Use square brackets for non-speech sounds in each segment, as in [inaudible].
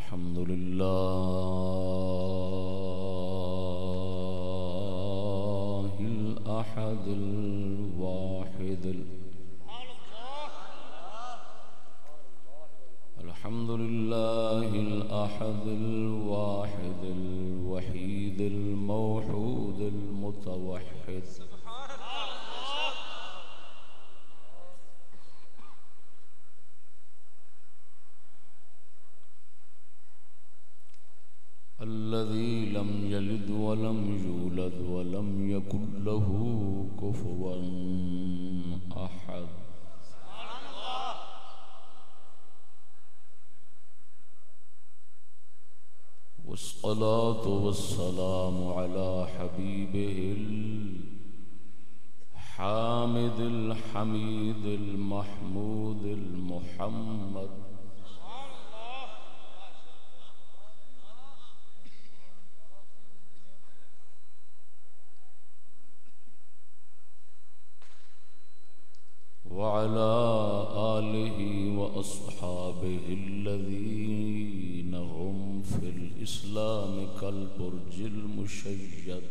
الحمد لله الأحد الواحد الحمد لله الأحد الواحد الوحيد الموحود المتوحد يولد ولم يكن له كفوا أحد. والصلاة والسلام على حبيبه الحامد الحميد المحمود المحمد المشيد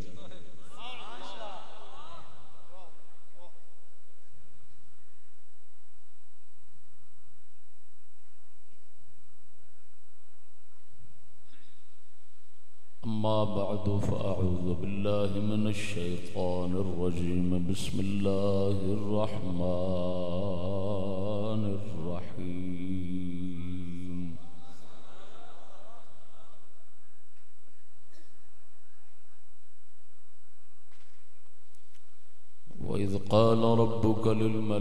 أما بعد فأعوذ بالله من الشيطان الرجيم. بسم الله الرحمن الرحيم. قال ربك للملائكة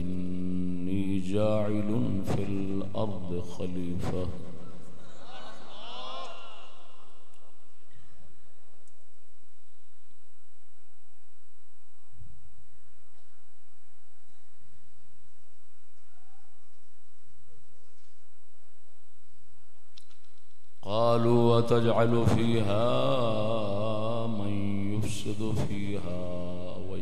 إني جاعل في الأرض خليفة. قالوا وتجعل فيها من يفسد فيها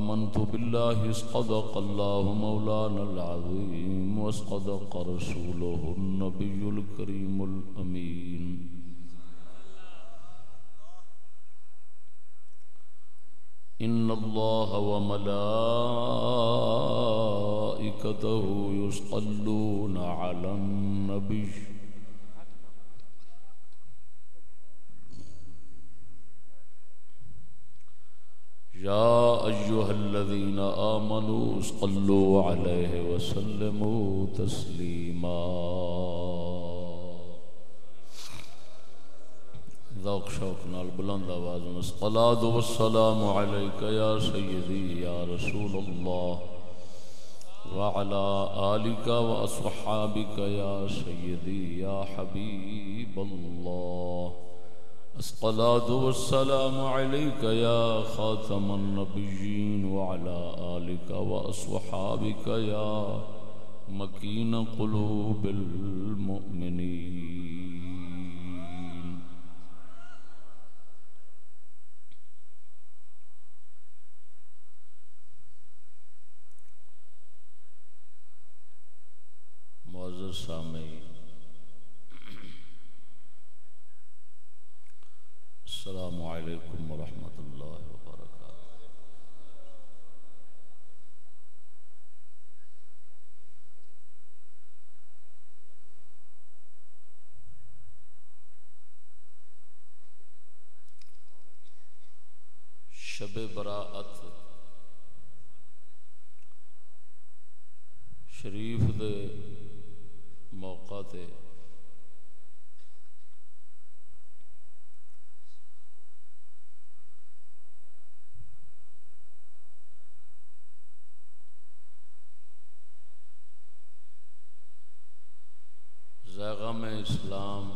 آمنت بالله صدق الله مولانا العظيم وصدق رسوله النبي الكريم الأمين. إن الله وملائكته يصلون على النبي. يا أيها الذين آمنوا صلوا عليه وسلموا تسليما. ذوق شوق نال بلند آواز میں الصلاة والسلام عليك يا سيدي يا رسول الله وعلى آلك وأصحابك يا سيدي يا حبيب الله الصلاة والسلام عليك يا خاتم النبيين وعلى آلك وأصحابك يا مكين قلوب المؤمنين. معزز سامعین. السلام علیکم ورحمۃ اللہ وبرکاتہ شب براعت شریف دے موقع تے زیغم اسلام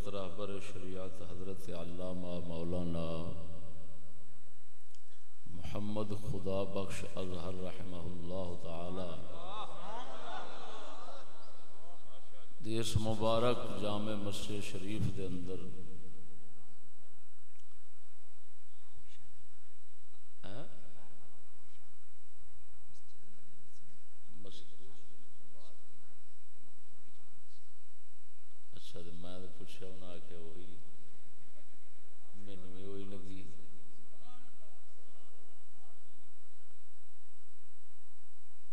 طریقت رہبر شریعت حضرت علامہ مولانا محمد خدا بخش اظہر رحمہ اللہ تعالی۔ دیس مبارک جامع مسجد شریف دے اندر ہاں؟ مس- اچھا تو میں تو پوچھا انہیں آخیا وہی مینو بھی وہی لگی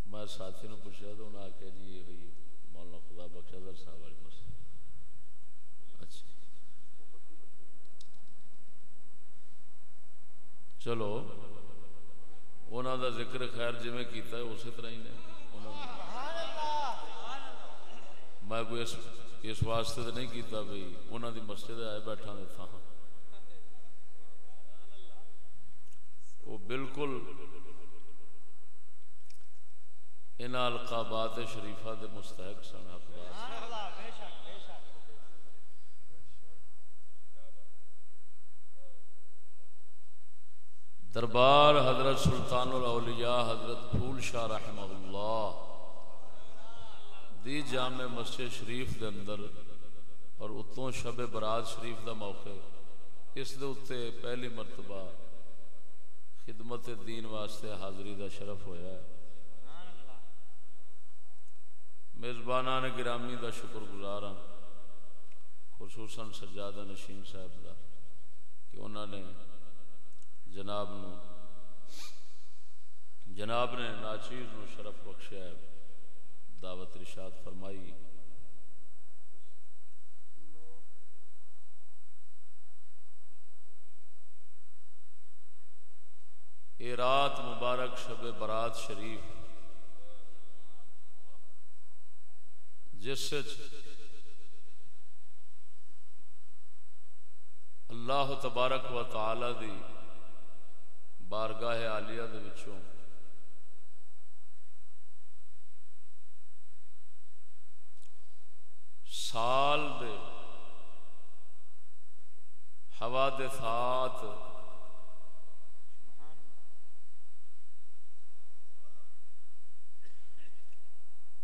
میں ساتھی نے پوچھا تو انہیں آخیا جی یہ ہوئی مولانا خدا بخشا در صاحب والی مسجد اچھا چلو انہوں دا ذکر خیر جی کیتا ہے اسی طرح ہی نے انہوں نے میں کوئی اس اس واسطے تو نہیں کیتا بھئی انہوں دی مسجد آئے بیٹھا دے تھا وہ بالکل ان القابات شریفہ دے مستحق سن حقدار دربار حضرت سلطان الاولیاء حضرت پھول شاہ رحمہ اللہ دی جامع مسجد شریف دے اندر اور اتوں شب برات شریف دا موقع، اس دے اتے پہلی مرتبہ خدمت دین واسطے حاضری دا شرف ہویا ہے۔ میزبانان گرامی دا شکر گزار ہاں خصوصاً سجادہ نشین صاحب دا، کہ انہوں نے جناب نو، جناب نے ناچیز نو شرف بخشیا ہے، دعوت رشاد فرمائی۔ اے رات مبارک شب برات شریف۔ جس اللہ تبارک و تعالی دی بارگاہ عالیہ دے وچوں۔ سال دے حوادثات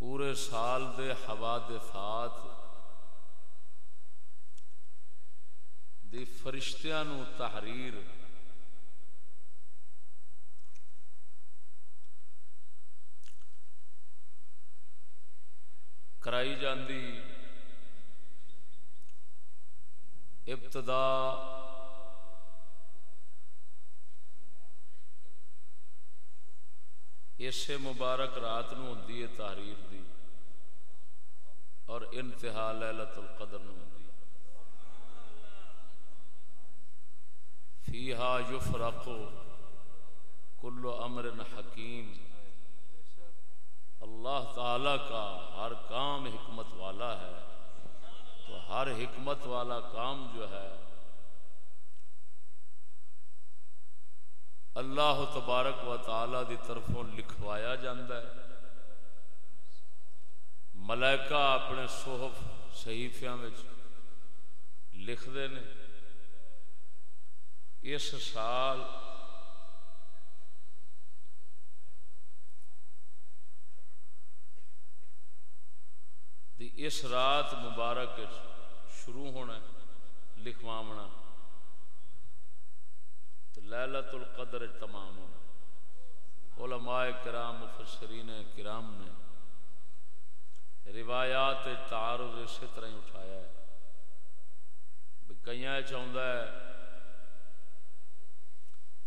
پورے سال دے حوادثات دی فرشتیاں نو تحریر کرائی جاندی۔ ابتدا اسے مبارک رات نو ہوندی ہے تحریر دی اور انتہا لیلت القدر نو ہوندی فیہا یفرق کل امر حکیم۔ اللہ تعالی کا ہر کام حکمت والا ہے۔ تو ہر حکمت والا کام جو ہے اللہ تبارک و تعالی دی طرفوں لکھوایا جاندہ ہے۔ ملائکہ اپنے صحف، صحیفیاں وچ لکھ دے نے۔ اس سال دی اس رات مبارک شروع ہونا ہے، لکھواونا۔ تو لیلت القدر تمام ہونا۔ علماء کرام، مفسرین کرام نے روایات تعارض اسی طرح ہی اٹھایا ہے۔ بھی کئیاں چاہتا ہے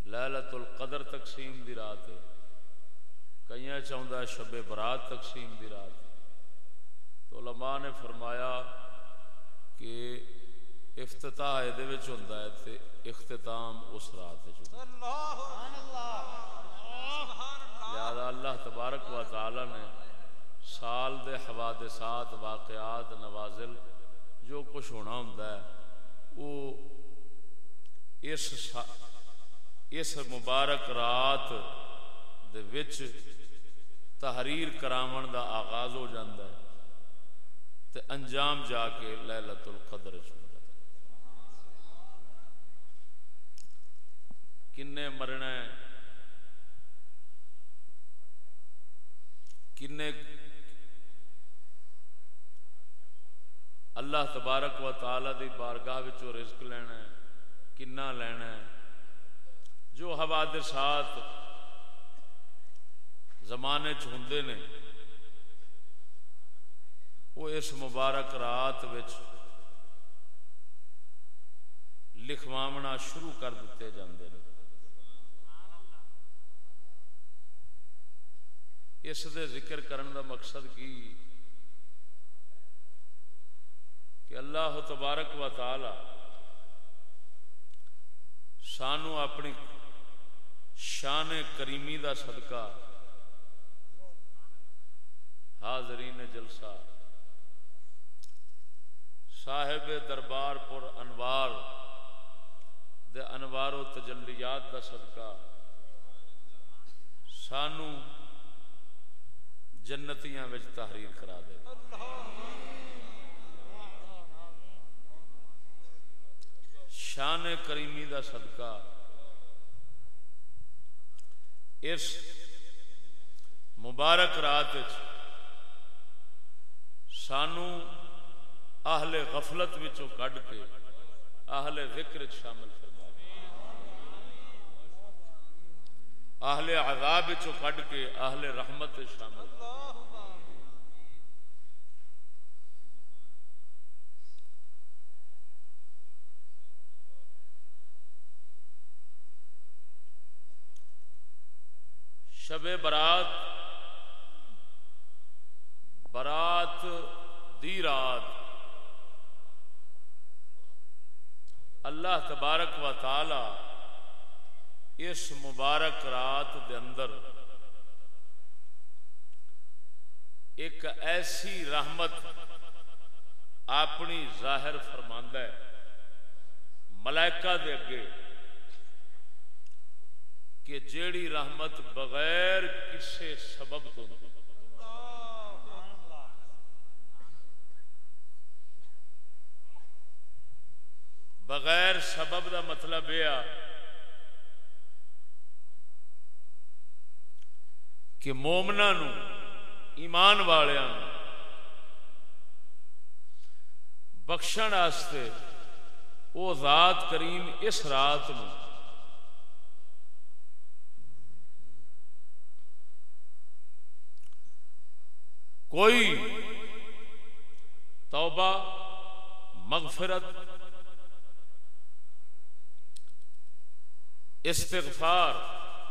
لیلت القدر تقسیم دی رات ہے۔ کئیاں چاہتا ہے، شب برات تقسیم دی رات ہے۔ تو علماء نے فرمایا کہ افتتاح یہ ہوتا ہے تے اختتام اس رات لہذا اللہ تبارک و تعالی نے سال دے حوادثات واقعات نوازل جو کچھ ہونا ہوتا ہے وہ اس سا اس مبارک رات دے وچ تحریر کرامن دا آغاز ہو جاندہ ہے۔ تے انجام جا کے لیلت القدر کنے مرنا ہے کنے اللہ تبارک و تعالی دی بارگاہ وچوں رزق لینا ہے کنا لینا ہے جو حوادثات زمانے چ ہوندے نے وہ اس مبارک رات وچ لکھواونا شروع کر دیتے جاندے نے اس دے ذکر کرن دا مقصد کی؟ کہ اللہ تبارک و تعالی سانو اپنی شان کریمی دا صدقہ حاضرین جلسہ، صاحب دربار پر انوار دے انوار و تجلیات دا صدقہ، سانو جنتیاں وچ تحریر کرا دے۔ شان کریمی دا صدقہ۔ اس مبارک رات سانو اہل غفلت وچوں کڈ کے اہل ذکر شامل فرما اہل عذاب وچوں کڈ کے اہل رحمت شامل۔ شب برات برات دی رات۔ اللہ تبارک و تعالی اس مبارک رات دے اندر ایک ایسی رحمت اپنی ظاہر فرماندہ ہے، ملائکہ دے اگے، کہ جیڑی رحمت بغیر کسے سبب تو بغیر سبب دا مطلب یہ کہ مومنا نو ایمان والوں بخشن آستے او ذات کریم اس رات نو کوئی توبہ، مغفرت، استغفار،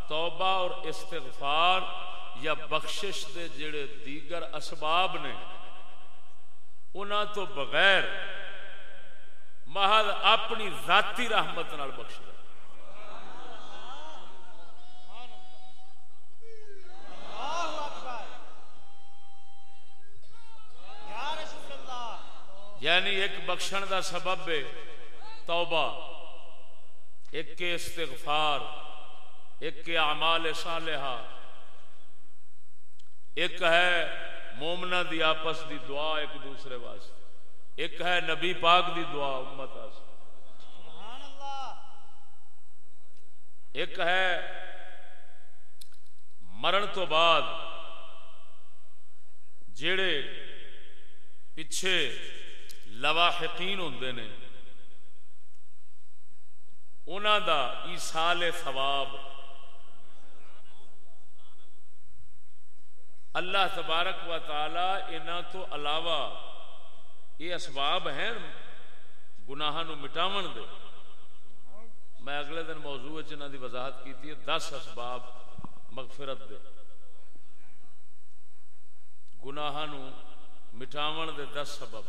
توبہ اور استغفار یا بخشش دے جڑے دیگر اسباب نے، انہاں تو بغیر محض اپنی ذاتی رحمت نال بخش دے۔ یعنی ایک بخشن دا سبب ہے توبہ، ایک کے استغفار، ایک کے اعمال صالحہ۔ ایک ہے مومنا دی آپس دی دعا ایک دوسرے واسطے۔ ایک ہے نبی پاک دی دعا امت ایک ہے مرن تو بعد جڑے پچھے لواحقین ہوں نے انہوں دا ایسال ثواب اللہ تبارک و تعالی انہوں تو علاوہ یہ اسباب ہیں گناہ نو مٹاون دے۔ میں اگلے دن موضوع انہوں دی وضاحت کی تھی دس اسباب مغفرت دے۔ گناہ نو مٹاون دے دس سبب۔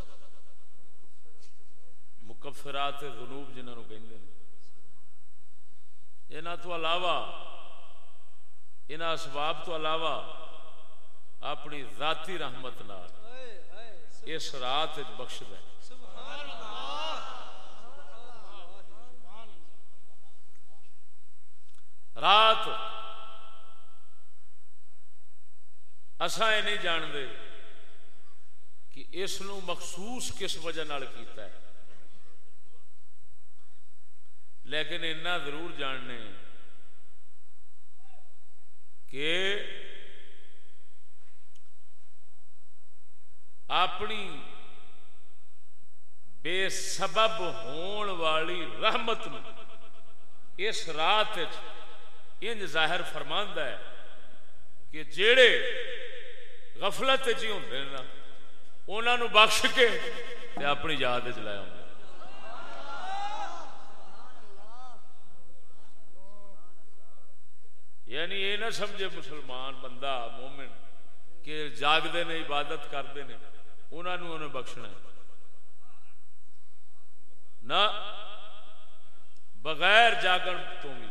مکفرات ذنوب جنہوں کہیں دے یہاں تو علاوہ ان اسباب تو علاوہ اپنی ذاتی رحمت نال۔ اس رات بخش دے۔ رات اسا یہ نہیں جانتے کہ اس نو مخصوص کس وجہ نال کیتا ہے۔ لیکن اتنا ضرور جاننے کہ اپنی بے سبب ہون والی رحمت اس رات انج ظاہر فرماندہ ہے کہ جیڑے غفلت جی ہوندے نا انہاں نو بخش کے تے اپنی یاد وچ لایا یعنی یہ نہ سمجھے مسلمان بندہ مومن کہ جاگتے نے عبادت کرتے ہیں انہوں نے انہیں بخشنا ہے۔ نہ بغیر جاگن تو بھی،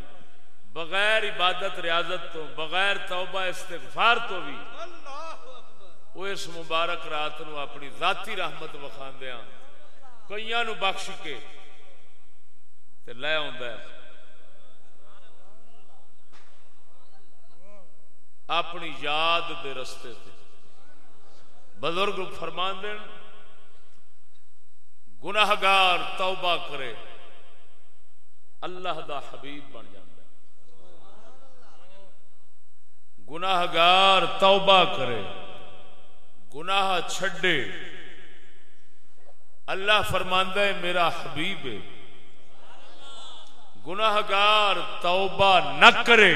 بغیر عبادت، ریاضت تو، بغیر توبہ، استغفار تو بھی وہ اس مبارک رات نو اپنی ذاتی رحمت وکھاندیا ہاں۔ کئی نو بخش کے تے لے آندا ہے۔ اپنی یاد دے رستے تے۔ بزرگ فرمان دین، گناہگار توبہ کرے، اللہ دا حبیب بن جاتا گناہگار توبہ کرے، گناہ چھڈے۔ اللہ فرماندہ ہے، میرا حبیب ہے۔ گناہگار توبہ نہ کرے۔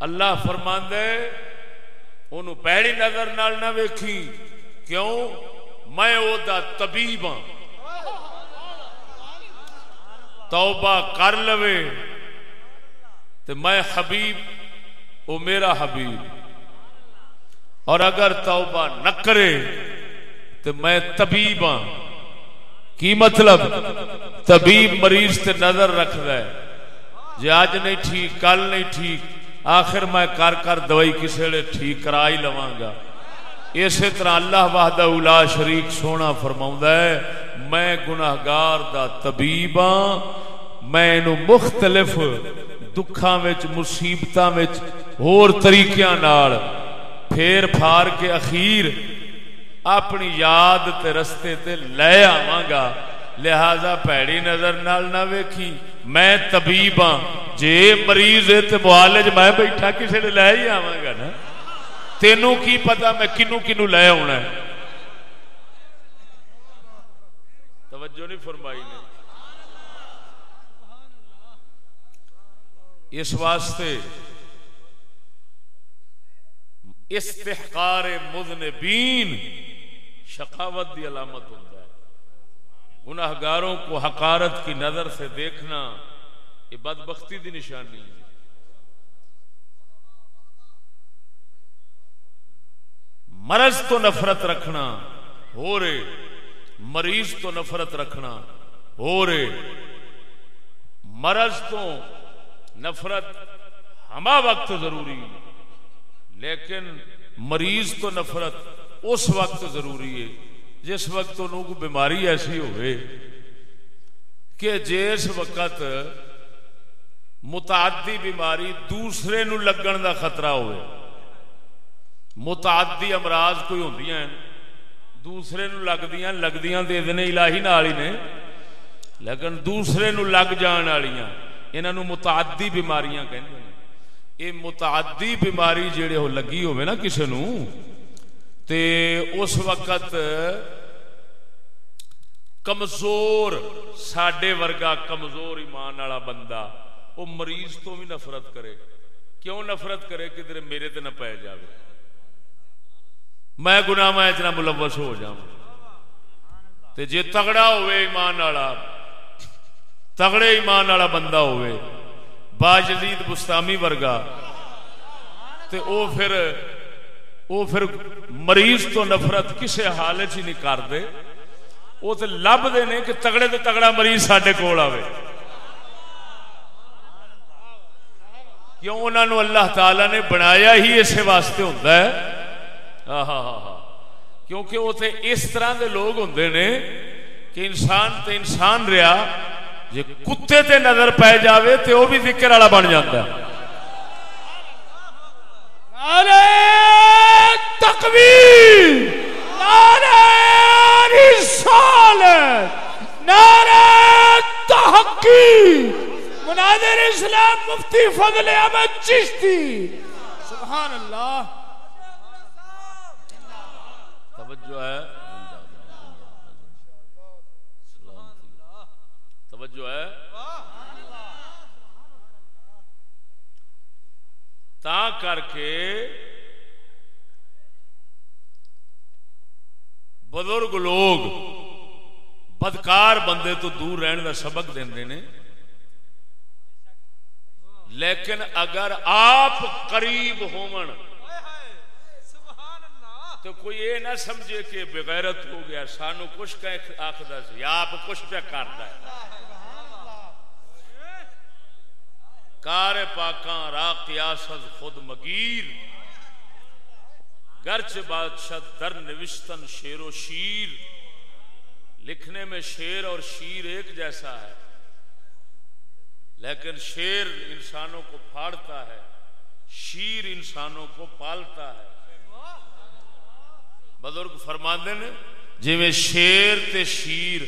اللہ فرماندہ ہے انہوں پیڑی نظر نال نہ ویکھی کیوں میں او دا طبیب ہاں توبہ کر لوے تو میں حبیب او میرا حبیب اور اگر توبہ نہ کرے تو میں طبیب ہاں کی مطلب طبیب مریض تے نظر رکھ رہا ہے جی آج نہیں ٹھیک کل نہیں ٹھیک آخر میں کر کر دوائی کسی لے ٹھیک کرا ہی لواں گا۔ اسی طرح اللہ وحدہ اولا شریک سونا فرماؤں ہے، میں گناہگار دا طبیب ہاں میں انو مختلف دکھاں وچ، مصیبتاں وچ اور طریقیاں نال پھیر پھار کے اخیر اپنی یاد تے رستے تے لے آواں گا۔ لہذا پیڑی نظر نال نہ ویکھی۔ میں طبیب ہاں۔ جے مریض ہے تے معالج، میں بیٹھا کسے نے لے ہی آواں گا نا۔ تینوں کی پتا میں کنو کنو لے آنا ہے۔ توجہ نہیں فرمائی نے۔ اس واسطے استحقار مذنبین شقاوت دی علامت ہوتا ہے گناہگاروں کو حقارت کی نظر سے دیکھنا یہ بدبختی دی نشانی ہے۔ مرض تو نفرت رکھنا، ہو رے۔ مریض تو نفرت رکھنا، ہو رے۔ مرض تو نفرت ہما وقت ضروری، لیکن مریض تو نفرت اس وقت ضروری ہے جس وقت انہوں کو بیماری ایسی ہوئے کہ جس وقت متعدی بیماری دوسرے نو لگن دا خطرہ ہوئے، متعدی امراض کوئی ہوندی ہیں، دوسرے نو لگ دیاں لگ دے دینے الہی نالی نے، لیکن دوسرے نو لگ جان آلیاں انہاں نو متعدی بیماریاں کہندے ہیں۔ یہ متعدی بیماری جیڑے ہو لگی ہوئے نا کسے نو تے اس وقت کمزور، ساڈے ورگا کمزور ایمان والا بندہ وہ مریض تو بھی نفرت کرے۔ کیوں نفرت کرے کہ میرے تے نہ پے جاوے؟ میں گناہ اتنا ملوث ہو جاؤں تے جے تگڑا ہوئے ایمان والا، تگڑے ایمان والا بندہ ہوئے با جدید بستامی ورگا، تے او پھر او پھر مریض تو نفرت کسے حالت ہی نہیں کر دے وہ تے لب دے نے کہ تگڑے تے تگڑا مریض ساڈے کول آوے۔ کیوں انہوں نے اللہ تعالی نے بنایا ہی اسے واسطے ہوتا ہے؟ کیونکہ وہ تے اس طرح دے لوگ ہوندے نے کہ انسان تے انسان رہا جے کتے تے نظر پہ جاوے تے وہ بھی ذکر والا بن جاتا ہے۔ نعرہ تقویر نعرہ رسالت! نعرہ تحقیق! مناظر اسلام مفتی فضل احمد چشتی! سبحان اللہ! توجہ ہے؟ توجہ ہے؟ تا کر کے بزرگ لوگ بدکار بندے تو دور رہن کا سبق دے نے۔ لیکن اگر آپ قریب ہون تو کوئی یہ نہ سمجھے کہ بغیرت ہو گیا، سانو کچھ آخر سی آپ کچھ پہ کرتا ہے۔ کار پاکاں را خود مگیر۔ گرچ بادشاہ در نوشتن شیر و شیر، لکھنے میں شیر اور شیر ایک جیسا ہے۔ لیکن شیر انسانوں کو پھاڑتا ہے، شیر انسانوں کو پالتا ہے۔ بزرگ فرماندے نے جی میں شیر تے شیر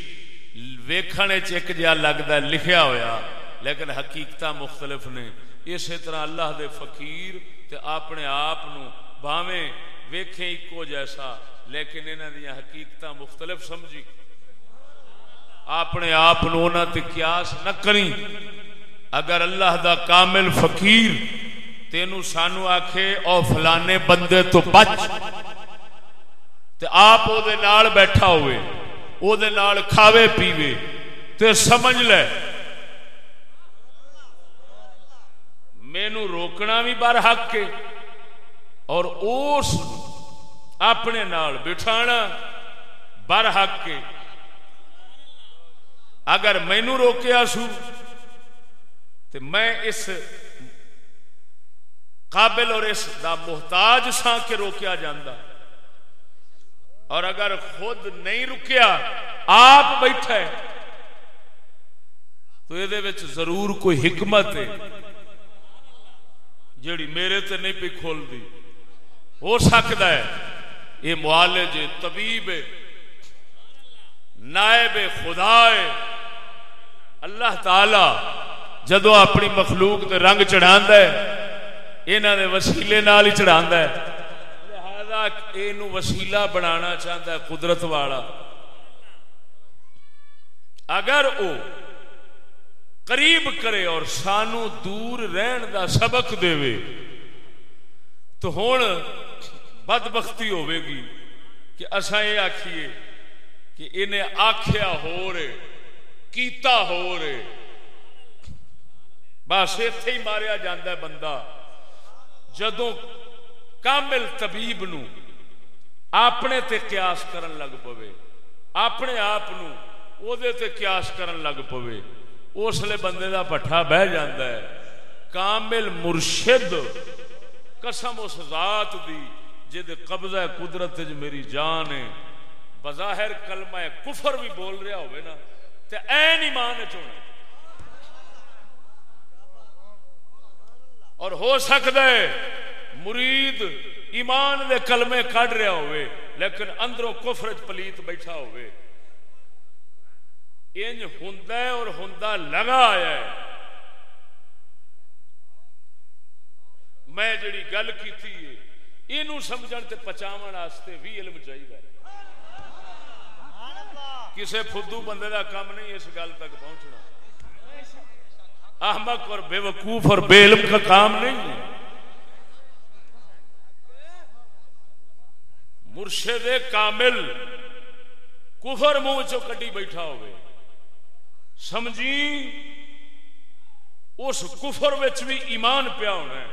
ویکھنے چک جا لگتا لکھیا ہویا۔ لیکن حقیقت مختلف نے۔ اسی طرح اللہ دے فقیر تے اپنے آپ باویں ویکھیں ایکو جیسا، لیکن انہاں دی حقیقت مختلف سمجھی۔ اپنے آپ تے قیاس نہ کریں۔ اگر اللہ دا کامل فقیر تینو سانو آکھے، او فلانے بندے تو بچ۔ تے آپ او دے نال بیٹھا ہوئے، او دے نال کھاوے پیوے۔ تے سمجھ لے۔ مینو روکنا بھی بر حق کے اور اس اپنے نال بٹھانا بر حق کے اگر مینو روکیا سو تو میں اس قابل اور اس دا محتاج سا کے روکیا جاندہ اور اگر خود نہیں رکیا، آپ بیٹھے، تو یہ ضرور کوئی حکمت ہے۔ جیڑی میرے تے نہیں پہ کھول دی ہو سکتا ہے یہ معالج طبیب نائب خدا ہے۔ اللہ تعالی جدو اپنی مخلوق تے رنگ چڑھا ہے انہوں نے وسیلے نال ہی چڑھا ہے۔ لہذا یہ وسیلہ بنانا چاہتا ہے قدرت والا۔ اگر وہ قریب کرے اور سانو دور رہن دا سبق دے وے تو ہون بدبختی ہوئے گی کہ اسا یہ آکھیے کہ انہیں آکھیا ہو رہے، کیتا ہو رہے۔ بس اتنے ہی ماریا جاندہ ہے بندہ۔ جدو کامل طبیب نو اپنے تے قیاس کرن لگ پوے، اپنے آپ نو او دے تے قیاس کرن لگ پوے۔ اس لیے بندے دا پٹھا بہ جاندہ ہے۔ کامل مرشد، قسم اس ذات دی جد قبضہ قدرت جو میری جان ہے۔ بظاہر کلمہ کفر بھی بول رہا ہوئے نا، تے این ایمان چونا اور ہو سکتا ہے، مرید ایمان دے کلمے کڑ رہا ہوئے، لیکن اندروں کفر پلیت بیٹھا ہوئے۔ انج ہوندا ہے اور ہوندا لگا آیا ہے۔ میں جڑی گل کیتی ہے، اینو سمجھن تے پچاون واسطے بھی علم چاہیے کسے فدو بندے دا کام نہیں اس گل تک پہنچنا۔ احمق اور بے وقوف اور بے علم کا کام نہیں ہے۔ مرشد کامل کفر منہ چو کٹی بیٹھا ہوئے۔ سمجھی؟ اس کفر وچ بھی ایمان پیا ہونا ہے۔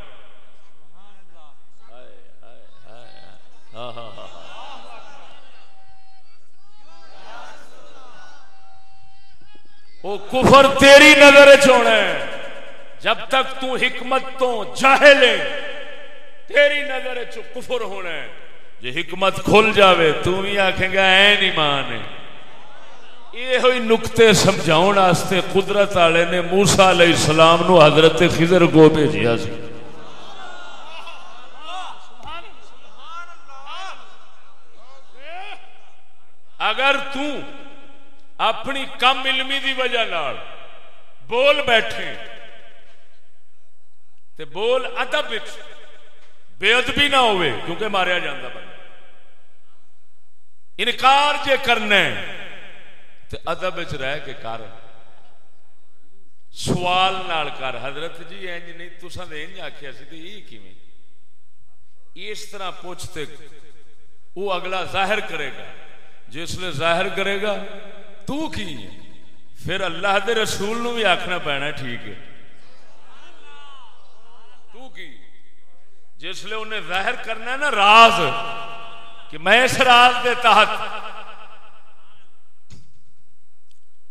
وہ کفر تیری نظر چھوڑا ہے۔ جب تک تو حکمت تو جاہل ہے، تیری نظر چ کفر ہونا ہے۔ جو حکمت کھل جاوے، تو بھی آکھیں گا این ایمان ہے۔ یہ ہوئی نکتے سمجھاؤن آستے قدرت آلے نے موسیٰ علیہ السلام نو حضرت خضر کو بھیجیا سی۔ اگر تو اپنی کم علمی دی وجہ نال بول بیٹھے تے بول ادب بے ادبی نہ ہوئے کیونکہ ماریا جانا بندہ۔ انکار جے کرنا ہے تے ادب رہ کے کر۔ سوال نال کر۔ حضرت جی اینج نہیں، تساں دے نہیں آکھیا سی تے یہ کیویں؟ اس طرح پوچھتے وہ اگلا ظاہر کرے گا۔ جس نے ظاہر کرے گا، تو کی؟ ہے پھر اللہ دے رسول نو بھی آخنا پینا ٹھیک ہے۔ تو کی؟ جس لیے انہیں ظاہر کرنا ہے نا، راز، کہ میں اس راز دے تحت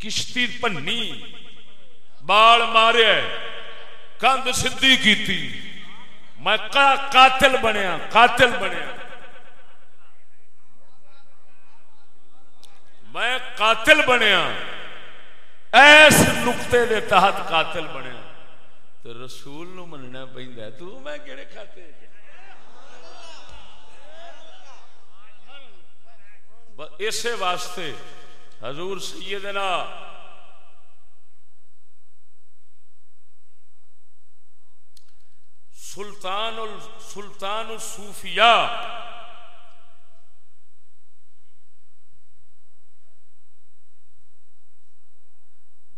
کشتی پنی، بال مارے کند سدھی کیتی۔ میں قاتل بنیا قاتل بنیا۔ میں قاتل بنیا۔ ایس نقطے دے تحت قاتل بنیا۔ تو رسول نو مننا پہندا تو میں کہڑے کھاتے اسے واسطے حضور سیدنا سلطان سلطان الصوفیاء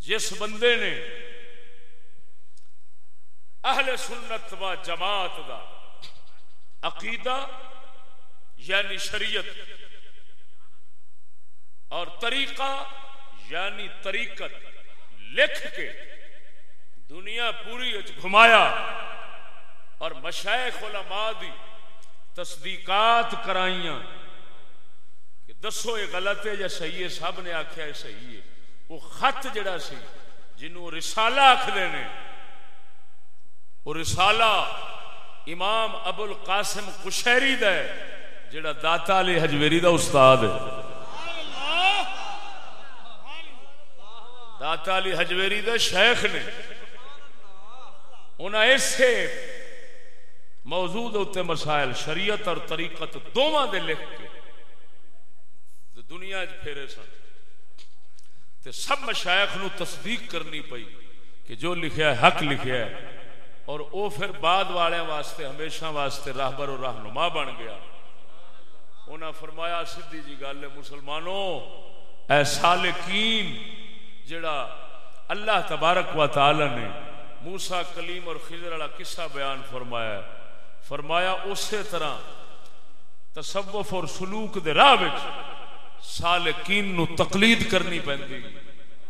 جس بندے نے اہل سنت و جماعت دا عقیدہ یعنی شریعت اور طریقہ یعنی طریقت لکھ کے دنیا پوری گھمایا اور مشائق علماء دی تصدیقات کرائیاں کہ دسو یہ غلط ہے یا صحیح ہے، سب نے آخیا صحیح ہے۔ وہ خط جڑا سی جنوں رسالہ آخر نے، وہ رسالہ امام ابو القاسم کشہری دا ہے، جڑا داتا علی حجویری دا استاد ہے۔ داتا علی حجویری دا شیخ نے۔ انہاں ایسے موضوع ہوتے مسائل شریعت اور طریقت دونوں دے لکھ کے دنیا پھیرے سن۔ تے سب مشائخ نو تصدیق کرنی پئی کہ جو لکھیا ہے، حق لکھیا ہے۔ اور او پھر بعد والے واسطے، ہمیشہ واسطے راہبر اور رہنما بن گیا۔ انہاں فرمایا، سدھی جی گل ہے، مسلمانوں، اے سالکین جڑا اللہ تبارک و تعالی نے موسا کلیم اور خضر والا قصہ بیان فرمایا فرمایا اسی طرح تصوف اور سلوک دے راہ سالکین نو تقلید کرنی پہنتی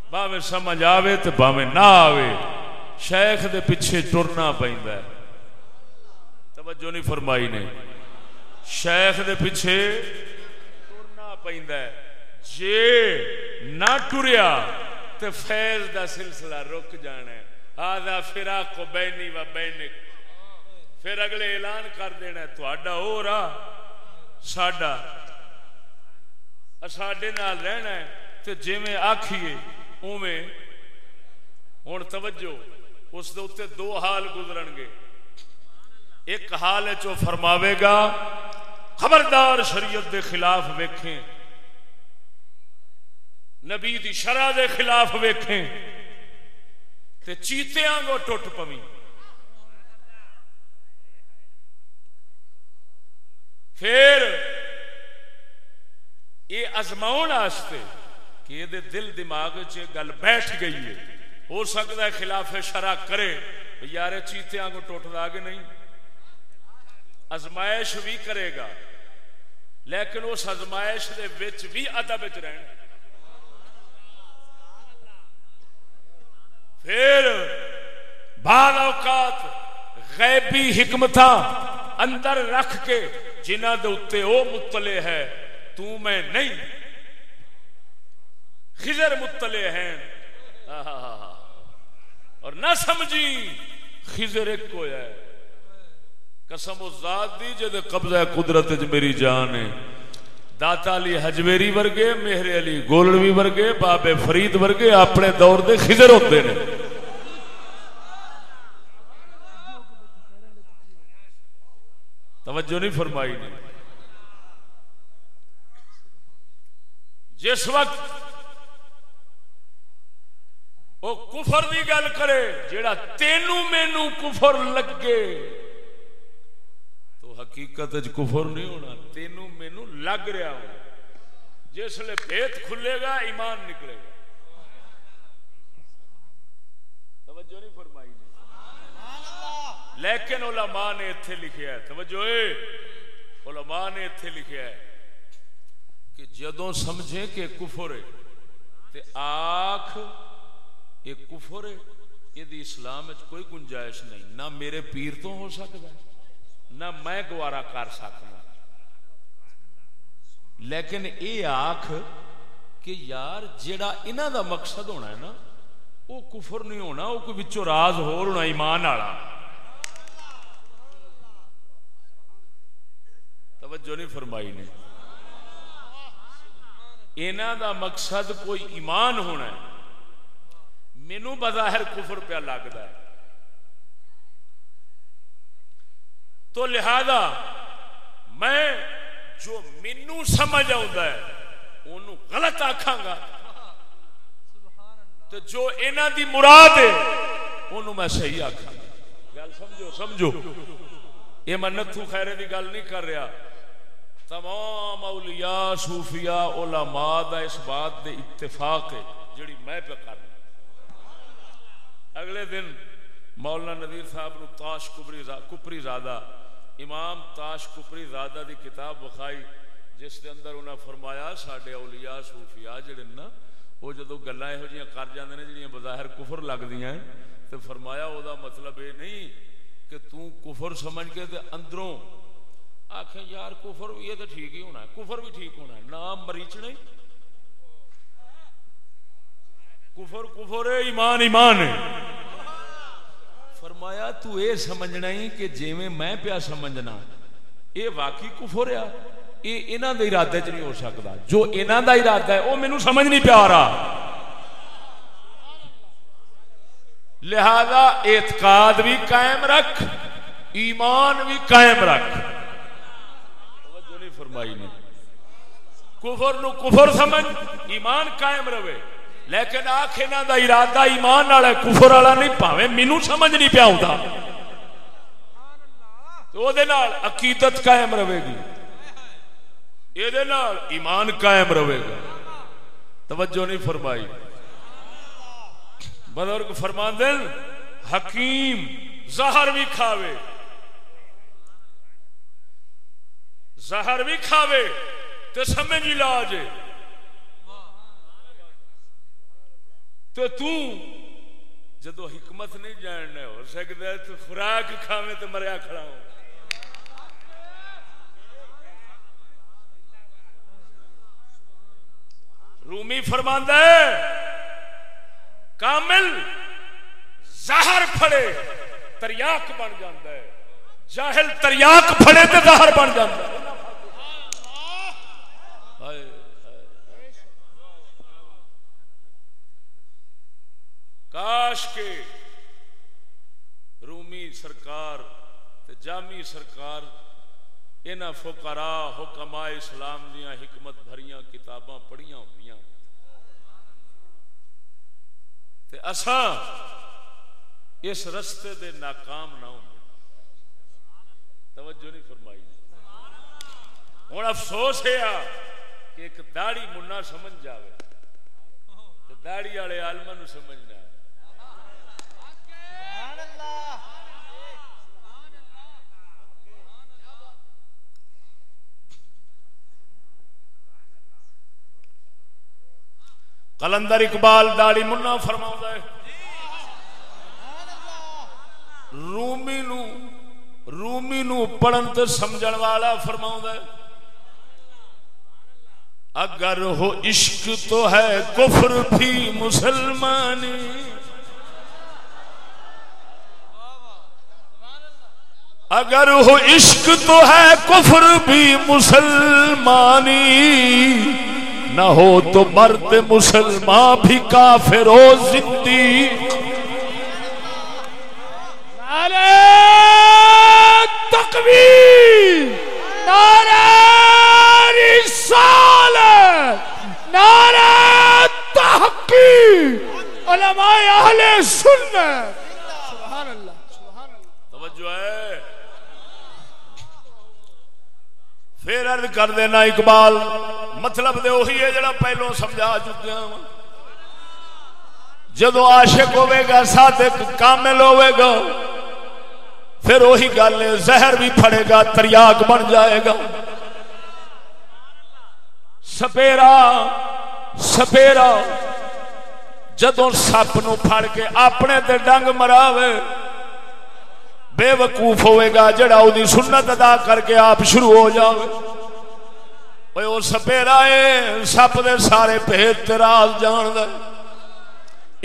باوے سمجھ آوے تو باوے نہ آوے۔ شیخ دے پیچھے ٹرنا ہے۔ توجہ نہیں فرمائی نے۔ شیخ دے پیچھے ٹرنا پہنتا ہے۔ جے نہ ٹریا تو فیض دا سلسلہ رک جانا ہے۔ آدھا فراق کو بینی و بینک۔ پھر اگلے اعلان کر دینا تھوڑا ہو رہا ساڈا۔ ساڈے نال رہنا ہے تو جی میں آخیے اوے ہوں توجہ، اس دے دو حال گزرن گے۔ ایک حال چو فرماوے گا، خبردار شریعت دے خلاف ویکھیں۔ نبی دی شرع دے خلاف ویکھیں تے چیتیاں گو ٹوٹ پویں۔ پھر یہ ازماؤن آستے کہ یہ دل دماغ چ گل بیٹھ گئی ہے۔ ہو سکتا ہے خلاف شرع کرے یار چیتیاں کو ٹوٹ دا گے نہیں۔ ازمائش بھی کرے گا، لیکن اس ازمائش دے وچ بھی ادب وچ رہنا پھر بعض اوقات غیبی حکمتاں اندر رکھ کے جنہ دے اتنے او مطلع ہے، تو میں نہیں۔ خضر مطلع ہیں۔ اور نہ سمجھی خضر ایک کو ہے۔ قسم و ذات دی جد قبضہ قدرت جو میری جان ہے۔ داتا علی حجویری ورگے، مہر علی گولڑوی ورگے، باب فرید ورگے اپنے دور دے خضر ہوتے ہیں توجہ نہیں فرمائی نہیں جس وقت وہ کفر دی گل کرے، جیڑا تینو مینو کفر لگے حقیقت کفر نہیں ہونا۔ تینو مینو لگ رہا ہو جس لیے پیت کھلے گا، ایمان نکلے گا۔ توجہ نہیں فرمائی نہیں لیکن علماء نے اتھے لکھیا ہے، توجہ اے۔ علماء نے اتھے لکھیا ہے کہ جدوں سمجھیں کہ کفر ہے، تے آنکھ یہ کفر ہے، یہ اسلام کوئی گنجائش نہیں۔ نہ میرے پیر تو ہو سکتا ہے۔ نہ میں گوارا کر سکنا لیکن یہ آخ کہ یار جیڑا انہ دا مقصد ہونا ہے نا وہ کفر نہیں ہونا وہ کوئی بچوں راز ہو ہونا ایمان والا۔ توجہ نہیں فرمائی نے۔ انہ دا مقصد کوئی ایمان ہونا ہے۔ مینو بظاہر کفر پہ لگتا ہے۔ تو لہذا میں جو مینو سمجھ ہے انہوں غلط آکھاں گا۔ تو جو اینا دی مراد ہے انہوں میں صحیح آکھاں۔ گا گل سمجھو سمجھو۔ یہ میں نتھو خیرے دی گل نہیں کر رہا۔ تمام اولیاء صوفیاء علماء دا اس بات دے اتفاق ہے جڑی میں پہ کر اگلے دن مولانا نذیر صاحب نو تاش کبری کپری زادہ امام تاش کپری زادہ دی کتاب بخائی جس دے اندر انہاں فرمایا، ساڈے اولیاء صوفیاء جڑے نا، وہ جدو گلاں یہو جیاں کر جاندے نے، جڑیاں بظاہر کفر لگدیاں ہیں، تے فرمایا او دا مطلب یہ نہیں کہ تو کفر سمجھ کے تے اندروں آکھیں یار کفر یہ تو ٹھیک ہی ہونا ہے، کفر بھی ٹھیک ہونا ہے، نام مریچنے کفر کفر ہے ایمان ایمان ہے فرمایا تو اے سمجھنا ہی کہ جیویں میں پیا سمجھنا، اے واقعی کفر ہے یہ انہاں دے ارادے چ نہیں ہو سکتا جو انہاں دا ارادہ ہے وہ مینوں سمجھ نہیں پیا رہا۔ لہذا اعتقاد بھی قائم رکھ، ایمان بھی قائم رکھ۔ توجہ نہیں فرمائی نے۔ کفر نو کفر سمجھ، ایمان قائم رہے۔ لیکن آخ انہوں دا ارادہ ایمان والا کفر والا نہیں پاوے مینو سمجھ نہیں پیا ہوتا تو عقیدت قائم رہے گی۔ یہ ایمان قائم رہے گا توجہ نہیں فرمائی۔ بزرگ فرما دل حکیم زہر بھی کھاوے۔ زہر بھی کھاوے تو سمجھ علاج ہے۔ تو تو جدو حکمت نہیں جاننا ہو سکتا تو خوراک کھاوے تو مریا کھڑا ہو رومی فرماندہ ہے، کامل زہر پھڑے، تریاک بن جاندہ ہے۔ جاہل تریاک پھڑے تو زہر بن جاندہ ہے۔ کاش کے رومی سرکار تے جامی سرکار انہاں فقرا حکما اسلام دیاں حکمت بھریاں کتاباں پڑھیاں ہوئیاں تے اساں اس رستے دے ناکام نہ ہوں۔ توجہ نہیں فرمائی۔ ہوں افسوس ہے کہ ایک داڑی منا سمجھ جاوے۔ تو داڑی والے آلما نو سمجھنا۔ ہے کلندر اقبال داڑی منا فرما ہے۔ رومی نو رومی نو پڑھن تے سمجھن والا فرما ہے۔ اگر ہو عشق تو ہے کفر بھی مسلمانی۔ اگر ہو عشق تو ہے کفر بھی مسلمانی، نہ ہو تو مرد مسلمان بھی کافر ہو زندی تقویر نعرہ رسالت، نعرہ تحقیق۔ علماء اہل سنت۔ سبحان اللہ سبحان اللہ۔ توجہ ہے۔ پھر ارد کر دینا اقبال مطلب دے وہی ہے جڑا پہلو سمجھا چکے جدو عاشق ہوئے گا صادق کامل ہوئے گا پھر وہی گل ہے زہر بھی پھڑے گا تریاک بن جائے گا سپیرا سپیرا جدو سپ نو پھڑ کے اپنے تے ڈنگ مراوے بے وقوف ہوئے گا، جڑا وہ سنت ادا کر کے آپ شروع ہو جاوے۔ وہ سپیرا ہے سپ دے سارے بھید راز جان دے۔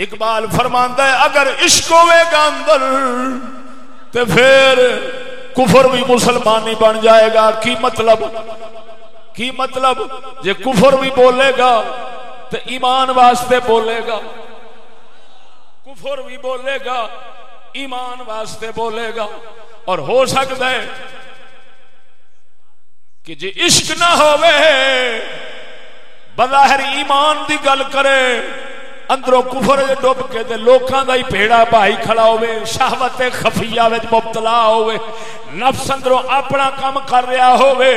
اقبال فرماندا ہے، اگر عشق ہوئے گا اندر، تے پھر کفر بھی مسلمانی بن جائے گا۔ کی مطلب؟ کی مطلب؟ جے کفر بھی بولے گا تو ایمان واسطے بولے گا۔ کفر بھی بولے گا ایمان واسطے بولے گا۔ اور ہو سکتا ہے کہ جی عشق نہ ہوئے بظاہر ایمان دی گل کرے۔ اندروں کفر ڈب کے تے لوکاں دا ہی پیڑا بھائی کھڑا ہوئے شہوت خفیہ وچ مبتلا ہوئے نفس اندروں اپنا کام کر رہا ہوئے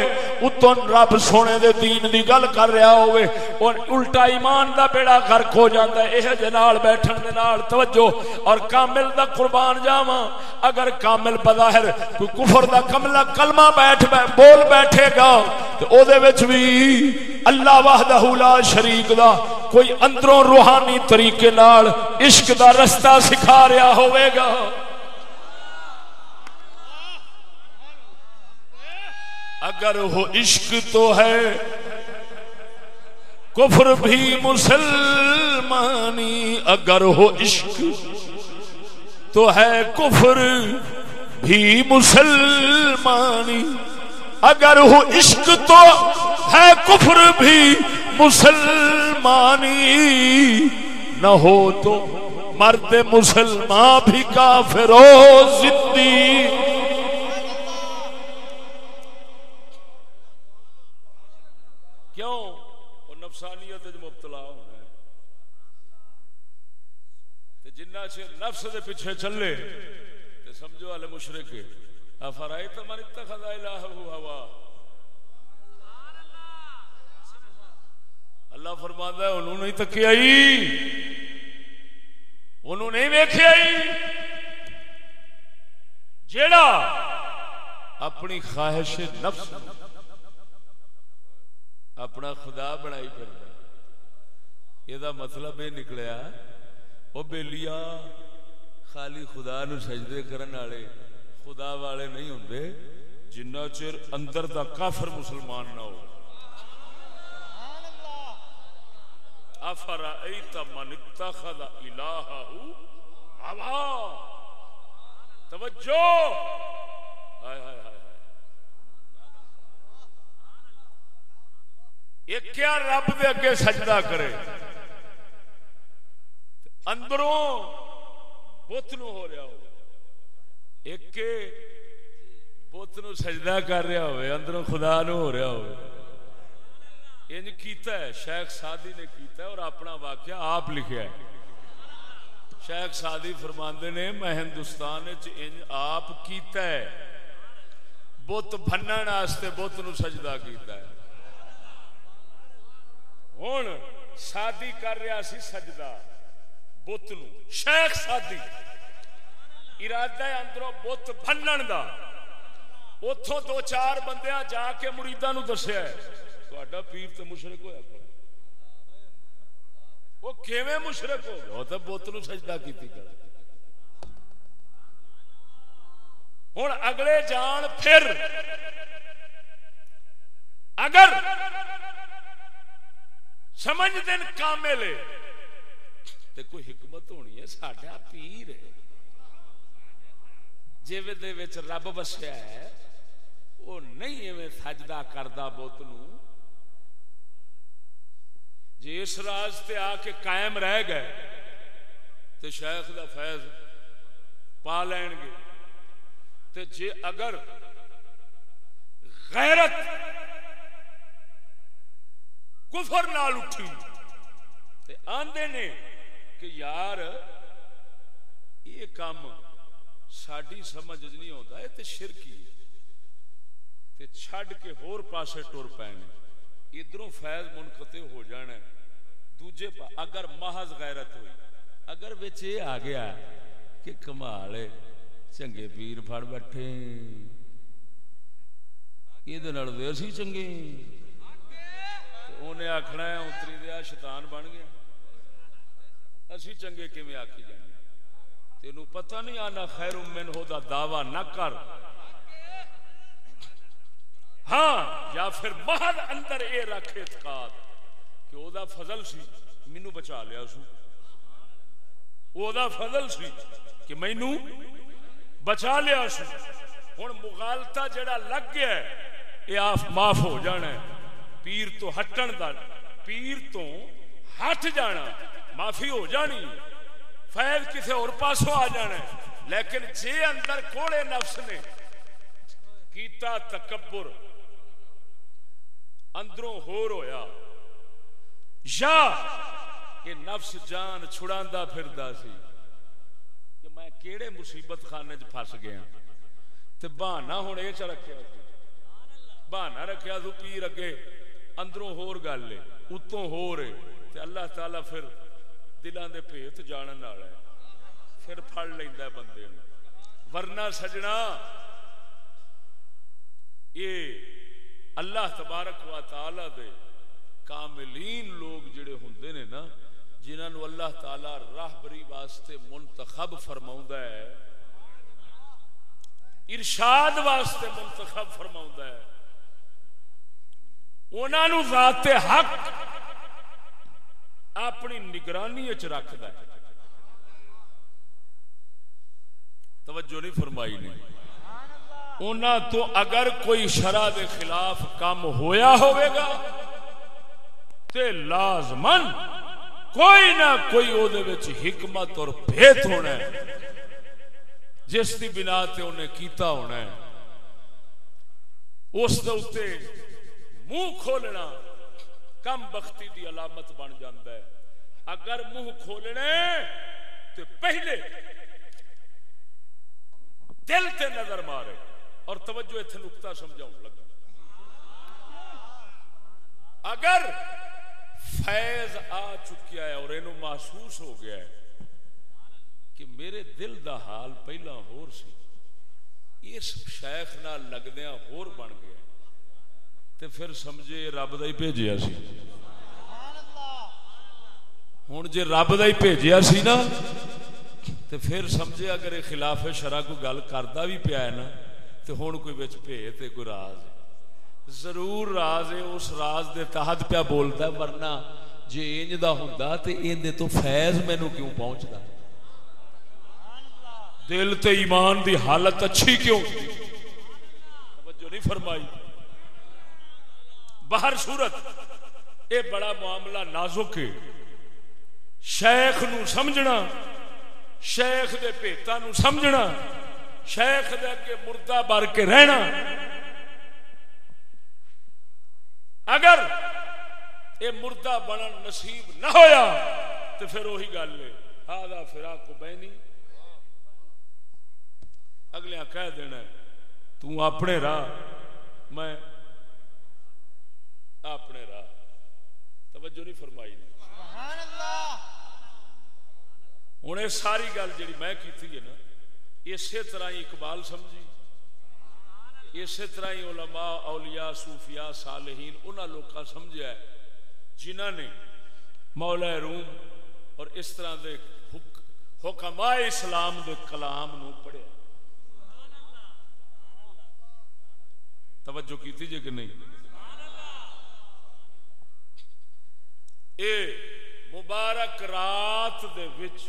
اتوں رب سونے دے دین دی گل کر رہا ہوئے اور الٹا ایمان دا بیڑا غرق ہو جاتا ہے اے جے نال بیٹھن دے نال توجہ۔ اور کامل دا قربان جاواں۔ اگر کامل بظاہر کوئی کفر دا کملا کلمہ بیٹھ بول بیٹھے گا تے او دے وچ بھی اللہ وحدہ لا شریک دا۔ کوئی اندروں روحانی طریقے نال عشق دا رستہ سکھا رہا ہوئے گا۔ اگر ہو عشق تو ہے، کفر بھی مسلمانی۔ اگر ہو عشق تو ہے، کفر بھی مسلمانی۔ اگر ہو عشق تو ہے کفر بھی مسلمانی نہ ہو تو مرد مسلمان بھی کافر ہو زدی کیوں؟ وہ نفسانیت مبتلا ہونا ہے جنہ چر نفس دے پیچھے چلے تو سمجھو والے مشرق افرائی تو من اتخذ الہ ہوا اللہ فرماتا ہے، انہوں نے تکیا انہوں نے ویکھیا جیڑا اپنی خواہش نفس اپنا خدا بنائی پھر یہ مطلب یہ نکلیا وہ بےلیا خالی خدا نو سجدے کرن والے۔ خدا والے نہیں ہوں جنہ چر اندر دا کافر مسلمان نہ ہو۔ افرا ایت من اتخذ الہہ ہوا؟ توجہ! ہائے ہائے ہائے ایک کیا رب دے اگے سجدہ کرے؟ اندروں بت نو ہو رہا ہو۔ ایک بت نو سجدہ کر رہا ہوئے، اندروں خدا نو ہو رہا ہوئے۔ انج کیتا ہے، شیخ سادی نے کیتا ہے اور اپنا واقعہ آپ لکھیا ہے۔ شیخ سادی فرماندے نے، میں ہندوستان انج آپ کیتا ہے۔ بت بنن واسطے بت نو سجدہ کیتا ہے۔ ہوں سادی کر رہا سی سجدہ، بت نو، شیخ سادی۔ ارادہ اندروں بت بنن دا اتوں دو چار بندیاں جا کے مریدا نو دسیا تا پیر تو مشرق ہوا پڑا وہ کیویں مشرق ہو گیا وہ تو بت نو سجدہ کی ہوں اگلے جان پھر اگر سمجھ دین کامل تے کوئی حکمت ہونی ہے ساڈا پیر ہے جی رب بسیا ہے وہ نہیں ایویں سجدہ کرتا بت جی اس راز تے آ کے قائم رہ گئے، تے شیخ دا فیض پا لین گے۔ تے جے اگر غیرت کفر نال اٹھی، تے آندے نے کہ یار، یہ کام ساری سمجھ نہیں آتا یہ تو شرکی تے چھڈ کے ہور پاسے ٹر پے ادھروں فیض منقطع ہو جانا ہے۔ دوجے پا، اگر محض غیرت ہوئی۔ اگر بچ یہ آ گیا کہ کمال ہے، چنگے پیر پھڑ بیٹھے۔ یہ اسی چنگے۔ انہیں آخنا ہے، اتری دیا شیطان بن گیا۔ اسی چنگے کیویں آخی جانے تینوں پتہ نہیں آنا خیر من ہو دا دعوی نہ کر۔ ہاں یا پھر محض اندر اے رکھ اعتقاد کہ او دا فضل سی مینوں بچا لیا سو۔ او دا فضل سی کہ مینوں بچا لیا سو۔ ہن مغالطہ جڑا لگ گیا ہے، اے آف معاف ہو جانا ہے۔ پیر تو ہٹن دا، پیر تو ہٹ جانا۔ معافی ہو جانی۔ فیض کسی اور پاسوں آ جانا ہے۔ لیکن جے اندر کوڑے نفس نے کیتا تکبر، اندروں ہور ہویا۔ یا کہ نفس جان چھڑاندا پھردا سی کہ میں کیڑے مصیبت خانے چ پھس گیا۔ تے بہانہ ہن اے چ رکھیا بہانہ رکھیا تو پیر اگے، اندروں ہور گل ہے، اتوں ہور ہے۔ تے اللہ تعالی پھر دلاں دے بھیت جانن والا ہے پھر پھڑ لیندا ہے بندے نوں ورنہ سجنا یہ اللہ تبارک و تعالی دے کاملین لوگ جڑے ہوندے نے نا جنہاں نو اللہ تعالی راہبری واسطے منتخب فرماوندا ہے ارشاد واسطے منتخب فرماوندا ہے انہاں نو ذات حق اپنی نگرانی وچ رکھدا توجہ نہیں فرمائی نہیں انہاں تو اگر کوئی شرع دے خلاف کام ہویا ہوئے گا، تے لازمن کوئی نہ کوئی او دے وچ حکمت اور بھیت ہونا ہے۔ جس دی بنا تے انہیں کیتا ہونا ہے۔ اس دے اتے منہ کھولنا۔ کم بختی دی علامت بن جاندہ ہے۔ اگر منہ کھولنے تو پہلے دل تے نظر مارے اور توجہ اتنے نقطہ سمجھاؤں لگا۔ اگر فیض آ چکیا ہے اور اینو محسوس ہو گیا ہے کہ میرے دل دا حال پہلا ہور سی، اس شیخ نہ لگدیا ہور بن گیا۔ تے پھر سمجھے رب دا ہی بھیجیا سی۔ ہوں جے رب دا ہی بھیجیا سی نا، تے پھر سمجھے اگر یہ خلاف شرع کو گل کردا بھی پیا ہے نا تو ہوں کوئی بچ بھیت کوئی راز ہے۔ ضرور راز ہے، اس راز دے تحت پیا بولتا ہے، ورنہ جے انج دا ہوندا تے این دے تو فیض مینوں کیوں پہنچدا؟ دل تے ایمان دی حالت اچھی کیوں؟ توجہ نہیں فرمائی۔ باہر صورت، اے بڑا معاملہ نازک ہے۔ شیخ نو سمجھنا، شیخ دے پیتا نو سمجھنا، شیخ دے کے مردہ بار کے رہنا۔ اگر یہ مردہ بنن نصیب نہ ہویا، تو پھر وہی گل ہے آدھا فراق کو بہنی اگلے کہہ دینا تو اپنے راہ میں اپنے راہ۔ توجہ نہیں فرمائی نہیں ہوں یہ ساری گل جی میں کی ہے نا اسی طرح ہی اقبال سمجھی۔ اسی طرح ہی علماء اولیاء صوفیاء صالحین انہاں لوکاں سمجھا ہے جنہاں نے مولا روم اور اس طرح دے حکماء اسلام دے کلام نو پڑھے توجہ کیتی جے کہ نہیں؟ اے مبارک رات دے وچ۔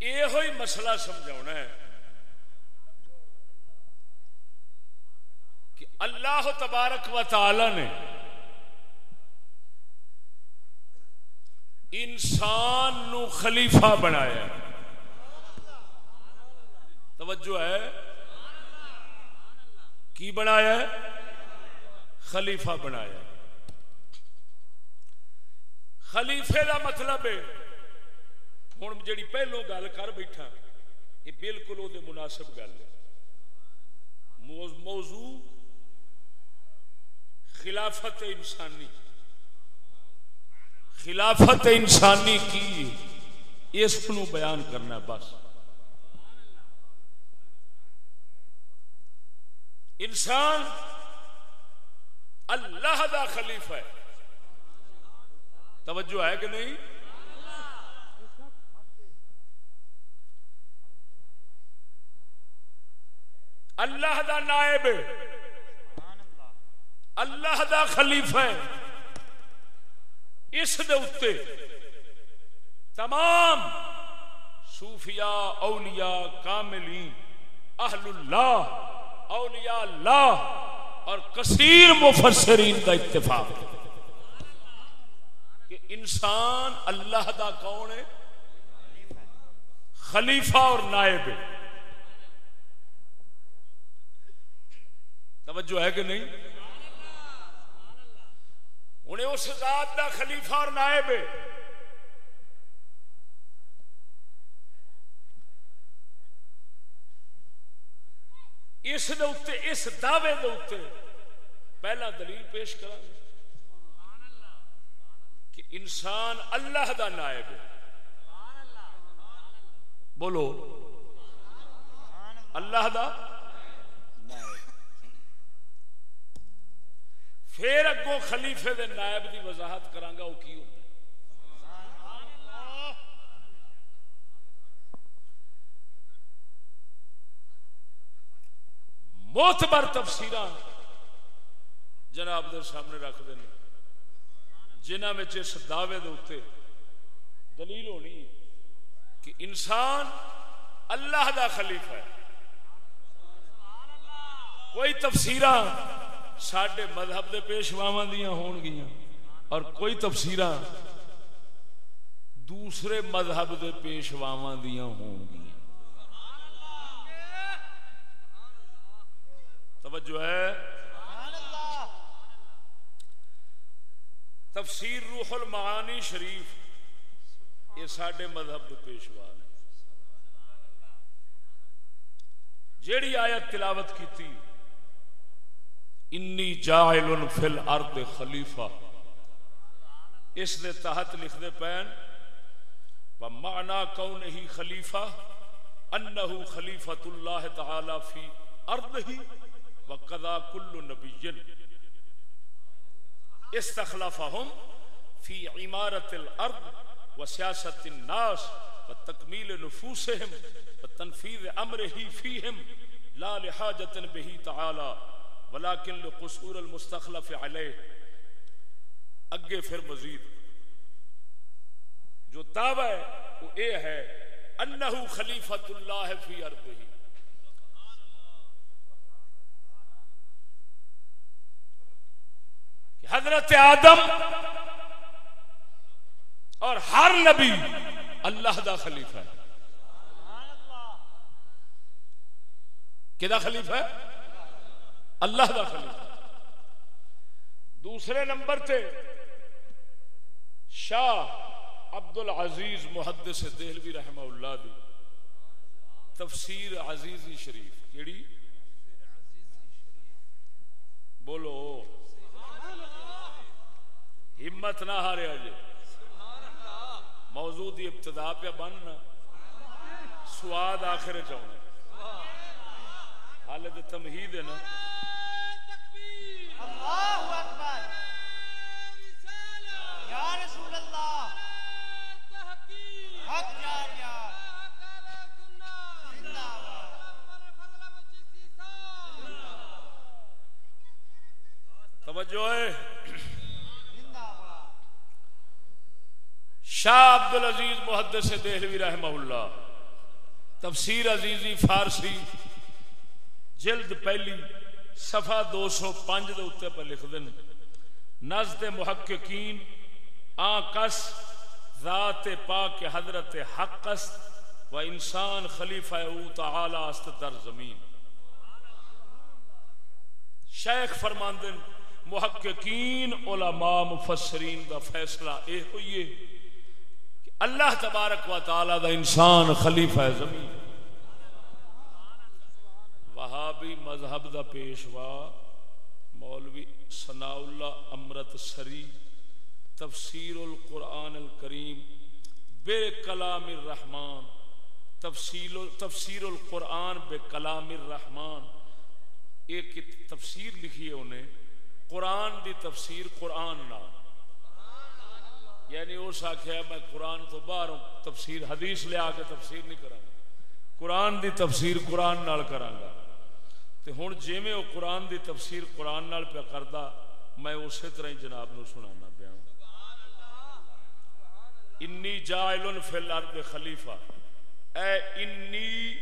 یہ مسئلہ سمجھا ہے کہ اللہ تبارک و تعالی نے انسان نو خلیفہ بنایا توجہ ہے۔ کی بنایا ہے؟ خلیفہ بنایا۔ خلیفے کا مطلب ہے ہوں جی پہلو گل کر بیٹھا، یہ بالکل وہ مناسب گل ہے۔ موضوع خلافت انسانی۔ خلافت انسانی کی اس کو بیان کرنا بس۔ انسان اللہ دا خلیفہ ہے۔ توجہ ہے کہ نہیں؟ اللہ دا نائب اللہ دا خلیفہ ہے۔ اس دے اتے تمام صوفیاء، اولیاء، کاملین، اہل اللہ، اولیاء اللہ اور کثیر مفسرین کا اتفاق کہ انسان اللہ دا کون ہے؟ خلیفہ اور نائب ہے۔ توجہ ہے کہ نہیں؟ انہیں اس ذات دا خلیفہ اور نائب ہے۔ اس دے اس دعوے دے پہلا دلیل پیش کرا کہ انسان اللہ دا نائب ہے۔ بولو۔ اللہ دا پھر اگوں خلیفے دے نائب دی وضاحت کرانگا وہ کی ہوتا موتبر تفسیر جناب دے سامنے رکھ دیں۔ جنہ میں اس دعوے دے دلیل ہونی کہ انسان اللہ دا خلیفہ ہے۔ کوئی تفسیر سڈے مذہب دے پیشواواں دیا ہون گیا اور کوئی تفسیر دوسرے مذہب دے پیشواواں دیا ہون گیا توجہ ہے؟ تفسیر روح المعانی شریف یہ سڈے مذہب کے پیشوا نے۔ جیڑی آیت تلاوت کی انی جاہل فی الارض خلیفہ اس دے تحت لکھ دے پین ومعنا کون ہی خلیفہ؟ انہو خلیفۃ اللہ تعالی فی ارض ہی وقضا كل نبي. استخلفهم في عمارة الأرض وسياسة الناس وتكميل نفوسهم وتنفيذ أمره فيهم. لا لحاجة به تعالى، ولكن لقصور المستخلف عليه. اگے پھر مزید، جو دعوی ہے، وہ اے ہے، انہو خلیفت اللہ فی ارض حضرت آدم اور ہر نبی اللہ دا خلیفہ ہے۔ کدا خلیفہ ہے؟ اللہ دا خلیفہ دوسرے نمبر تے شاہ عبد العزیز محدث دہلوی رحمہ اللہ دی تفسیر عزیزی شریف۔ کیڑی؟ بولو۔ ہمت نہ ہارے جی موضوع دی ابتدا پہ بننا۔ سواد آخر چاہوں حالت تمہید ہے نا؟ اللہ اکبر۔ یا رسول اللہ۔ حق جاریا زندہ توجہ ہے۔ شاہ عبد العزیز محدث دہلوی رحمہ اللہ، تفسیر عزیزی فارسی، جلد پہلی، صفحہ دو سو پانچ دے اتنے پر لکھ دن، نزد محققین آکس ذات پاک حضرت حق است و انسان خلیفہ او تعالی است در زمین۔ شیخ فرماندن، محققین، علماء، مفسرین دا فیصلہ اے ہوئیے اللہ تبارک و تعالی دا انسان خلیفہ ہے زمین۔ وہابی مذہب دا پیشوا مولوی ثناء اللہ امرت سری تفسیر القرآن الکریم بے کلام الرحمن تفصیل تفسیر القرآن بے کلام الرحمن۔ ایک تفسیر لکھی ہے انہیں، قرآن دی تفسیر قرآن نہ یعنی اس آخیا میں قرآن تو باہر ہوں، تفسیر حدیث لے آ کے تفسیر نہیں کرا قرآن دی تفسیر قرآن نال کرا تے ہوں جی میں وہ قرآن دی تفسیر قرآن نال پہ کردا، میں اسی طرح ہی جناب نو سنانا پیا انی جائل فی الارض خلیفہ۔ اے انی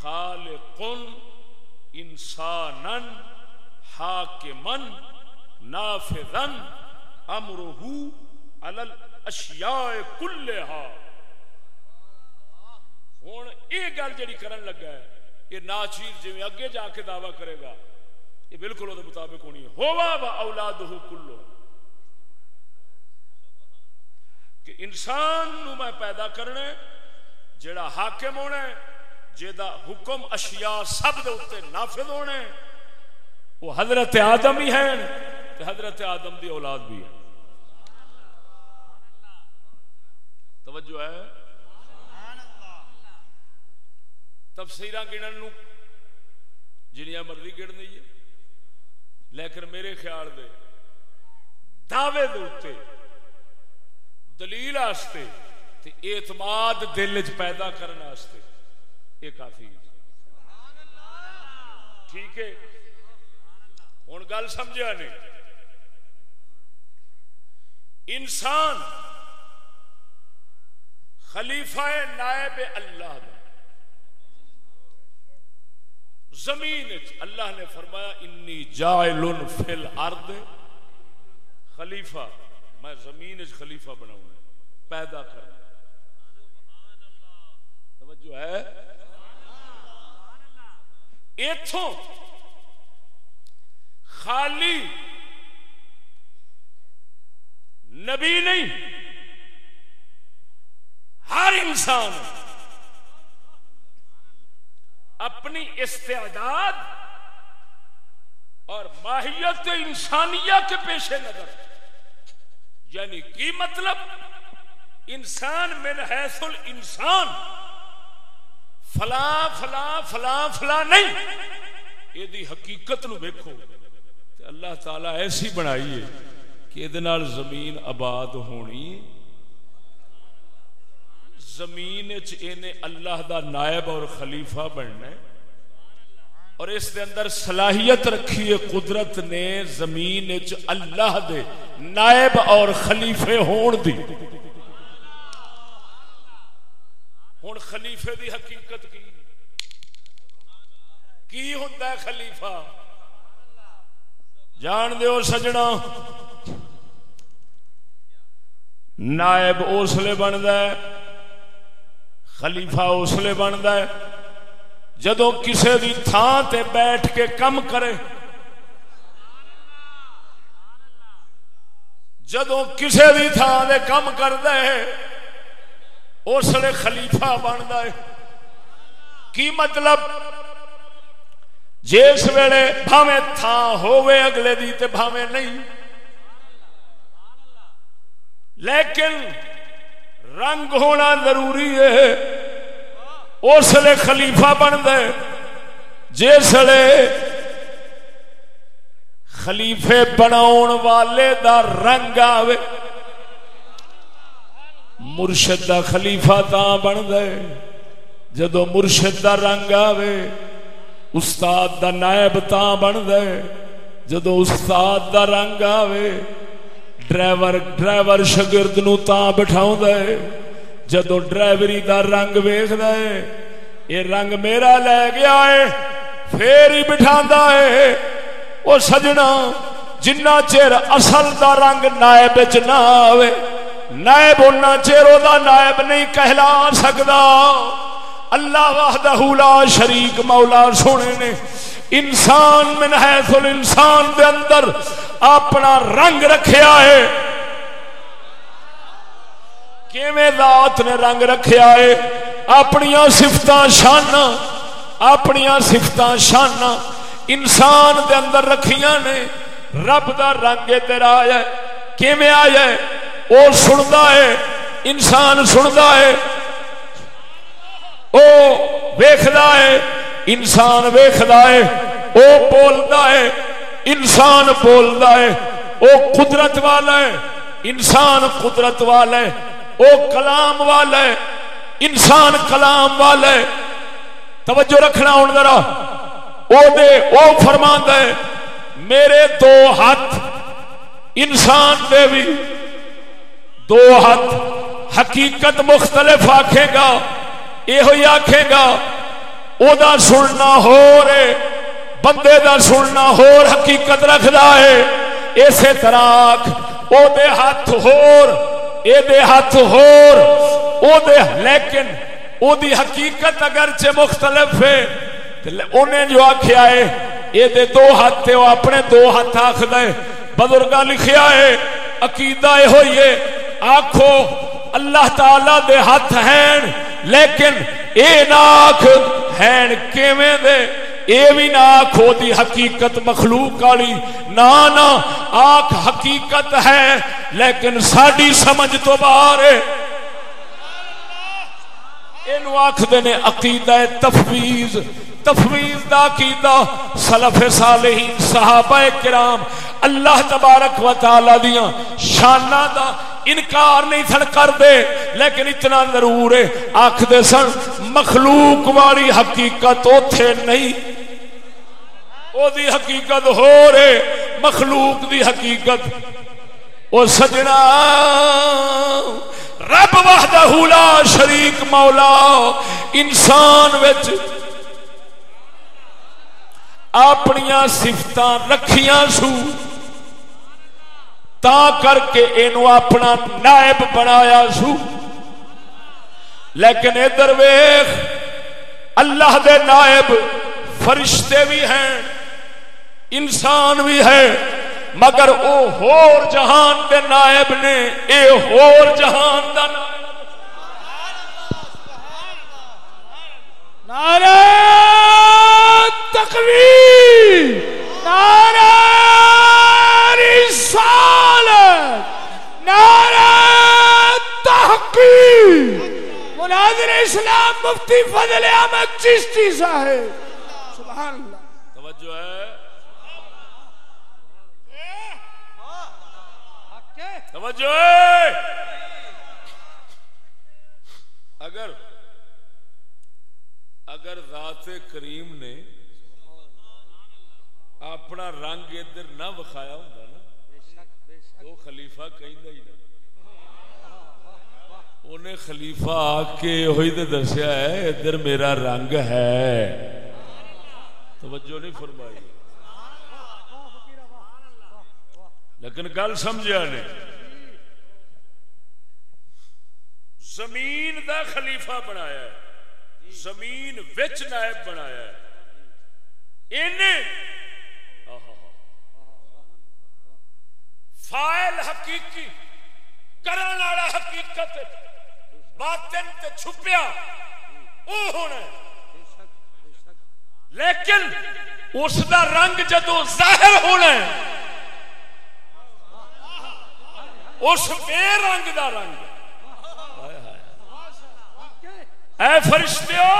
خالقن انسانن حاکمن نافذن امرہو علی الاشیاء کلہا۔ ہوں یہ گل جڑی کرن لگا ہے یہ ناچیر جی اگے جا کے دعویٰ کرے گا یہ بالکل وہ مطابق ہونی ہے۔ ہوا و اولاد کلو کہ انسان نو میں پیدا کرنا جڑا حاکم ہونا جہاں حکم اشیاء سب دے اتنے نافذ ہونے وہ حضرت آدم ہی ہیں، تے حضرت آدم دی اولاد بھی ہے۔ توجہ ہے؟ تفسیر گنن جنیا مرضی گن دی ہے۔ لیکن میرے خیال دے، دعوے دے دلیل آستے، تے اعتماد دل چ پیدا کرنے آستے، یہ کافی ہے۔ ٹھیک ہے؟ ہوں گل سمجھا نہیں۔ انسان خلیفہ نائب اللہ دا زمین اللہ نے فرمایا، انی جائل فی الارض. خلیفہ، میں زمین خلیفہ بناؤں پیدا کرنا توجہ ہے؟ ایتھوں خالی نبی نہیں ہر انسان اپنی استعداد اور ماہیت انسانیہ کے پیش نظر یعنی کی مطلب؟ انسان من حیث الانسان، فلاں فلاں فلاں فلاں نہیں، یہ حقیقت نو ویکھو۔ تے اللہ تعالی ایسی بنائی ہے کہ یہ زمین آباد ہونی زمین اللہ دا نائب اور خلیفہ بننا ہے۔ اور اس دے اندر صلاحیت رکھی ہے، قدرت نے زمین اللہ دے نائب اور خلیفے ہون دی۔ ہوں خلیفے دی حقیقت کی؟ کی ہوتا ہے خلیفہ؟ جان دیو سجنا۔ نائب اسلے بنتا ہے۔ خلیفہ اسلے بنتا ہے، جدو کسے دی تھان تے بیٹھ کے کم کرے۔ جدو کسے دی تھان تے کم کر دے اس لیے خلیفہ بنتا ہے۔ کی مطلب؟ جس ویلے بھاوے تھان ہوئے اگلے دی تے بھاوے نہیں۔ لیکن رنگ ہونا ضروری ہے۔ اس لیے خلیفہ بنتا ہے۔ جس لیے خلیفے بناؤ والے دا رنگ آوے۔ مرشد دا خلیفہ تا بن دے جدو مرشد دا رنگ آوے، استاد دا نائب تا بن دے جدو استاد دا رنگ آوے ڈرائیور ڈرائیور شگرد نو تا بٹھاؤں دے جدو ڈرائیوری دا رنگ ویخ دے یہ رنگ میرا لے گیا ہے پھر ہی بٹھا ہے وہ سجنا جنہ چیر اصل دا رنگ نائب چ نہ آوے نائب انہ چیرو دا نائب نہیں کہلا سکدا اللہ وحدہ لا شریک مولا سونے نے انسان من حیث الانسان دے اندر اپنا رنگ رکھیا ہے۔ کیویں ذات نے رنگ رکھیا ہے؟ اپنی سفت شانا اپنی سفت شانا انسان دے اندر رکھیاں نے۔ رب دا رنگ ادھر آیا ہے۔ کیویں آیا ہے؟ وہ سنتا ہے، انسان سنتا ہے۔ او ویخدا ہے۔ انسان ویخدا ہے، او بولدا ہے، انسان بولدا ہے، او قدرت والا ہے، انسان قدرت والا ہے، او کلام والا ہے، انسان کلام والا ہے۔ توجہ رکھنا ہوں ذرا۔ او دے، او فرماندا ہے، میرے دو ہاتھ، انسان دے بھی دو ہاتھ۔ حقیقت مختلف آکھے گا یہ آکھے گا او دا سننا ہو رے بندے دا سننا ہو، حقیقت رکھدا ہے۔ اسی طرح او دے ہاتھ ہور، اے دے ہاتھ ہور، او دے، لیکن او دی حقیقت اگرچہ مختلف ہے انہیں جو آکھیا ہے یہ دے دو ہاتھ تے وہ اپنے دو ہاتھ آخد ہے۔ بزرگا لکھیا ہے، عقیدہ یہ ہوئی ہے۔ آخو اللہ تعالی دے ہاتھ ہیں، لیکن اے ناک ہیں کیویں دے اے بھی نہ آخو دی حقیقت مخلوق والی نہ نہ آخ حقیقت ہے لیکن ساڈی سمجھ تو باہر ہے اینو آخدے نے عقیدہ تفویض تفویض دا عقیدہ سلف صالحین صحابہ کرام اللہ تبارک و تعالی دیاں شانہ دا انکار نہیں تھن کر دے لیکن اتنا ضرور ہے۔ آخ دے سن، مخلوق والی حقیقت اوتھے نہیں۔ او دی حقیقت ہو رے مخلوق دی حقیقت۔ او سجنا، رب وحدہ لا شریک مولا۔ انسان وچ اپنی سفت رکھیاں سو۔ تا کر کے اینو اپنا نائب بنایا سو۔ لیکن ادھر ویخ، اللہ دے نائب فرشتے بھی ہیں، انسان بھی ہے مگر او ہور جہان دے نائب نے، اے ہور جہان دا نائب۔ نعرہ تکبیر نعرہ رسالت، نعرہ تحقیق۔ مناظر اسلام مفتی فضل احمد چشتی صاحب۔ سبحان اللہ۔ توجہ ہے۔ توجہ ہے۔ اگر اگر ذات کریم نے اپنا رنگ ادھر نہ وکھایا ہوں نا خلیفہ کہیں ہی نہ انہیں خلیفہ آ کے ہوئی تو دسیا ہے، ادھر میرا رنگ ہے۔ توجہ نہیں فرمائی۔ لیکن گل سمجھا نہیں زمین دا خلیفہ بنایا ہے۔ زمین وچ نائب بنایا ہے انہیں فائل حقیقی، کرن والا حقیقت، باطن تے چھپیا، او ہونا لیکن اس دا رنگ جدو ظاہر ہونا ہے، اس بے رنگ دا رنگ اے فرشتیو،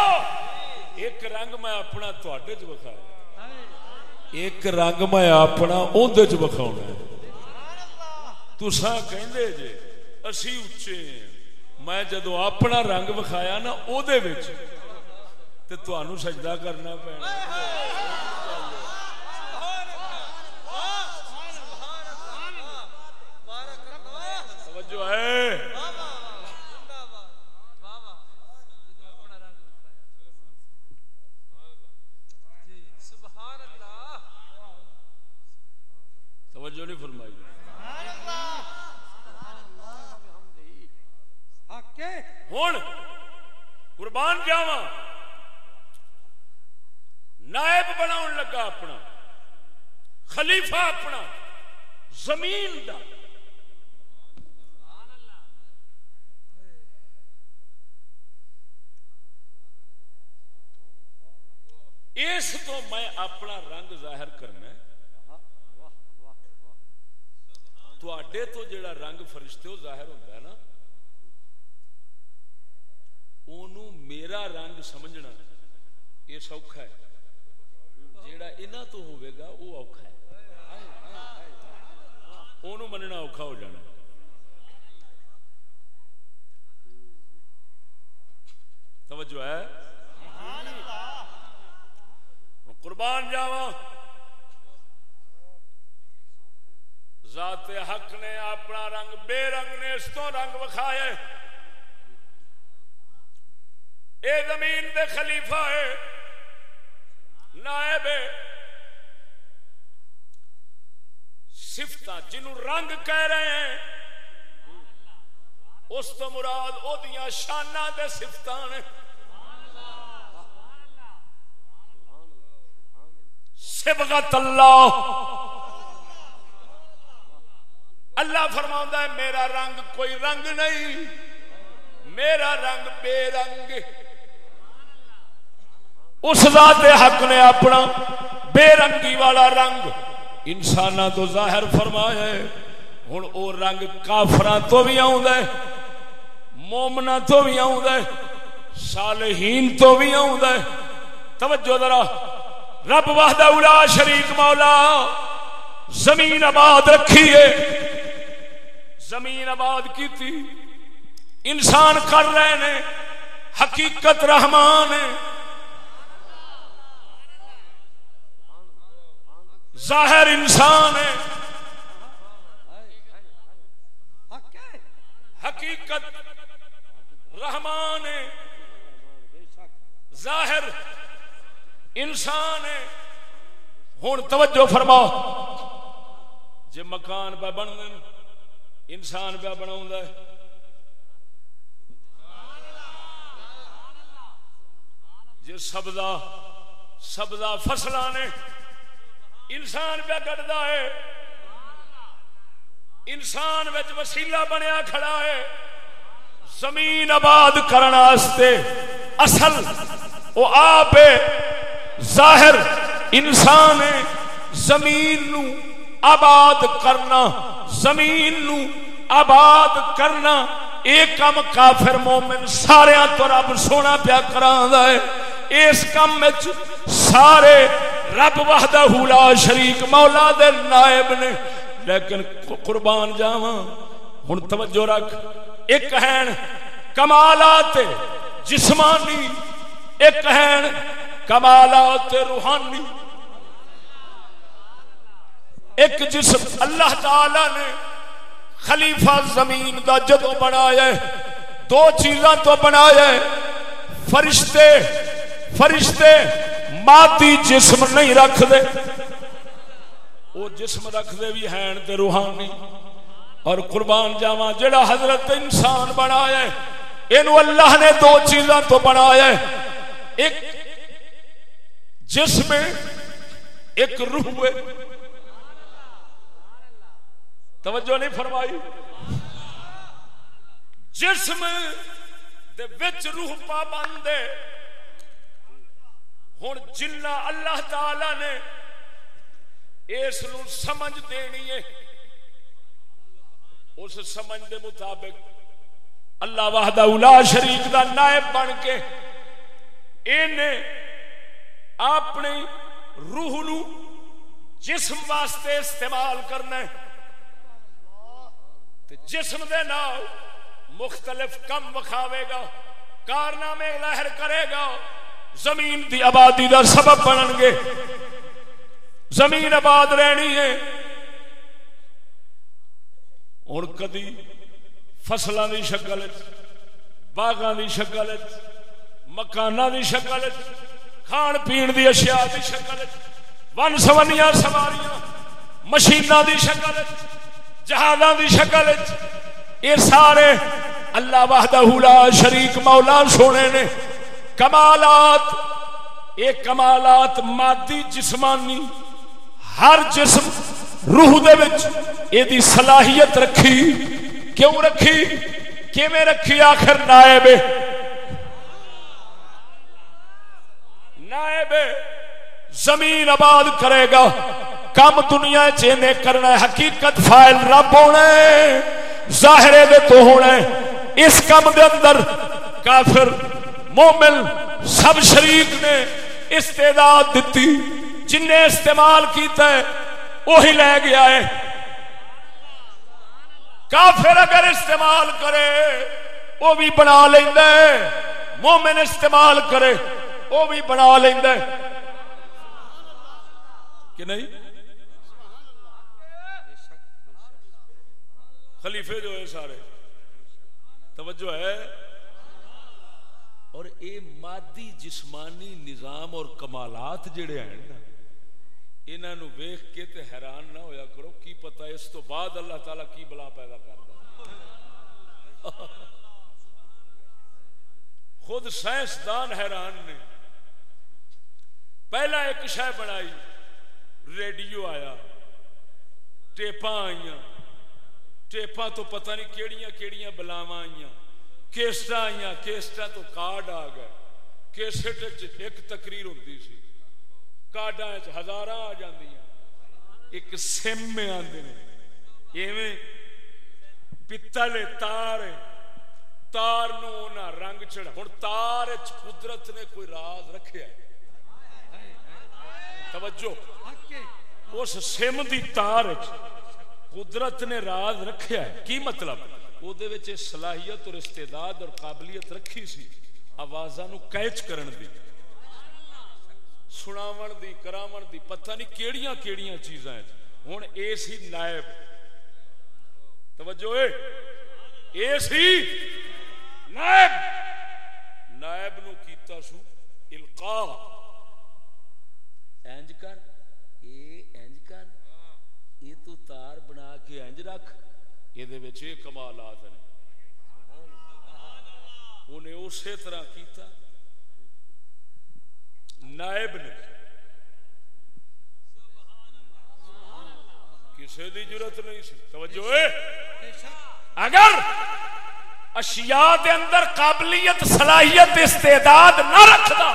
ایک رنگ میں اپنا تواڈے چ وکھایا ایک رنگ میں اپنا اونده چ وکھاونا ہے۔ تساں کہندے جے اسی اچے ہیں میں جدو اپنا رنگ وکھایا نا او دے وچ تے تانوں سجدہ کرنا پینا توجہ ہے توجہ نہیں فرمائی کہ قربان جاواں۔ نائب بناون لگا اپنا۔ خلیفہ اپنا۔ زمین دا۔ اس تو میں اپنا رنگ ظاہر کرنا تو جڑا رنگ فرشتے ہو ظاہر ہوتا ہے نا اونوں میرا رنگ سمجھنا یہ سوکھا ہے۔ جیڑا انہاں تو ہوے گا، وہ اوکھا ہے۔ اونوں مننا اوکھا ہو جانا۔ توجہ ہے؟ قربان جاواں۔ ذات حق نے اپنا رنگ، بے رنگ نے اس تو رنگ وکھایا اے زمین دے خلیفہ ہے نائب صفت جنوں رنگ کہہ رہے ہیں، اس تو مراد او دیاں شانہ دے صفتاں نے۔ سبغت اللہ۔ اللہ فرماؤں ہے، میرا رنگ کوئی رنگ نہیں، میرا رنگ بے رنگ۔ اس ذات حق نے اپنا بے رنگی والا رنگ انسان تو ظاہر فرمایا ہے۔ ہوں وہ رنگ کافر تو بھی آؤں مومنا تو بھی آؤں صالحین تو بھی آؤں توجہ ذرا، رب وحدہ اولا شریک مولا، زمین آباد رکھی ہے۔ زمین آباد کی تھی انسان کر رہے نے، حقیقت رحمان ہے۔ ظاہر انسان ہے۔ حقیقت رحمان ہے۔ ظاہر انسان ہے۔ ہوں توجہ فرماؤ۔ جی مکان پہ بن انسان پہ بنا جی سبزہ سبزہ فصل نے انسان پہ کٹتا ہے۔ انسان بچ وسیلہ بنیا کھڑا ہے۔ زمین آباد کرنے اصل وہ آپ ظاہر انسان ہے۔ زمین نو آباد کرنا، زمین نو آباد کرنا۔ ایک کم کافر مومن سارے تو رب سونا پیا کرا ہے۔ اس کم سارے رب وحدہ لا شریک مولا دے نائب نے، لیکن قربان جاواں۔ ہن توجہ رکھ۔ ایک ہیں کمالات جسمانی، ایک ہیں کمالات روحانی۔ ایک جسم اللہ تعالی نے خلیفہ زمین دا جدو بنایا ہے، دو چیزاں تو بنایا ہے۔ فرشتے فرشتے مادی جسم نہیں رکھ دے وہ جسم رکھ دے بھی ہیں تے روحانی۔ اور قربان جاوا جڑا حضرت انسان بنایا اینو اللہ نے دو چیزاں تو بنایا ایک جسم ایک روح توجہ نہیں فرمائی؟ جسم دے وچ روح پابند ہے۔ ہوں جنا اللہ تعالی نے اس سمجھ دینی ہے، اس سمجھ دے مطابق اللہ وحدہ اولا شریف دا نائب بن کے اپنی روح نو جسم واسطے استعمال کرنا ہے۔ جسم دے نال مختلف کم وکھاوے گا، کارنامے لہر کرے گا۔ زمین دی آبادی دا سبب بنن گے۔ زمین آباد رہنی ہے۔ ہوں کدی فصلوں کی شکل باغاں کی شکل مکانہ کی شکل کھان پین کی اشیاء کی شکل ون سونیاں سواریاں مشینوں کی شکل جہازوں کی شکل یہ سارے اللہ وحدہ لا شریک مولا سونے نے کمالات، یہ کمالات مادی جسمانی، ہر جسم روح دے وچ اے دی صلاحیت رکھی، کیوں رکھی؟ کیویں رکھی آخر نائب؟ نائب زمین آباد کرے گا، کم دنیا چینے کرنا ہے، حقیقت فائل رب ہونا ہے، ظاہرے دے تو ہونا ہے، اس کم دے اندر کافر مومن سب شریک نے استعداد دیتی جن نے استعمال کیتا ہے، وہی لے گیا ہے۔ کافر اگر استعمال کرے، وہ بھی بنا لینا ہے۔ مومن استعمال کرے، وہ بھی بنا لینا ہے۔ کہ نہیں؟ خلیفے جو ہے سارے، توجہ ہے۔ اور اے مادی جسمانی نظام اور کمالات جڑے ہیں نا، انہاں نو ویکھ کے تے حیران نہ ہویا کرو، کی پتہ اس تو بعد اللہ تعالی کی بلا پیدا کردا [laughs] خود سائنسدان حیران نے۔ پہلا ایک شے بنائی، ریڈیو آیا، ٹیپاں آئیاں، ٹیپاں تو پتہ نہیں کیڑیاں کیڑیاں بلاواں آئیاں۔ کیسٹاں آئیاں کیسٹاں تو کارڈ آ گئے۔ کیسٹ ایک تقریر ہوندی سی۔ کارڈاں وچ آ جاندیاں۔ ایک سم میں آندے نے۔ ایویں پتل تار تار نو نہ رنگ چڑھا۔ ہن تار قدرت نے کوئی راز رکھیا ہے۔ توجہ۔ اس سم دی تار قدرت نے راز رکھیا ہے۔ کی مطلب؟ وہ صلاحیت اور استعداد اور قابلیت رکھی سی آوازاں کیچ کرن دی سناون دی کراون دی پتہ نہیں کیڑیاں کیڑیاں چیزاں ہیں ہن اے سی نائب توجہ اے اے سی نائب نائب نو کیتا سو القاء انج کر اے انج کر یہ تو تار بنا کے انج رکھ یہ کمالات نے انہیں اسی طرح کیتا نائب نے کسی دی ضرورت نہیں سی توجہ اے اگر اشیاء دے اندر قابلیت صلاحیت استعداد نہ رکھدا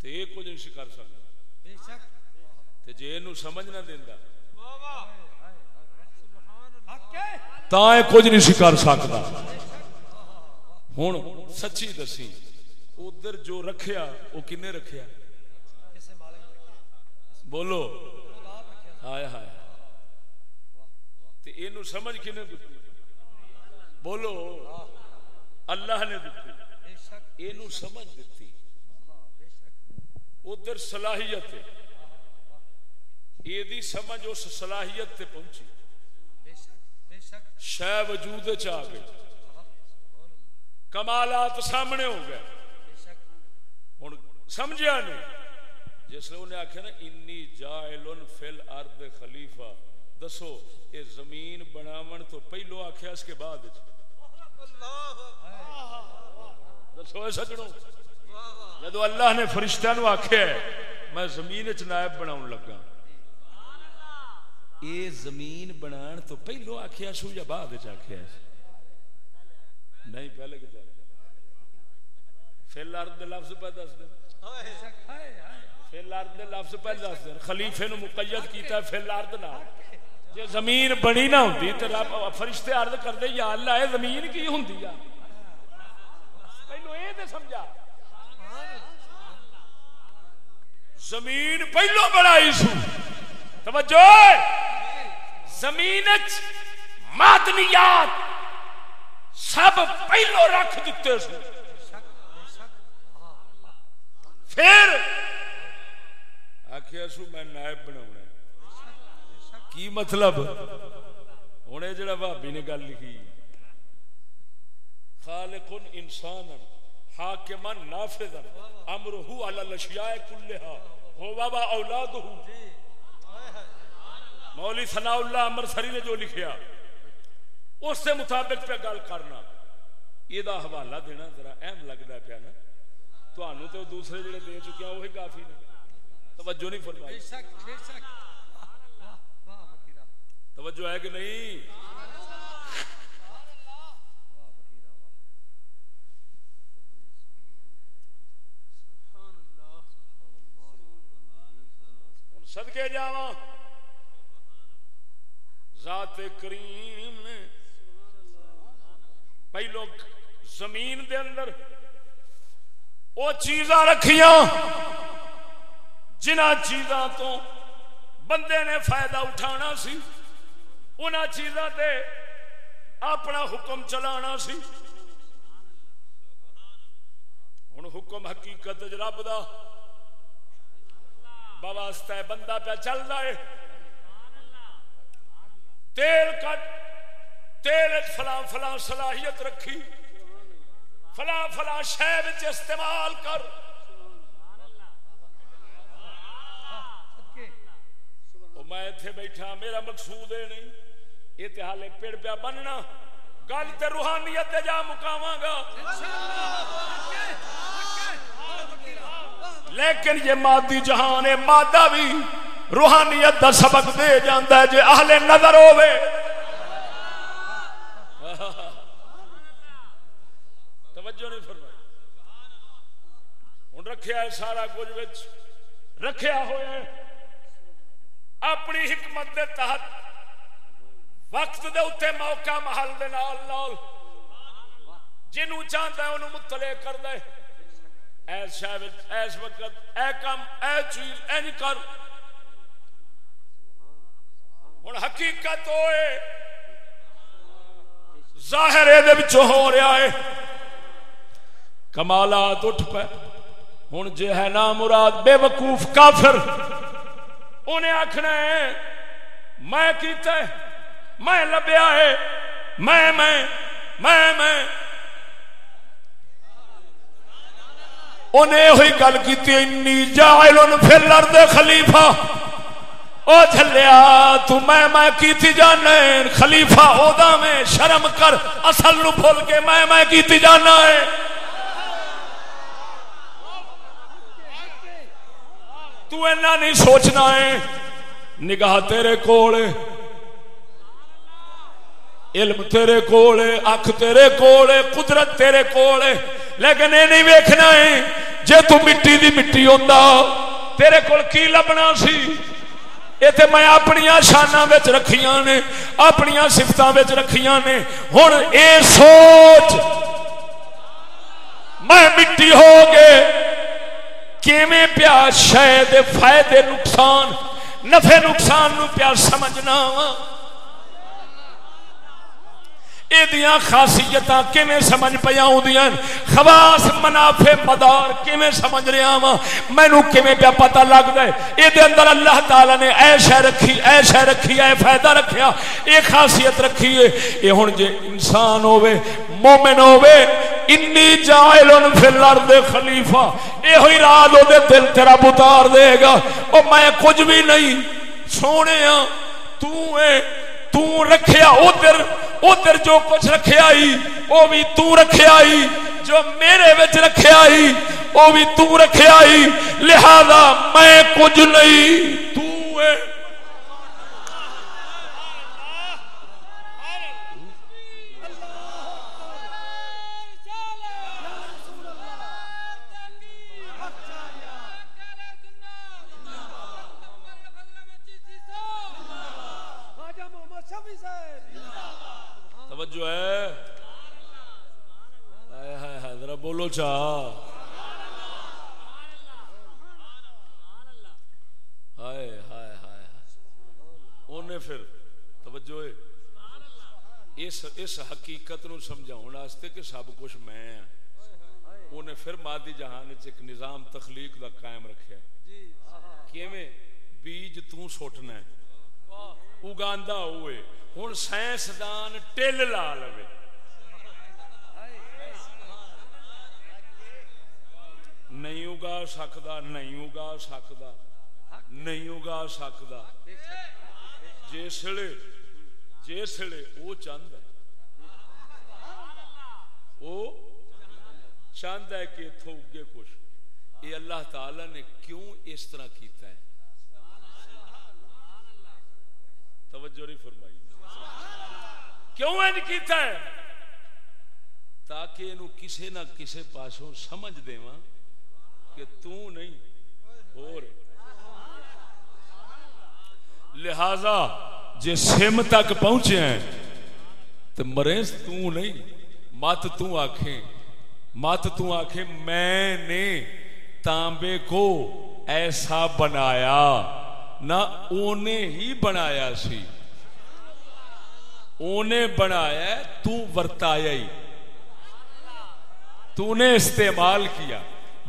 تو یہ کچھ نہیں کر سکتا تے جے نو سمجھ نہ دیندا تا یہ کچھ نہیں سی کر سکتا ہوں سچی دسی ادھر جو رکھیا وہ کنے رکھیا؟ بولو۔ ہائے ہائے۔ تے اینو سمجھ کنے دتی؟ بولو۔ اللہ نے دتی۔ اینو سمجھ دتی۔ ادھر صلاحیت ہے۔ یہ سمجھ اس صلاحیت تے پہنچی۔ شہ وجود آ گئی کمالات سامنے ہو گئے۔ ہوں سمجھا نہیں۔ جس انہیں آخیا نا انی جائل فل ارد خلیفہ دسو یہ زمین بناون تو پہلو آخیا اس کے بعد دسو سجڑوں جدو اللہ نے فرشتہ نو آخیا میں زمین چ نائب بنا لگا۔ یہ زمین بنا تو پہلو آخیا سو یا بعد آخیا نہیں، پہلے کتنے فل ارد لفظ پہ دس دیں فل ارد لفظ پہ دس دیں خلیفے نو مقید کیتا ہے فل ارد نہ جی زمین بنی نہ ہوتی تو فرشتے ارد کرتے یا اللہ یہ زمین کی ہوں پہلو اے یہ سمجھا۔ زمین پہلو بنائی سو توجہ! زمین مادنیات سب پہلو رکھ دیتے سو پھر آخیا سو میں نائب بنا کی مطلب؟ ہوں یہ جڑا بھابی نے گل لکھی۔ خالق انسان حاکمن نافذن امرہ علی الاشیاء کلھا ہو بابا اولاد مولی سنا اللہ امرسری نے جو لکھیا اس سے مطابق پہ گل کرنا یہ حوالہ دینا ذرا اہم لگتا پیا نا تمہوں تو دوسرے جڑے دے چکے ہیں وہی کافی نے توجہ نہیں فرمائی توجہ ہے کہ نہیں صدقے جاواں ذات کریم نے پہلو زمین دے اندر وہ چیزاں رکھیاں جنہ چیزاں تو بندے نے فائدہ اٹھانا سی ان چیزاں تے اپنا حکم چلانا سی۔ ہوں حکم حقیقت رب دا۔ بواسطہ بندہ پہ چل رہا ہے۔ تیل کٹ، تیل فلاں فلاں صلاحیت رکھی۔ فلاں فلاں شہر استعمال کر۔ میں اتنے بیٹھا، میرا مقصود یہ نہیں یہ تو حالے پیڑ پیا بننا۔ گل تے روحانیت جا مکاواں گا۔ لیکن یہ مادی جہان ہے مادہ بھی روحانیت دا سبق دے جاندا ہے جے اہل نظر ہوے توجہ نہیں فرمائی۔ ہن رکھیا ہے سارا کچھ وچ۔ رکھیا ہویا ہے۔ اپنی حکمت دے تحت وقت دے اتنے موقع محل دے نال نال جنوں چاہتا ہے انہوں مطلع کر دے ایس شاہ ایس وقت اے کم اے چیز اے نہیں کر۔ ہوں حقیقت ہوئے ظاہر یہ بچوں ہو رہا ہے کمالات اٹھ پہ ہوں جے ہے نا مراد بے وقوف کافر انہیں آخنا ہے میں کیتا ہے میں لبیا ہے میں میں میں میں انہیں ہوئی گل کی انی جائل فی الارض خلیفہ او جھلیا، تو میں میں کیتی جانا ہے۔ خلیفہ اودا میں، شرم کر، اصل نو بھول کے میں میں کیتی جانا ہے۔ تو اینا نہیں سوچنا ہے، نگاہ تیرے کولے علم تیرے کولے اکھ تیرے کولے قدرت تیرے کولے لیکن یہ نہیں ویکھنا ہے، جے تو مٹی دی مٹی ہوندا، تیرے کول کی لبنا سی؟ یہ تو میں اپنی شانہ وچ رکھیاں نے اپنی سفتوں میں رکھیاں نے۔ ہوں یہ سوچ، میں مٹی ہو گئے۔ کیویں پیا شاید فائدے نقصان نفے نقصان نو پیا سمجھنا وا؟ یہ خاصیتاں کیویں سمجھ پیا آدیاں خواص منافع مدار کیویں سمجھ رہا ہاں؟ وا مینو کیویں پیا پتہ لگدا ہے؟ یہ اندر اللہ تعالی نے اے شے رکھی، اے شے رکھی، اے فائدہ رکھیا، اے خاصیت رکھی ہے۔ یہ ہن جے انسان ہوے مومن ہوے انی جائل فی الارض خلیفہ۔ اے ہوئی رات او دے دل تیرا بتار دے گا۔ او میں کچھ بھی نہیں، سونے ہاں تو اے تو رکھیا ادھر ادھر جو کچھ رکھیا ہی وہ بھی تو رکھیا ہی جو میرے وچ رکھیا ہی وہ بھی تو رکھیا ہی لہذا میں کچھ نہیں تو ہے توجہ ہے۔ ذرا بولو چا۔ ہائے ہائے ہائے انہیں پھر توجہ ہے اس اس حقیقت نو سمجھاؤن واسطے کہ سب کچھ میں ہاں۔ انہیں پھر مادی جہان وچ ایک نظام تخلیق دا قائم رکھیا۔ کیویں؟ بیج تو ہے۔ اگاندا ہوئے ہوں سائنسدان ٹل لا لو نہیں اگا سکتا نہیں اگا سکتا نہیں اگا سکتا جسے جسے وہ چاہتا ہے وہ چاہتا ہے کہ اتوں اگے کچھ یہ اللہ تعالی نے کیوں اس طرح کیتا ہے توجہ نہیں فرمائی۔ کیوں انج کیتا ہے؟ تاکہ اینو کسے نہ کسے پاسوں سمجھ دیواں کہ تو نہیں اور لہذا جے سم تک پہنچے ہیں تو مرے تو نہیں مت تو آکھیں مت تو آکھیں میں نے تانبے کو ایسا بنایا۔ نہ اونے ہی بنایا سی۔ اونے بنایا تو ورتایا ہی۔ تو نے استعمال کیا۔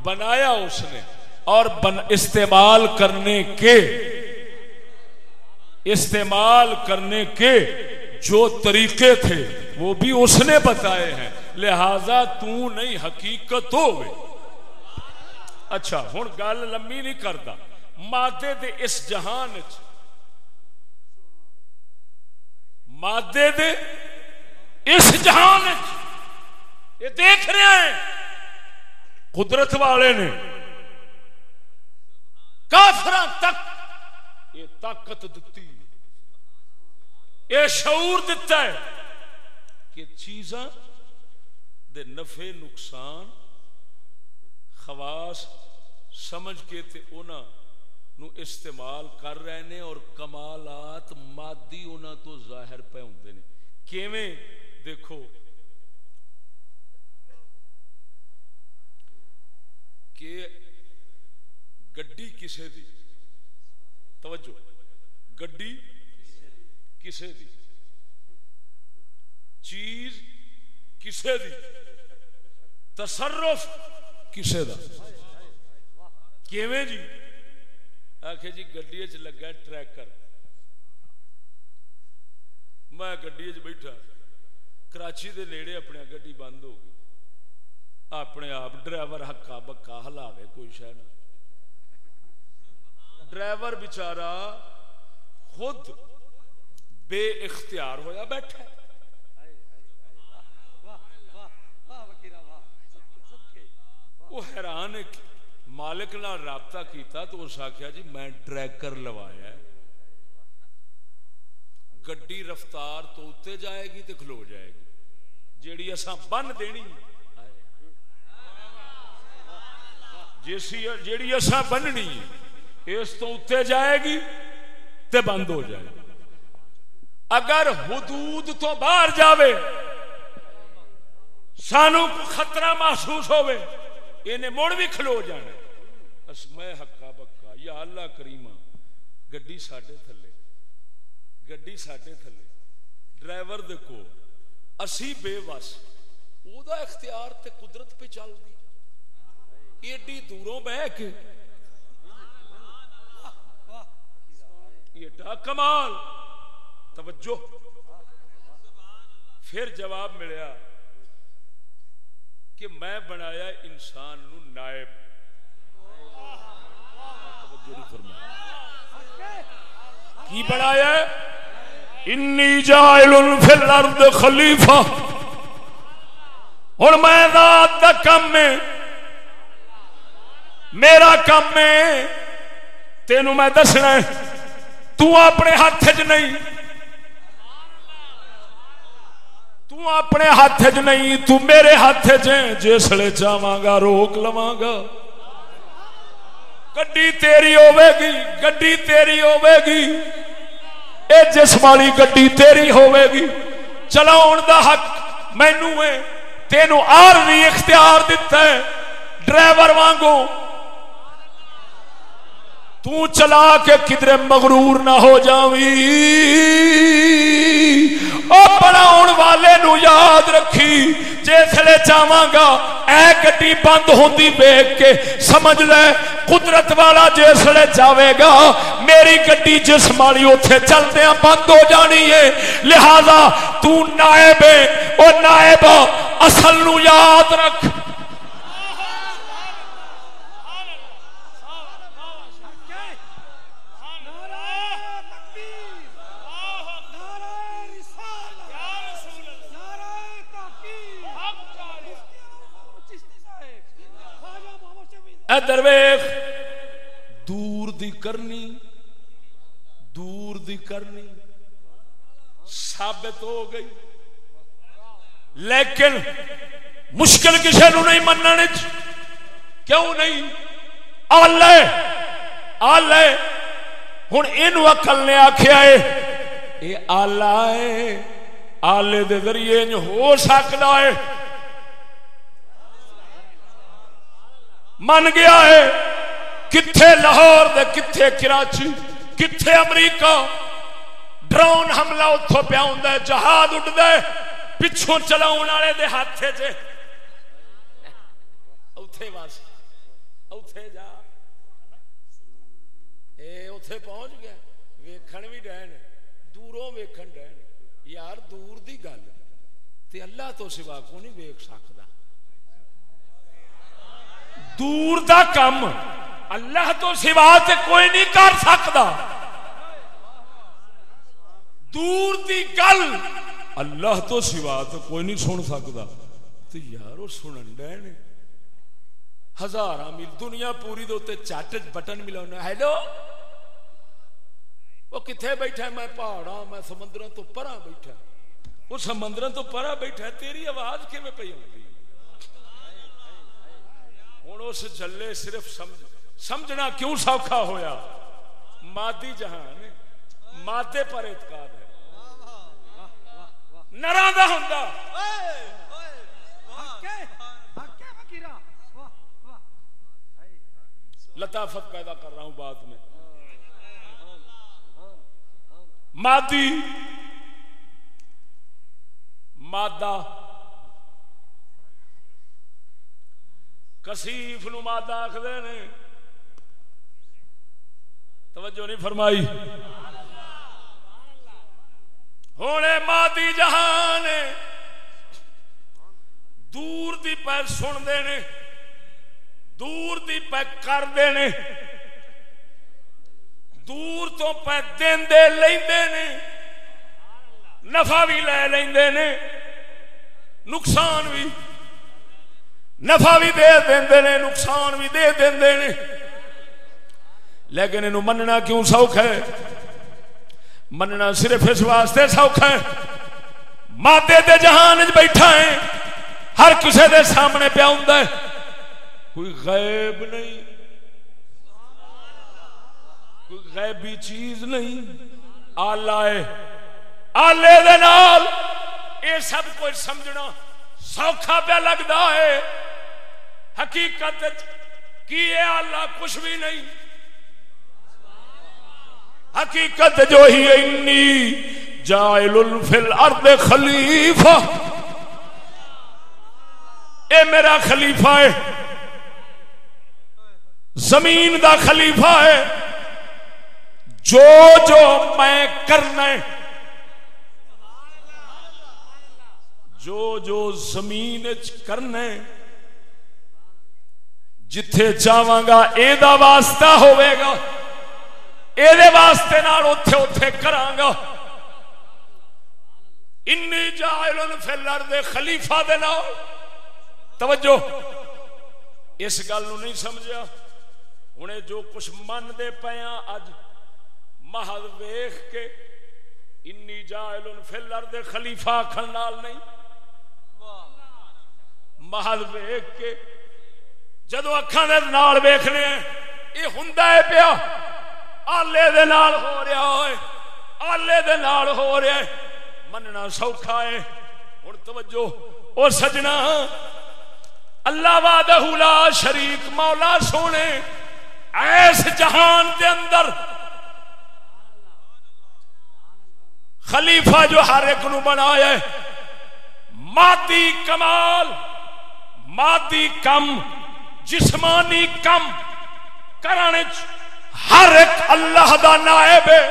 بنایا اس نے۔ اور بن، استعمال کرنے کے۔ استعمال کرنے کے جو طریقے تھے، وہ بھی اس نے بتائے ہیں۔ لہذا تو نہیں، حقیقت ہو اچھا ہوں گل لمبی نہیں کرتا۔ مادے دے اس جہان چ مادے دے اس جہان چ یہ دیکھ رہے ہیں۔ قدرت والے نے۔ کافر تک یہ طاقت دتی۔ یہ شعور دتا ہے کہ چیزاں دے نفع، نقصان، خواص سمجھ کے تے اونا نو استعمال کر رہے نے اور کمالات مادی اونا تو ظاہر پہ ہوندے نے۔ کیویں؟ دیکھو۔ کہ گڈی کسے دی؟ توجہ۔ گڈی کسے دی؟ چیز کسے دی؟ تصرف کسے دا؟ کیویں جی؟ آخ جی گڈی چ لگا ٹریکر۔ میں گڈی چ بیٹھا۔ کراچی دے نیڑے اپنے گڈی بند ہو گئی۔ اپنے آپ ڈرائیور ہکا بکا ہلاوے کوئی شہ نہ۔ ڈرائیور بچارا خود بے اختیار ہویا بیٹھا وہ حیران ہے کہ مالک نال رابطہ کیتا تو اس آخیا جی میں ٹریکر لوایا ہے۔ گڈی رفتار تو اتنے جائے گی تو کھلو جائے گی۔ جیڑی اساں بن دینی۔ جیسی جیڑی اساں بننی، اس تو اتنے جائے گی تے بند ہو جائے گی۔ اگر حدود تو باہر جاوے سانو کو خطرہ محسوس ہوئے انہیں مڑ بھی کھلو جانا۔ اس میں حقا بکا، یا اللہ کریمہ، گڈی ساڈے تھلے۔ گڈی ساڈے تھلے۔ ڈرائیور دے کو اسی بے وس۔ او دا اختیار تے قدرت پہ چل دی۔ ایڈی دوروں بہ کے۔ ایڈا کمال۔ توجہ۔ پھر جواب ملیا کہ میں بنایا انسان نو نائب۔ کی بنایا انی جائل فی الارض خلیفہ۔ اور میں ذات دا کم میں میرا کم میں تینوں میں دسنا ہے۔ تو اپنے ہاتھ چ نہیں۔ تو اپنے ہاتھ چ نہیں۔ تو میرے ہاتھ چ جسے چاہاں گا، روک لواں گا۔ گڈی تیری ہوے گی گڈی تیری ہوے گی اے جسم والی گڈی تیری ہوے گی چلاؤن دا حق مینو ہے تینو آر عارضی اختیار دیتا ہے ڈرائیور وانگو تو چلا کے کدھر مغرور نہ ہو جاوی او بناؤن والے نو یاد رکھی جیسے چاہاں گا اے گڈی بند ہوندی ویک کے، سمجھ لے، قدرت والا جسے چاہے گا۔ میری گڈی جس مالی اوتھے چلدے بند ہو جانی ہے، لہذا تو نائب ہے، او نائب اصل نو یاد رکھ۔ اے درویش! دور دی کرنی دور دی کرنی ثابت ہو گئی۔ لیکن مشکل کسی نو نہیں مننے کیوں نہیں؟ آلے آلے ہوں یہ اکل نے آخیا ہے یہ آلہ ہے آلے دے ذریعے ہو سکتا ہے۔ من گیا ہے۔ کتھے لاہور دے، کتھے کراچی، کتھے امریکہ۔ ڈرون حملہ اتوں پیا ہوں جہاز اڈتا ہے۔ پچھوں چلاؤ والے دے ہاتھ چ اوتھے بس۔ اوتھے جا۔ اے، اوتھے پہنچ گیا ویکھن بھی ڈے دوروں ویکھن ڈے یار، دور دی گل۔ تے اللہ تو سوا کو نہیں ویکھ سکدا؟ دور دا کم۔ اللہ تو سوا تے کوئی نہیں کر سکدا دور دی گل۔ اللہ تو سوا تو کوئی نہیں سن سکتا۔ تو یار وہ سنن ڈے نے ہزار میل دنیا پوری دے اتنے چٹ بٹن ملا ہیلو۔ وہ کتنے بیٹھا میں پہاڑا میں سمندر تو پرا بیٹھا۔ وہ سمندر تو پرا بیٹھا تیری آواز کیون پی آتی ہوں اس جلے صرف سمجھ سمجھنا کیوں سوکھا ہویا؟ مادی جہان مادے پر اعتقاد ہے۔ نرا دا ہوندا۔ لطافت پیدا کر رہا ہوں بات میں۔ مادی مادہ کسیف نو مادہ آخر نے۔ توجہ نہیں فرمائی۔ ہونے مادی جہان دور دی پہ سن دے نے۔ دور دی پہ کر دے نے۔ دور تو پہ دین دے لیندے نے۔ نفع بھی لے لیندے نے۔ نقصان بھی۔ نفع بھی دے دیندے نے، نقصان بھی دے دیندے نے۔ لیکن انہوں مننا کیوں سوکھ ہے؟ مننا صرف اس واسطے سوکھا ہے، مادے دے جہان چ بیٹھا ہے، ہر کسے دے سامنے پیا ہوں کوئی غیب نہیں، کوئی غیبی چیز نہیں، آلہ ہے، آلے دے نال یہ سب کچھ سمجھنا سوکھا پیا لگتا ہے۔ حقیقت کی یہ آلہ کچھ بھی نہیں۔ حقیقت جو ہی انی جائل فی الارض خلیفہ۔ اے میرا خلیفہ ہے، زمین دا خلیفہ ہے۔ جو جو میں کرنا ہے، جو جو زمین کرنا ہے جتھے جاواں گا اے دا واسطہ ہوئے گا اے دے واسطے نال اوتھے اوتھے کراں گا انی جاعل فی الارض خلیفہ دے نال۔ توجہ، اس گل نو نہیں سمجھا ہنے جو کچھ من دے پیاں، اج محض ویکھ کے انی جاعل فی الارض خلیفہ آکھن نال نہیں۔ محض ویکھ کے جدو اکھاں دے نال ویکھنے یہ ہوندا ہے پیا، آلے دے نال ہو رہا ہے آلے دے نال ہو رہا ہے، مننا سوکھا ہے۔ ہن توجہ، او سجنا، اللہ وحدہ لا شریک، مولا سونے ایس جہان دے اندر۔ خلیفہ جو ہر ایک نو بنایا ہے، مادی کمال، مادی کم۔ جسمانی کم کرانے ہر ایک اللہ دا نائب ہے۔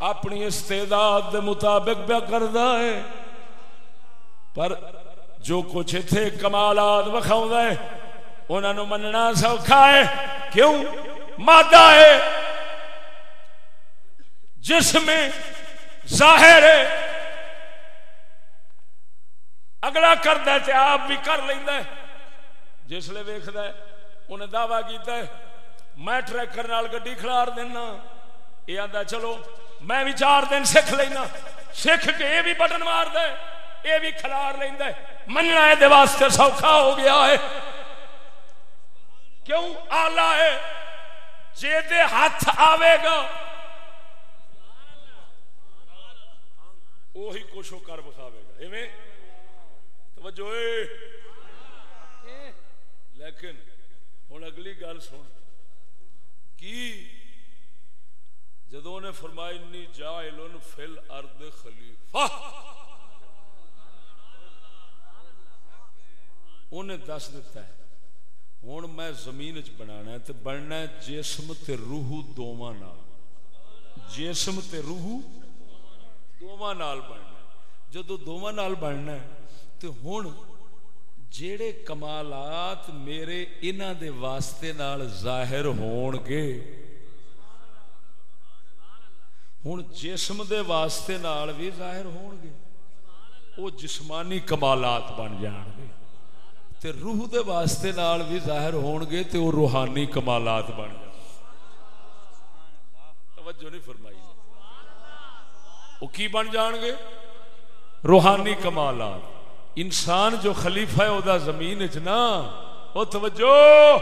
اپنی استعداد دے مطابق پیا کردا ہے۔ پر جو کچھ اتنے کمالات وکھاؤں ہے انہوں نے مننا سوکھا ہے۔ کیوں؟ مادہ ہے۔ جس میں ظاہر ہے۔ اگلا کرد ہے آپ بھی کر لینا جس لیے ویکد ہے، انہیں دعویٰ کیتا ہے، میں ٹریکر نال گڈی کھلار دینا۔ یہ آتا چلو، میں بھی چار دن سکھ لینا۔ سکھ کے یہ بھی بٹن مار دے یہ بھی کھلار لینا مننا ہے واسطے سوکھا ہو گیا ہے۔ کیوں؟ آلہ ہے، جے دے ہاتھ آوے گا۔ وہی کچھ وہ کر بکھاوے گا۔ ایویں؟ توجہ، اے۔ لیکن ہوں اگلی گل سن۔ کی؟ جدو نے فرمایا انی جائل فل ارد خلیفہ۔ انہیں دس دیتا ہے ہوں میں زمین چ بنا ہے تو بننا ہے جسم تے روح دونوں نال۔ جسم تے روح دونوں نال بننا ہے۔ جدو دونوں نال بننا ہے تو ہوں جیڑے کمالات میرے انہاں دے واسطے نال ظاہر ہون گے ہوں جسم دے واسطے نال بھی ظاہر ہون گے وہ جسمانی کمالات بن جان گے تے روح دے واسطے نال بھی ظاہر ہون گے تے وہ روحانی کمالات بن جان توجہ نہیں فرمائی۔ وہ کی بن جان گے روحانی کمالات۔ انسان جو خلیفہ ہے وہ زمین چ نا وہ توجہ!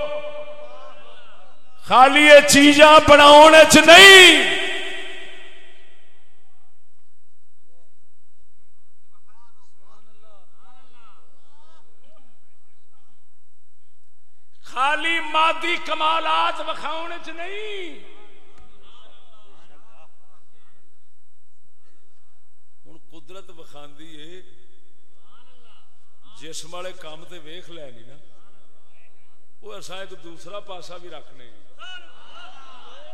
خالی یہ چیزاں بناؤ چ نہیں۔ خالی مادی کمالات وکھاؤ چ نہیں۔ ہوں قدرت وکھاندی ہے جسم والے کام تے ویخ لے نہیں نا وہ ایسا ایک دوسرا پاسا بھی رکھنے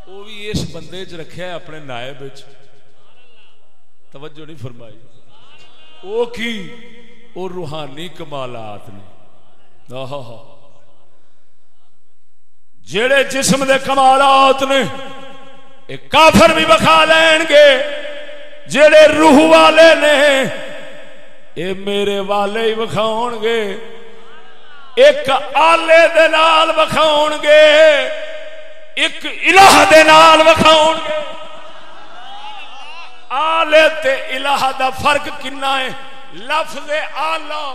وہ بھی اس بندے چ رکھا ہے اپنے نائب توجہ نہیں فرمائی وہ کی وہ روحانی کمالات نے آہا جڑے جسم دے کمالات نے ایک کافر بھی بکھا لین گے جڑے روح والے نے اے میرے والے ہی وکھاؤ گے۔ ایک آلے دے نال وکھاؤ گے۔ ایک الہ دے نال وکھاؤ گے۔ آلے تے الہ دا فرق کنا ہے؟ لفظ آلہ۔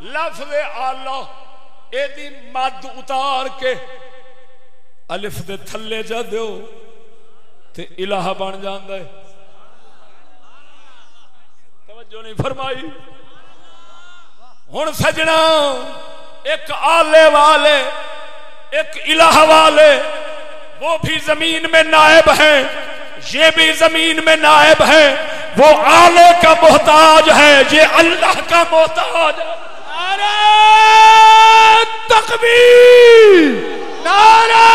لفظ آلہ۔ اے دی مد اتار کے الف دے تھلے جا دیو تے الہ بن جاندا ہے۔ توجہ نہیں فرمائی۔ ہن سجنا ایک آلے والے ایک الہ والے وہ بھی زمین میں نائب ہیں۔ یہ بھی زمین میں نائب ہے وہ آلے کا محتاج ہے یہ اللہ کا محتاج ہے نعرہ تکبیر نعرہ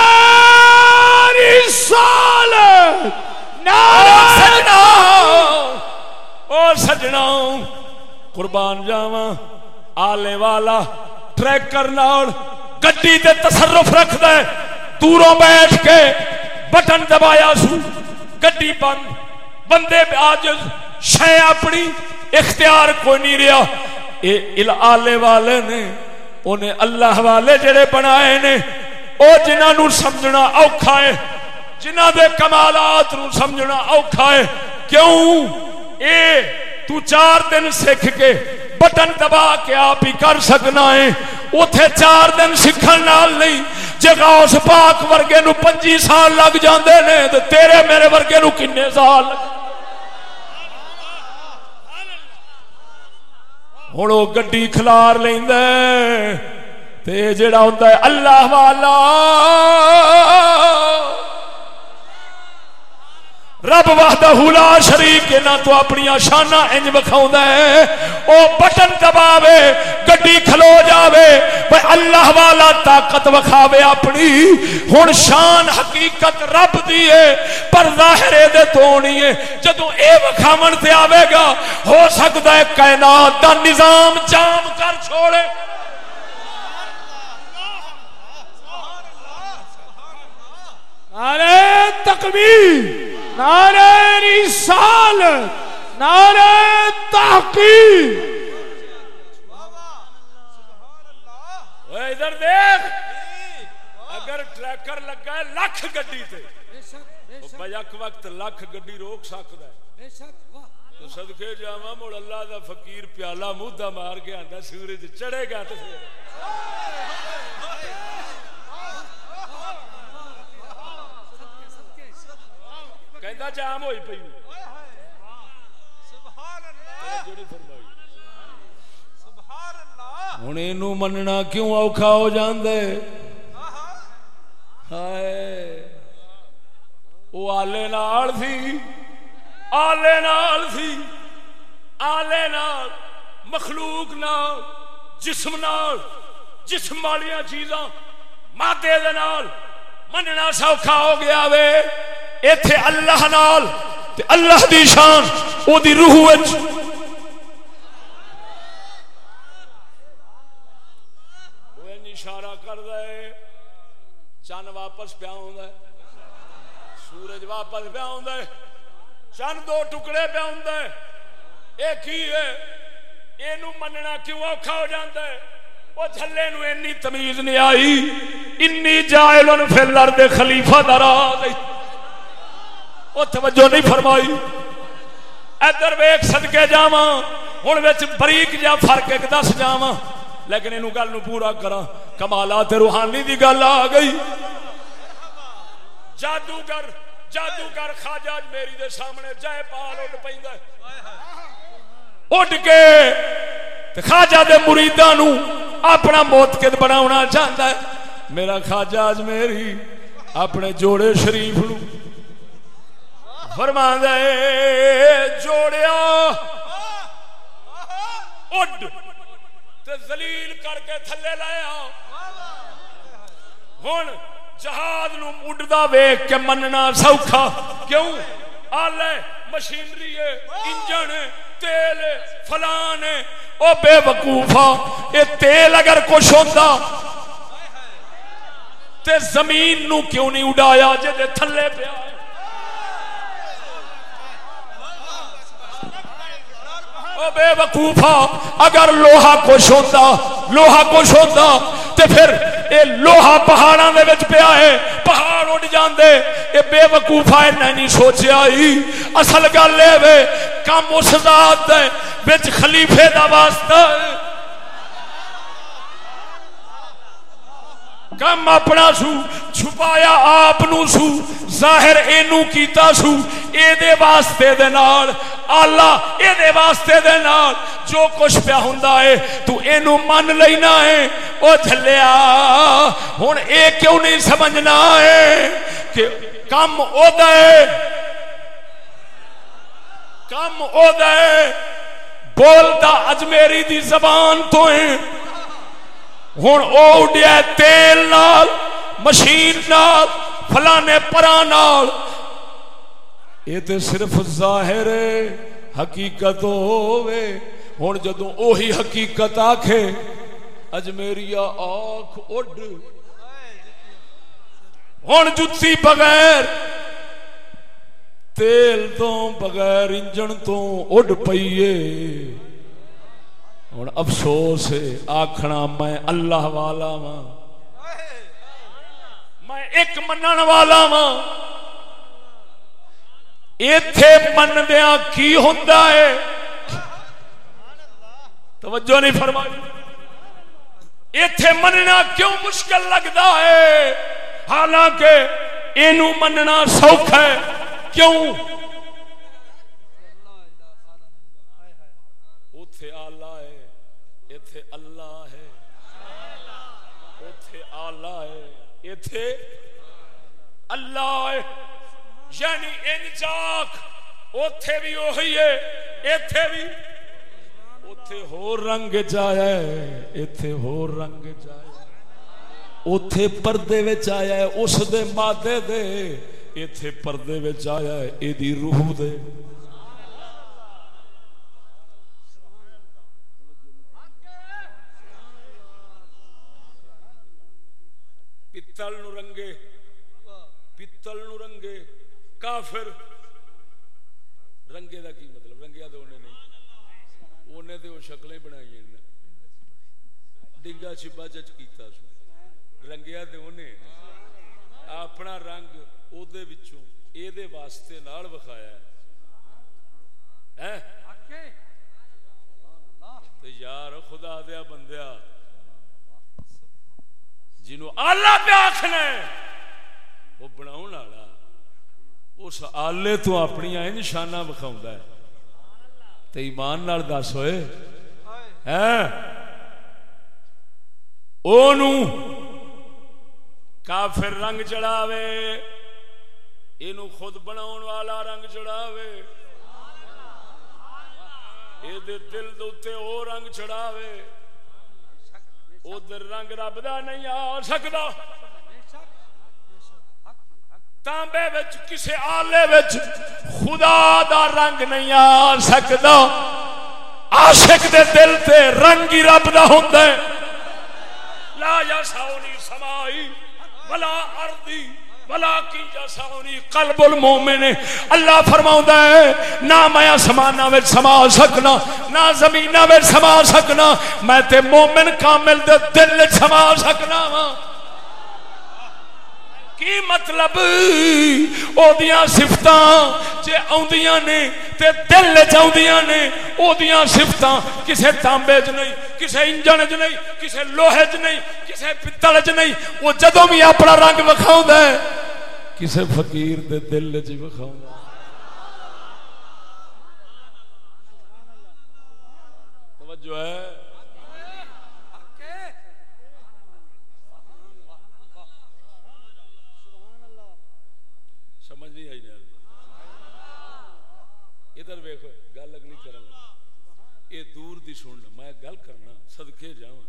رسالت نعرہ سجنا۔ او سجنا قربان جاواں، آلے والا ٹریکر نال گڈی تے تصرف رکھ دے دوروں بیٹھ کے بٹن دبایا سو، گڈی بند۔ بندے عاجز، شے اپنی اختیار کوئی نہیں رہا۔ اے آلے والے نے انہیں اللہ والے جڑے بنائے نے، او جنہاں نو سمجھنا اوکھا ہے، جنہاں دے کمالات نو سمجھنا اوکھا ہے، کیوں؟ اے، تو چار دن سکھ کے بٹن دبا کے آپ ہی کر سکنا ہے۔ اتے چار دن سکھن نال نہیں، جے غوث پاک ورگے نو پنجی سال لگ جاندے نے، تے تیرے میرے ورگے نو کنے سال لگ ہوں وہ گڈی کھلار لینا تے جڑا ہوتا ہے، اللہ والا۔ رب وحدہ لا شریک نہ تو اپنی شانہ انج بکھاؤں ہے۔ او بٹن دباوے، گڈی کھلو جاوے۔ بھئی اللہ والا طاقت وکھاوے اپنی۔ ہن شان حقیقت رب دیئے پر ظاہر دے تونی ہے۔ جدو اے وکھاون تے آوے گا، ہو سکتا ہے کائنات دا نظام جام کر چھوڑے۔ نعرہ تکبیر نعرہ رسالت، نعرہ تحقیق۔ ادھر دیکھ، اگر ٹریکر لگا ہے لاکھ گڈی تے، تو بیک وقت لاکھ گڈی روک سکتا ہے۔ تو صدقے جاواں مڑ اللہ دا فقیر پیالہ مودہ مار کے آندا، سورج چڑھے گا تو جام ہوئی پئی سبحان اللہ جو نہیں فرمائی سبحان اللہ مننا کیوں اوکھا ہو جاندے ہائے وہ آلے نال سی آلے نال سی آلے نال مخلوق نال جسم نال جسم والیاں چیزاں مادے دے نال مننا سوکھا ہو گیا وے ایتھے اللہ نال تے اللہ دی شان، او دی روح وچ۔ وہ انج اشارہ کر دے چن واپس پیا ہوندا ہے۔ سورج واپس پیا ہوندا ہے۔ چن دو ٹکڑے پیا ہوندا ہے۔ اے کی ہے؟ اینو مننا کیوں اوکھا ہو جاندا ہے؟ وہ جھلے نو انی تمیز نہیں آئی۔ انی جائلن فی الارض خلیفہ درا گئی وہ توجہ نہیں فرمائی۔ ادھر ویک صدقے جاواں، ہن وچ بریک جا فرق ایک دس جاواں۔ لیکن اینو گل پورا کراں۔ کمالات روحانی دی گل آ گئی۔ جادوگر جادوگر خواجہ میری دے سامنے جائے پال اڈ پیندا ہے۔ اڈ کے تے خواجہ دے مریداں نو اپنا موتقد بناونا چاہندا ہے۔ میرا خواجہ اج میری اپنے جوڑے شریف نو فرماندا ہے، جوڑیا۔ اڈ۔ تے ذلیل کر کے تھلے لایا ہن جہاز نو اڈدا ویکھ کے مننا سوکھا۔ کیوں؟ آلے مشینری ہے، انجن ہے، تیل ہے، فلان ہے۔ او بے وقوفا، اے تیل اگر کچھ ہوندا۔ تے زمین نو کیوں نہیں اڈایا جے دے تھلے پیا او بے وقوفا اگر لوہا کچھ ہوتا لوہا کچھ ہوتا تے پھر اے لوہا پہاڑاں دے وچ پیا ہے، پہاڑ اڑ جاندے، اے بے وقوفا اے نہیں سوچیا ہی۔ اصل گل اے وے، کم اس ذات دے وچ خلیفہ دا واسطہ ہے۔ کم اپنا سو، چھپایا آپ نو سو، ظاہر اینو کیتا سو۔ اے دے واسطے دے نال، اللہ اے دے واسطے دے نال جو کچھ پیا ہوندا ہے، تو اینو من لینا ہے۔ او جھلیا، ہن اے کیوں نہیں سمجھنا ہے کہ کم او دے۔ کم او دے۔ بولدا اجمیری دی زبان تو ہے۔ ہوں او اڈیا تیل نال، مشین نال، فلانے پرا نال۔ یہ تو صرف ظاہر حقیقت ہوے ہوں جدو اوہی حقیقت آکھے، اجمیریا آنکھ اڈ۔ ہوں جتی بغیر، تیل تو بغیر انجن تو اڈ پیے ہوں افسوس ہے آخنا میں اللہ والا وا میں ایک منن والا وا اتے مندیا کی ہوتا ہے توجہ نہیں فرمائی اتے مننا کیوں مشکل لگتا ہے حالانکہ اینو مننا سوکھا ہے کیوں اتے آلہ ہے اتے اللہ ہے اتے آلہ ہے اللہ یعنی ان چاک اتے بھی وہی ہے اتے بھی۔ اتے ہو رنگ جایا ہے اتے ہو رنگ جایا اتے پردے وچ آیا ہے، اس دے مادے دے اتے پردے وچ آیا ہے اے دی روح دے۔ پتل نو رنگے پتل نو رنگے کافر رنگے دا کی مطلب رنگیا تو انہیں نہیں انہیں تو وہ شکلیں بنائی ہیں ڈنگا چبا چچ کیتا سو رنگیا تو انہیں اپنا رنگ او دے وچوں اے دے واسطے نال وکھایا ہے ہیں تو یار خدا دیا بندیا جنہوں آلہ پہ آخنا ہے، وہ بناؤ والا اس آلے تو اپنی انج شانہ بکھاؤں ہے تے ایمان نال دس ہوئے۔ ہیں اونو کافر رنگ چڑھاوے۔ اینو خود بناون والا رنگ چڑھاوے۔ اے دے دل دوتے او رنگ چڑھاوے۔ ادھر رنگ رب دا نہیں آ سکدا۔ تانبے وچ کسے آلے وچ خدا دا رنگ نہیں آ سکدا۔ عاشق دے دل تے رنگ ہی رب دا ہوندا ہے۔ لا یا ساونی سمائی ولا ارضی۔ بلا کی یا ساونی، قلب المومن۔ اللہ فرماوندا ہے، نہ میں آسمانہ وچ سما سکنا، نہ زمینہ وچ سما سکنا، میں تے مومن کامل دے دل سما سکنا ہاں کی مطلب؟ او دیاں صفتاں جے اوندیاں نے تے دل وچ اوندیاں نے او دیاں صفتاں کسے تانبے وچ نہیں، کسے انجن وچ نہیں، کسے لوہے وچ نہیں، کسے پتل وچ نہیں او جدوں بھی اپنا رنگ وکھاوندا ہے، کسے فقیر دے دل وچ وکھاوندا توجہ ہے سمجھ نہیں آئی یار ادھر ویکھو گل اگلی کرن لگا یہ دور دی سن میں گل کرنا صدقے جاواں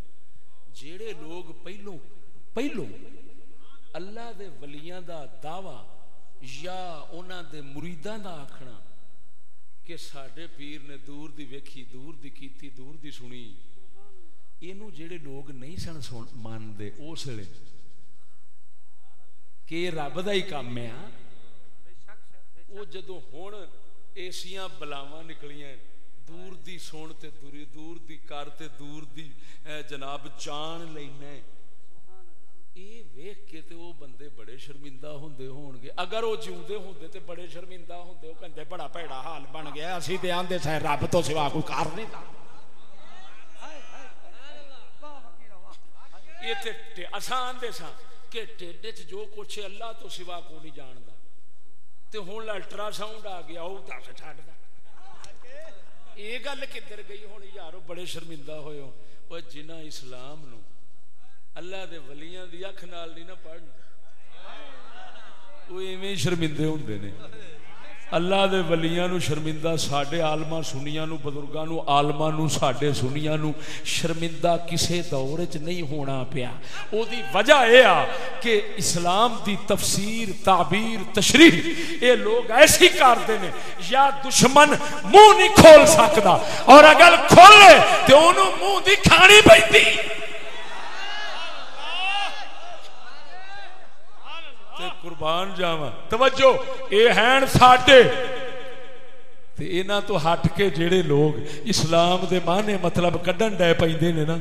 جیڑے لوگ پہلوں پہلوں اللہ دے ولیاں دا دعوی یا انہاں دے مریداں دا آکھنا کہ ساڈے پیر نے دور دی ویکھی دور دی کیتی دور دی سنی اینو جیڑے لوگ نہیں سن سن مانتے اس ویلے کہ یہ رب دا ہی کام ہے ہاں وہ جدو ہون ایسیاں بلاواں نکلیاں دور دی سن تے دوری دور دی کر تے دور دی جناب جان لینا یہ ویخ کے تے وہ بندے بڑے شرمندہ ہوندے ہون گے اگر وہ جیوندے ہوندے تے بڑے شرمندہ ہوندے وہ بڑا پیڑا حال بن گیا اسی تے آندے سیں رب تو سوا کوئی کار نہیں تھا کہ ٹیڈے چ جو کچھ اللہ تو سوا کو نہیں جاندا تے ہن الٹرا ساؤنڈ آ گیا او یہ گل کدھر گئی ہن یارو بڑے شرمندہ ہوئے ہو او جنہ اسلام نو اللہ دے ولیاں دی اکھ نال نہیں نہ پڑھنا وہ ایویں شرمندے ہوندے نے۔ اللہ دے ولیاں نو شرمندہ ساڈے عالماں سنیاں نو، بزرگاں نو، عالماں نو، ساڈے سنیاں نو شرمندہ کسے دور وچ نہیں ہونا پیا۔ او دی وجہ اے آ کہ اسلام دی تفسیر، تعبیر، تشریح اے لوگ ایسی کرتے نے، یا دشمن منہ نہیں کھول سکدا اور اگر کھولے تے اونوں منہ دی کھانی پیندی تے قربان جاواں۔ توجہ، اے ہین ساڈے۔ تے انہاں تو ہٹ کے جڑے لوگ اسلام دے معنی مطلب کڈن ڈے پیندے نے نا،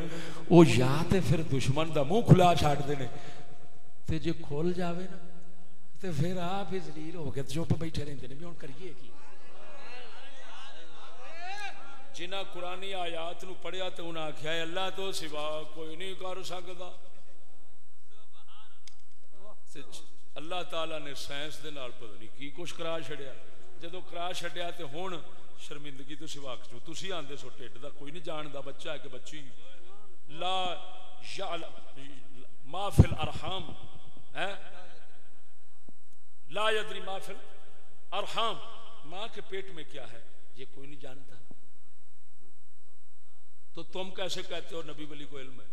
او یا تے پھر دشمن دا منہ کھلا چھاڑ دے نے۔ تے جے کھول جاوے نا، تے پھر آپ ہی ذلیل ہو کے چپ بیٹھے رہندے نے۔ بھی ہن کریے کی؟ جنہ قرآنی آیات نو پڑھیا تے انہاں آکھیا ہے اللہ تو سوا کوئی نہیں کر سکدا۔ تے اللہ تعالی نے سائنس دے نال پتہ نہیں کی کچھ کرا چھڑیا جدو کرا چھڈیا تے ہن شرمندگی تو سوا کچھ۔ تسی آندے سو ٹھڈ دا، کوئی نہیں جاندا بچہ ہے کہ بچی۔ لا یعل ما فی الارحام ہے لا یدری ما فی الارحام۔ ماں کے پیٹ میں کیا ہے؟ یہ کوئی نہیں جانتا۔ تو تم کیسے کہتے ہو نبی ولی کو علم ہے؟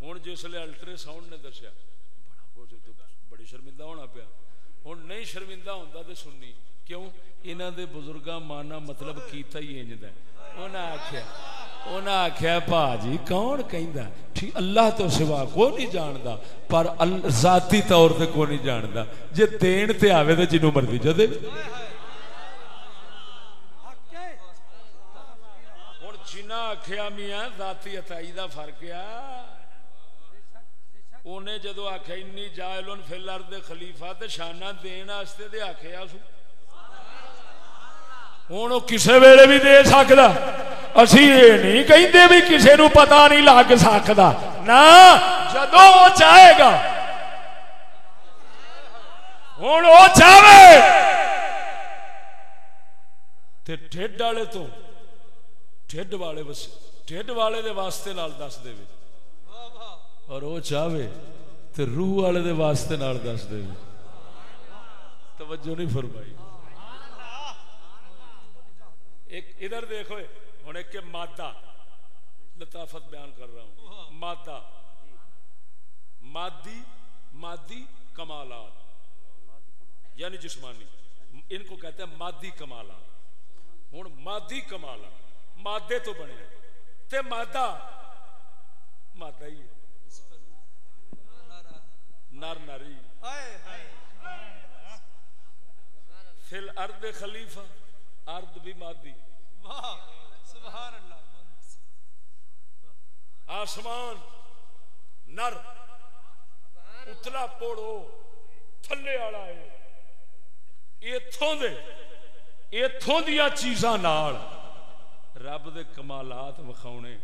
ہوں جس لیے الٹرے ساؤنڈ نے دسیا۔ بڑی شرمندہ ہونا پیا۔ ہوں نہیں شرمندہ ہوتا تو سننی۔ کیوں؟ انہوں دے بزرگاں مانا مطلب کیتا ہی انج دا انہاں آکھیا انہاں آکھیا پا جی کون کہندا ٹھیک، اللہ تو سوا کو نہیں جاندا، پر ذاتی طور تے کو نہیں جاندا۔ جے دین تے آوے تے جنوں مرضی جدے۔ ہن جنہ آکھیا میاں، ذاتی عطائی دا فرق آ۔ انہیں جدو آخیا انی جائلن فی الارض خلیفہ تے شانہ دین واسطے تے آکھیا سو ہوں وہ کسے ویلے بھی دے سکدا اسی یہ نہیں کہندے بھی کسے نو پتہ نہیں لگ سکدا نہ جدو وہ چاہے گا ہوں وہ چاہے تے ٹھڈ والے تو ٹھڈ والے بس ٹھڈ والے دے واسطے نال دس دے بھی اور وہ چاہے تے روح والے دے واسطے نال دس دے توجہ نہیں فرمائی ایک ادھر دیکھو ہوں ایک مادہ لطافت بیان کر رہا ہوں مادہ مادی مادی کمالات یعنی جسمانی ان کو کہتے ہیں مادی کمالات ہوں مادی کمالات مادے تو بنے تے مادہ مادہ ہی ہے نر نری۔ فل ارد خلیفہ ارد بھی مادی۔ سبحان اللہ۔ آسمان نر۔ اتلا پوڑو تھلے والا ہے۔ ایتھوں دے ایتھوں دیا چیزاں نال۔ رب دے کمالات وکھاونے۔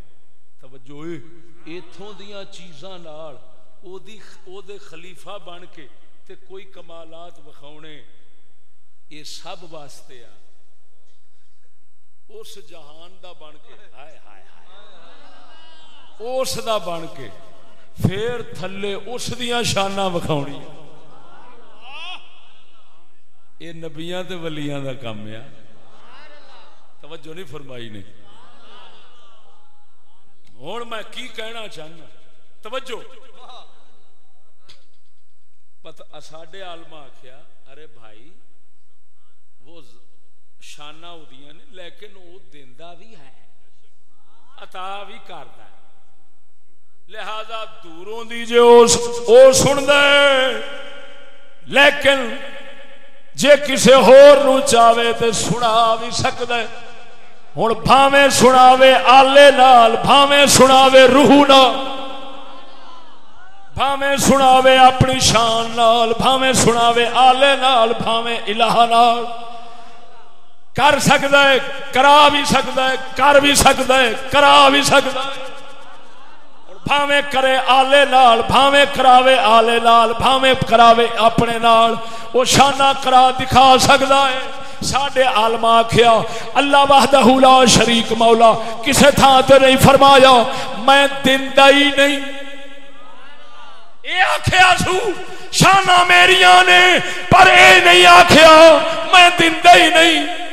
توجہ اے ایتھوں دیا چیزاں نال۔ او دی او دے خلیفہ بن کے تے کوئی کمالات وکھاونے، یہ سب واسطے آ۔ اس جہان دا بن کے، ہائے ہائے ہائے۔ اس دا بن کے پھر تھلے اس دیاں شاناں وکھاونی۔ یہ نبیاں تے ولیاں دا کام ہے۔ توجہ نہیں فرمائی نے۔ ہوں میں کی کہنا چاہنا؟ توجہ۔ پتہ ساڈے عالم آخیا ارے بھائی، وہ شانہ ادیاں نے، لیکن وہ دیندا بھی ہے۔ عطا بھی کردا ہے۔ لہذا دوروں دی جے او سندا ہے، لیکن جے کسے ہور نو چاہے تے سنا بھی سکدا ہے۔ ہن بھاویں سناوے، آلے نال بھاویں سناوے روح نال۔ بھاویں سناوے اپنی شان نال، بھاویں سناوے آلے نال، بھاویں الہ نال۔ کر سکتا ہے، کرا بھی سکتا ہے، کر بھی سکتا ہے، کرا بھی سکتا ہے۔ بھاویں کرے آلے نال، بھاویں کراوے آلے نال، بھاویں کراوے اپنے نال۔ وہ شانہ کرا دکھا سکتا ہے۔ ساڈے عالم آخیا اللہ وحدہ لا شریک مولا، کسے تھان تے نہیں فرمایا، میں دندا ہی نہیں۔ اے آخیا سو شانہ میریاں نے، پر اے نہیں آخیا میں دندا ہی نہیں۔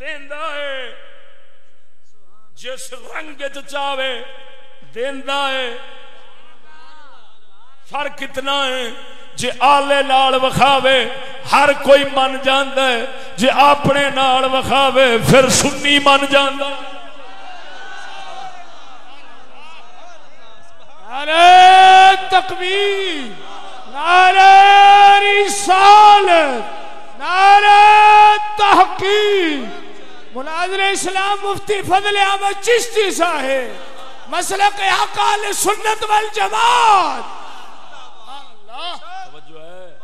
دیندا ہے۔ جس رنگ چاہے دیندا ہے۔ فرق کتنا ہے، جے آلے نال وکھاوے، ہر کوئی من جاندا ہے۔ جے اپنے نال وکھاوے، پھر سنی من جاندا ہے۔ نعرہ تکبیر نعرہ رسالت نعرہ تحقیق مناظر اسلام مفتی فضل احمد چشتی صاحب مسلک حقال سنت والجماعت. اللہ. توجہ ہے.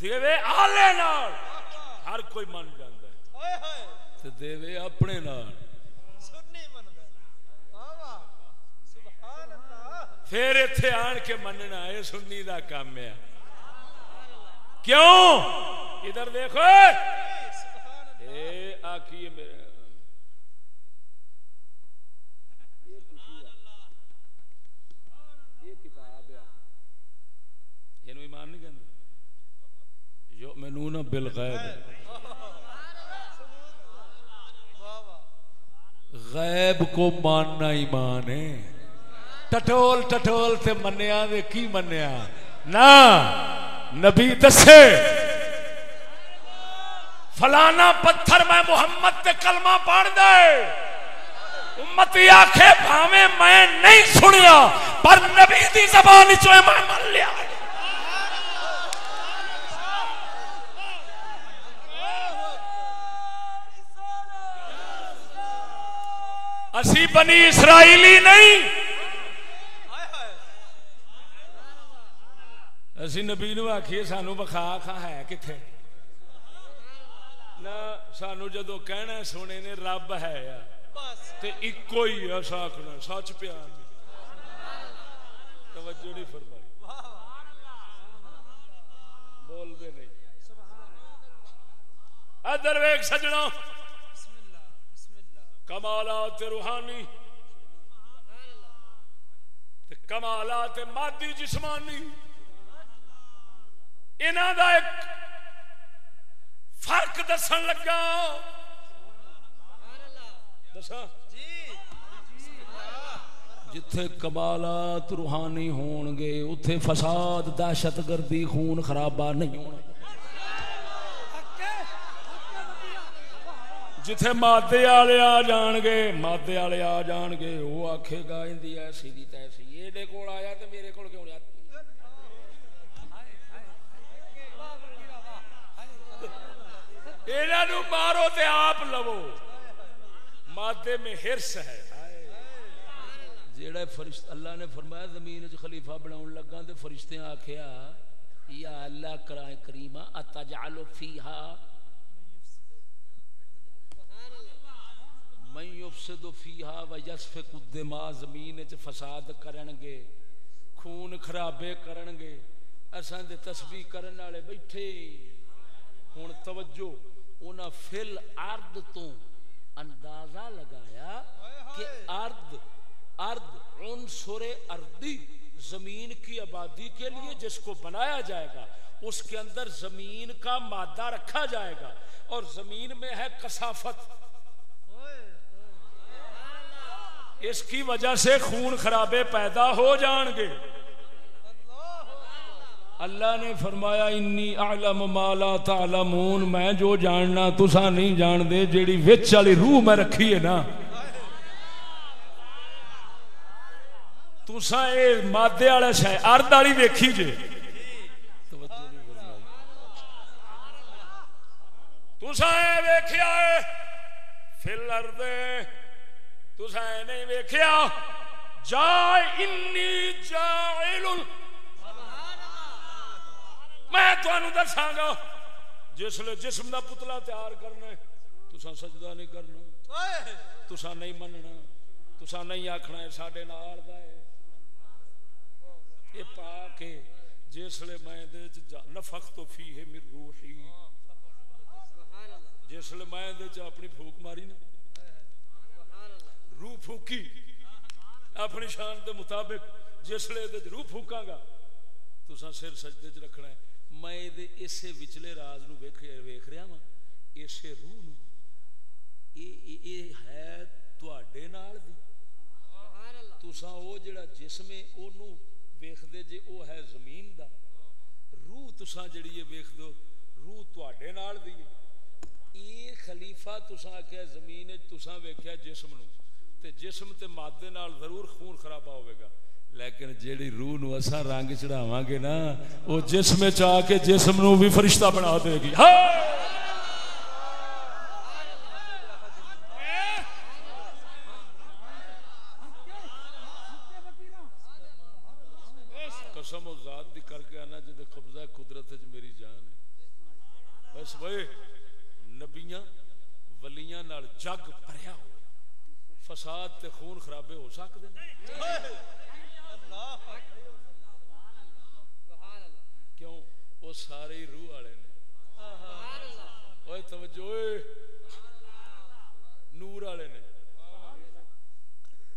دیوے آلے نال. ہر کوئی من جاندا ہے۔ دیوے اپنے نال سنی من گئے واہ واہ سبحان اللہ پھر ایتھے آن کے مننا اے سنی دا کام ہے۔ کیوں؟ ادھر دیکھو۔ اے میرے یہ ایمان نہیں کہندے۔ یؤمنون بالغیب۔ غیب کو ماننا ایمان ہے۔ ٹٹول ٹٹول تے منیا دے کی منیا نا نبی دسے فلانا پتھر میں محمد تے کلمہ پڑھ دے امتی آکھے بھاویں میں نہیں سنیا پر نبی دی زبان چوئے میں من لیا اسی بنی اسرائیلی نہیں ہائے ہائے اسی نبی نو آخیے سانو بخا کھا ہے کتنے نہ سانو جدو کہنا سونے نے رب ہے آ بس تے اکو ہی ہے ساکھنا سچ پیار توجہ نہیں فرمائی بول دے نہیں ادھر ویک سجنا کمالات روحانی کمالات مادی جسمانی انہاں دا ایک فرق دسن لگا۔ دساں۔ جتھے کمالات روحانی ہون گے، اتھے فساد، دہشت گردی، خون خرابہ نہیں ہونا۔ جتھے مادے والے آ جان گے، مادے والے آ جان گے، وہ آکھے گا، اندی ایسی دی تیسی یہ کول آیا تے میرے کول کیوں نہیں آیا انہاں نو مارو تے آپ لو مادے میں ہرس ہے۔ جیڑا فرشت اللہ نے فرمایا زمین وچ خلیفہ بناون لگا تے فرشتے آکھیا، یا اللہ کرائے کریمہ، اتجعل فیہا۔ من یفسد فیہا و یسفک الدماء، زمین وچ فساد کرن گے خون خرابے کرن گے اساں دے تسبیح کرن والے بیٹھے۔ ہن توجہ۔ انہاں فل ارض تو اندازہ لگایا کہ ارض ارض عنصر اردی زمین کی آبادی کے لیے جس کو بنایا جائے گا اس کے اندر زمین کا مادہ رکھا جائے گا اور زمین میں ہے کثافت۔ اس کی وجہ سے خون خرابے پیدا ہو جان گے۔ اللہ نے فرمایا انی اعلم ما لا تعلمون. میں جو جاننا تسا نہیں جان دے جیڑی وچ والی روح میں رکھی ہے نا. تسا اے مادے والا شے، ارد والی ویکھی جے. تسا اے ویکھیا اے، فل ارد تسا اے نہیں ویکھیا، جا انی جاعل میں تمہیں دساگا جسل جسم دا پتلا تیار کرنا تسا سجدہ نہیں کرنا تسا نہیں مننا تسا نہیں آخنا ہے ساڈے نال دا ہے۔ یہ پا کے جسل میں دے چ جا- نفخت فیہ من روحی۔ جسل میں دے اپنی پھوک ماری نا۔ روح پھوکی۔ اپنی شان دے مطابق جسلے دے روح پھوکاں گا تسا سر سجدے چ رکھنا ہے۔ میں دے اسے وچلے راز نو ویکھ رہا ہاں اسے روح نو۔ اے ہے نال دی۔ تسا او جڑا جسم ہے اونوں ویکھدے جے او ہے زمین دا۔ روح تسا جڑی ہے ویکھ دو روح نال دی ہے۔ اے خلیفہ تسا کہ زمین تسا ویکھیا جسم نو۔ تے جسم تے مادے نال ضرور خون خرابہ ہوے گا۔ لیکن جیڑی روح نو اسا رنگ چڑھاواں گے نا او جسم وچ آ کے جسم نو بھی فرشتہ بنا دے گی۔ ہائے قسم و ذات دی کر کے قبضہ قدرت وچ میری جان ہے۔ بس بھائی، نبیاں، ولیاں نال جگ بھریا ہو فساد تے خون خرابے ہو سکدے نے کیوں وہ سارے ہی روح والے نے اوے توجہ اوے نور والے نے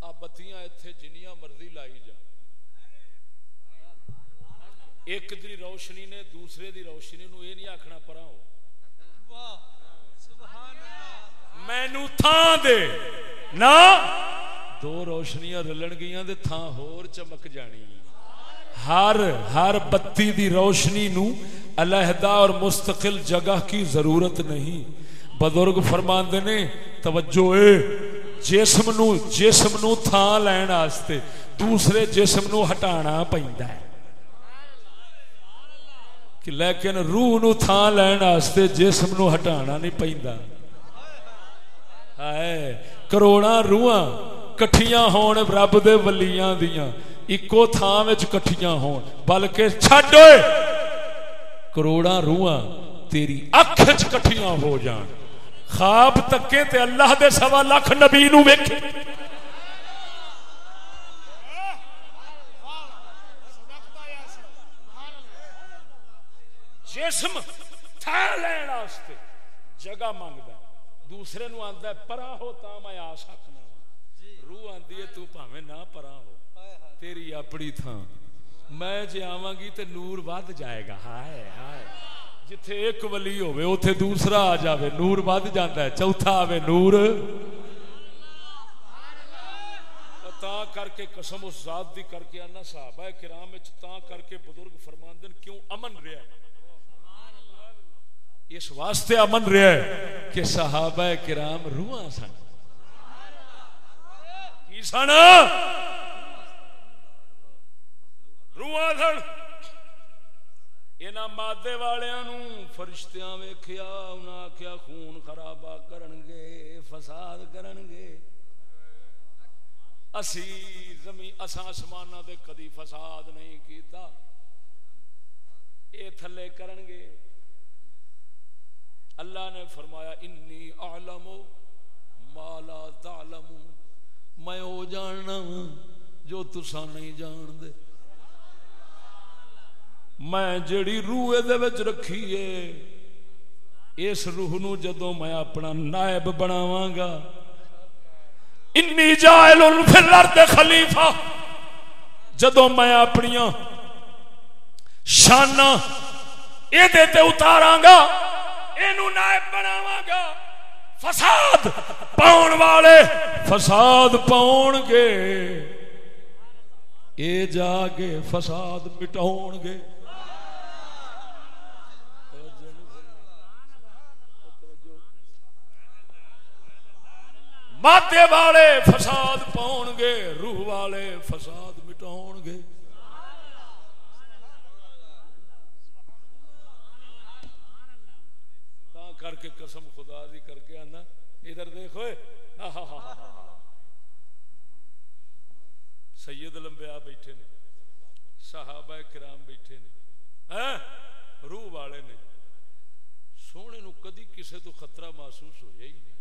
آ بتیاں ایتھے جنیاں مرضی لائی جا ایک دی روشنی نے دوسرے دی روشنی نو یہ نہیں آکھنا پرا ہو۔ واہ سبحان اللہ مینو تھان دے۔ نا۔ دو روشنیاں رلن گئیاں دے تھان ہور چمک جانی۔ ہر ہر بتی دی روشنی نو علیحدہ اور مستقل جگہ کی ضرورت نہیں۔ بزرگ فرماندے نے، توجہ اے، جسم نو جسم نو تھان لین واسطے دوسرے جسم نو ہٹانا پیندا ہے۔ کہ لیکن روح نو تھان لین واسطے جسم نو ہٹانا نہیں پیندا۔ ہائے، کروڑاں روحاں کٹھیاں ہون رب دے ولیاں دیاں۔ اکو تھاں وچ کٹھیاں ہون، بلکہ چھڈ اوئے۔ کروڑاں روحاں تیری اکھ چ کٹھیاں ہو جان۔ خواب تکے تے اللہ دے سوا لاکھ نبی نو ویکھے جسم تھا لین واسطے، جگہ منگدا دوسرے نو آندا ہے، پرا ہو تا میں آ سکنا روح آندی ہے، تو بھاویں نہ پرا ہو۔ تیری اپنی تھاں۔ میں جے آواں گی تے نور ود جائے گا۔ ہائے ہائے۔ جتھے ایک ولی ہوے اوتھے دوسرا آ جاوے۔ نور ود جاندا ہے، چوتھا آوے نور۔ تا کر کے قسم اس ذات دی کر کے انا صحابہ کرام وچ، تا کر کے بزرگ فرماندن، کیوں امن رہیا؟ ہے اس واسطے امن رہا ہے کہ صحابہ کرام روحاں سن۔ کی سن؟ روحاں سن۔ انہاں مادے والیاں فرشتیاں ویکھیا، انہاں آکھیا خون خرابہ کرن گے فساد کرن گے اسی زمین، اساں آسماناں دے کدی فساد نہیں کیتا، اے تھلے کرن گے اللہ نے فرمایا، انی اعلم ما لا میں او جاننا ہوں جو تسا نہیں جان دے میں جڑی روح دے وچ رکھی ہے، اس روح نو جدوں میں اپنا نائب بناواں گا۔ انی جائل فی الارض خلیفہ۔ جدوں میں اپنیاں شاناں اے دے تے اتاراں گا اینو نائب بناواں گا فساد پاؤن والے فساد پاؤن گے اے جا کے فساد مٹاؤن گے مادے والے فساد پاؤن گے روح والے فساد مٹاؤن گے تا کر کے قسم خدا دی کر کے آنا، ادھر دیکھو سید لمبیا بیٹھے نے، صحابہ کرام بیٹھے نے ہاں؟ روح والے نے۔ سونے نو کدی کسے تو خطرہ محسوس ہویا ہی نہیں۔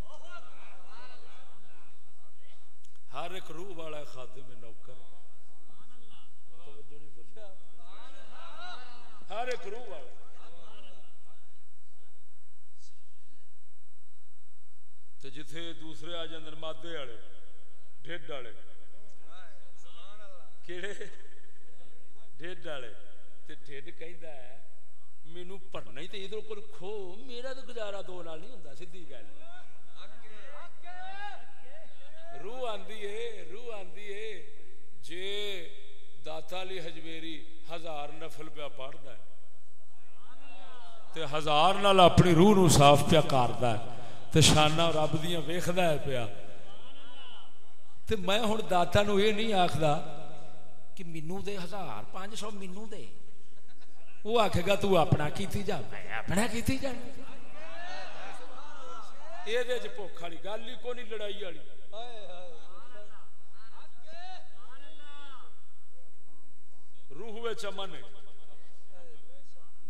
ہر ایک روح والا خادم نوکر ہر ایک روح والا۔ تے جتھے دوسرے آ جاندے مادے والے ڈھڈ والے کیڑے؟ ڈھڈ والے تے ڈھڈ کہندا ہے، مینوں پڑھنا ہی تے ادھر کول کھو، میرا تو گزارا دو نال نہیں ہوندا، سیدھی گل۔ روح آندی ہے، روح آندی ہے۔ جے داتا علی حجویری ہزار نفل پیا پڑھدا ہے، تے ہزار نال اپنی روح نو صاف پیا کردا ہے۔ تے شانہ رب دیاں ویکھدا ہے پیا۔ تے میں ہن داتا نو یہ نہیں آکھدا کہ مینوں دے ہزار پانچ سو مینوں دے۔ وہ آکھے گا تو اپنا کیتی جا، میں اپنا کیتی جا۔ یہ دے چ بھوک والی گل ہی کو نہیں لڑائی والی۔ روح وچ امن ہے۔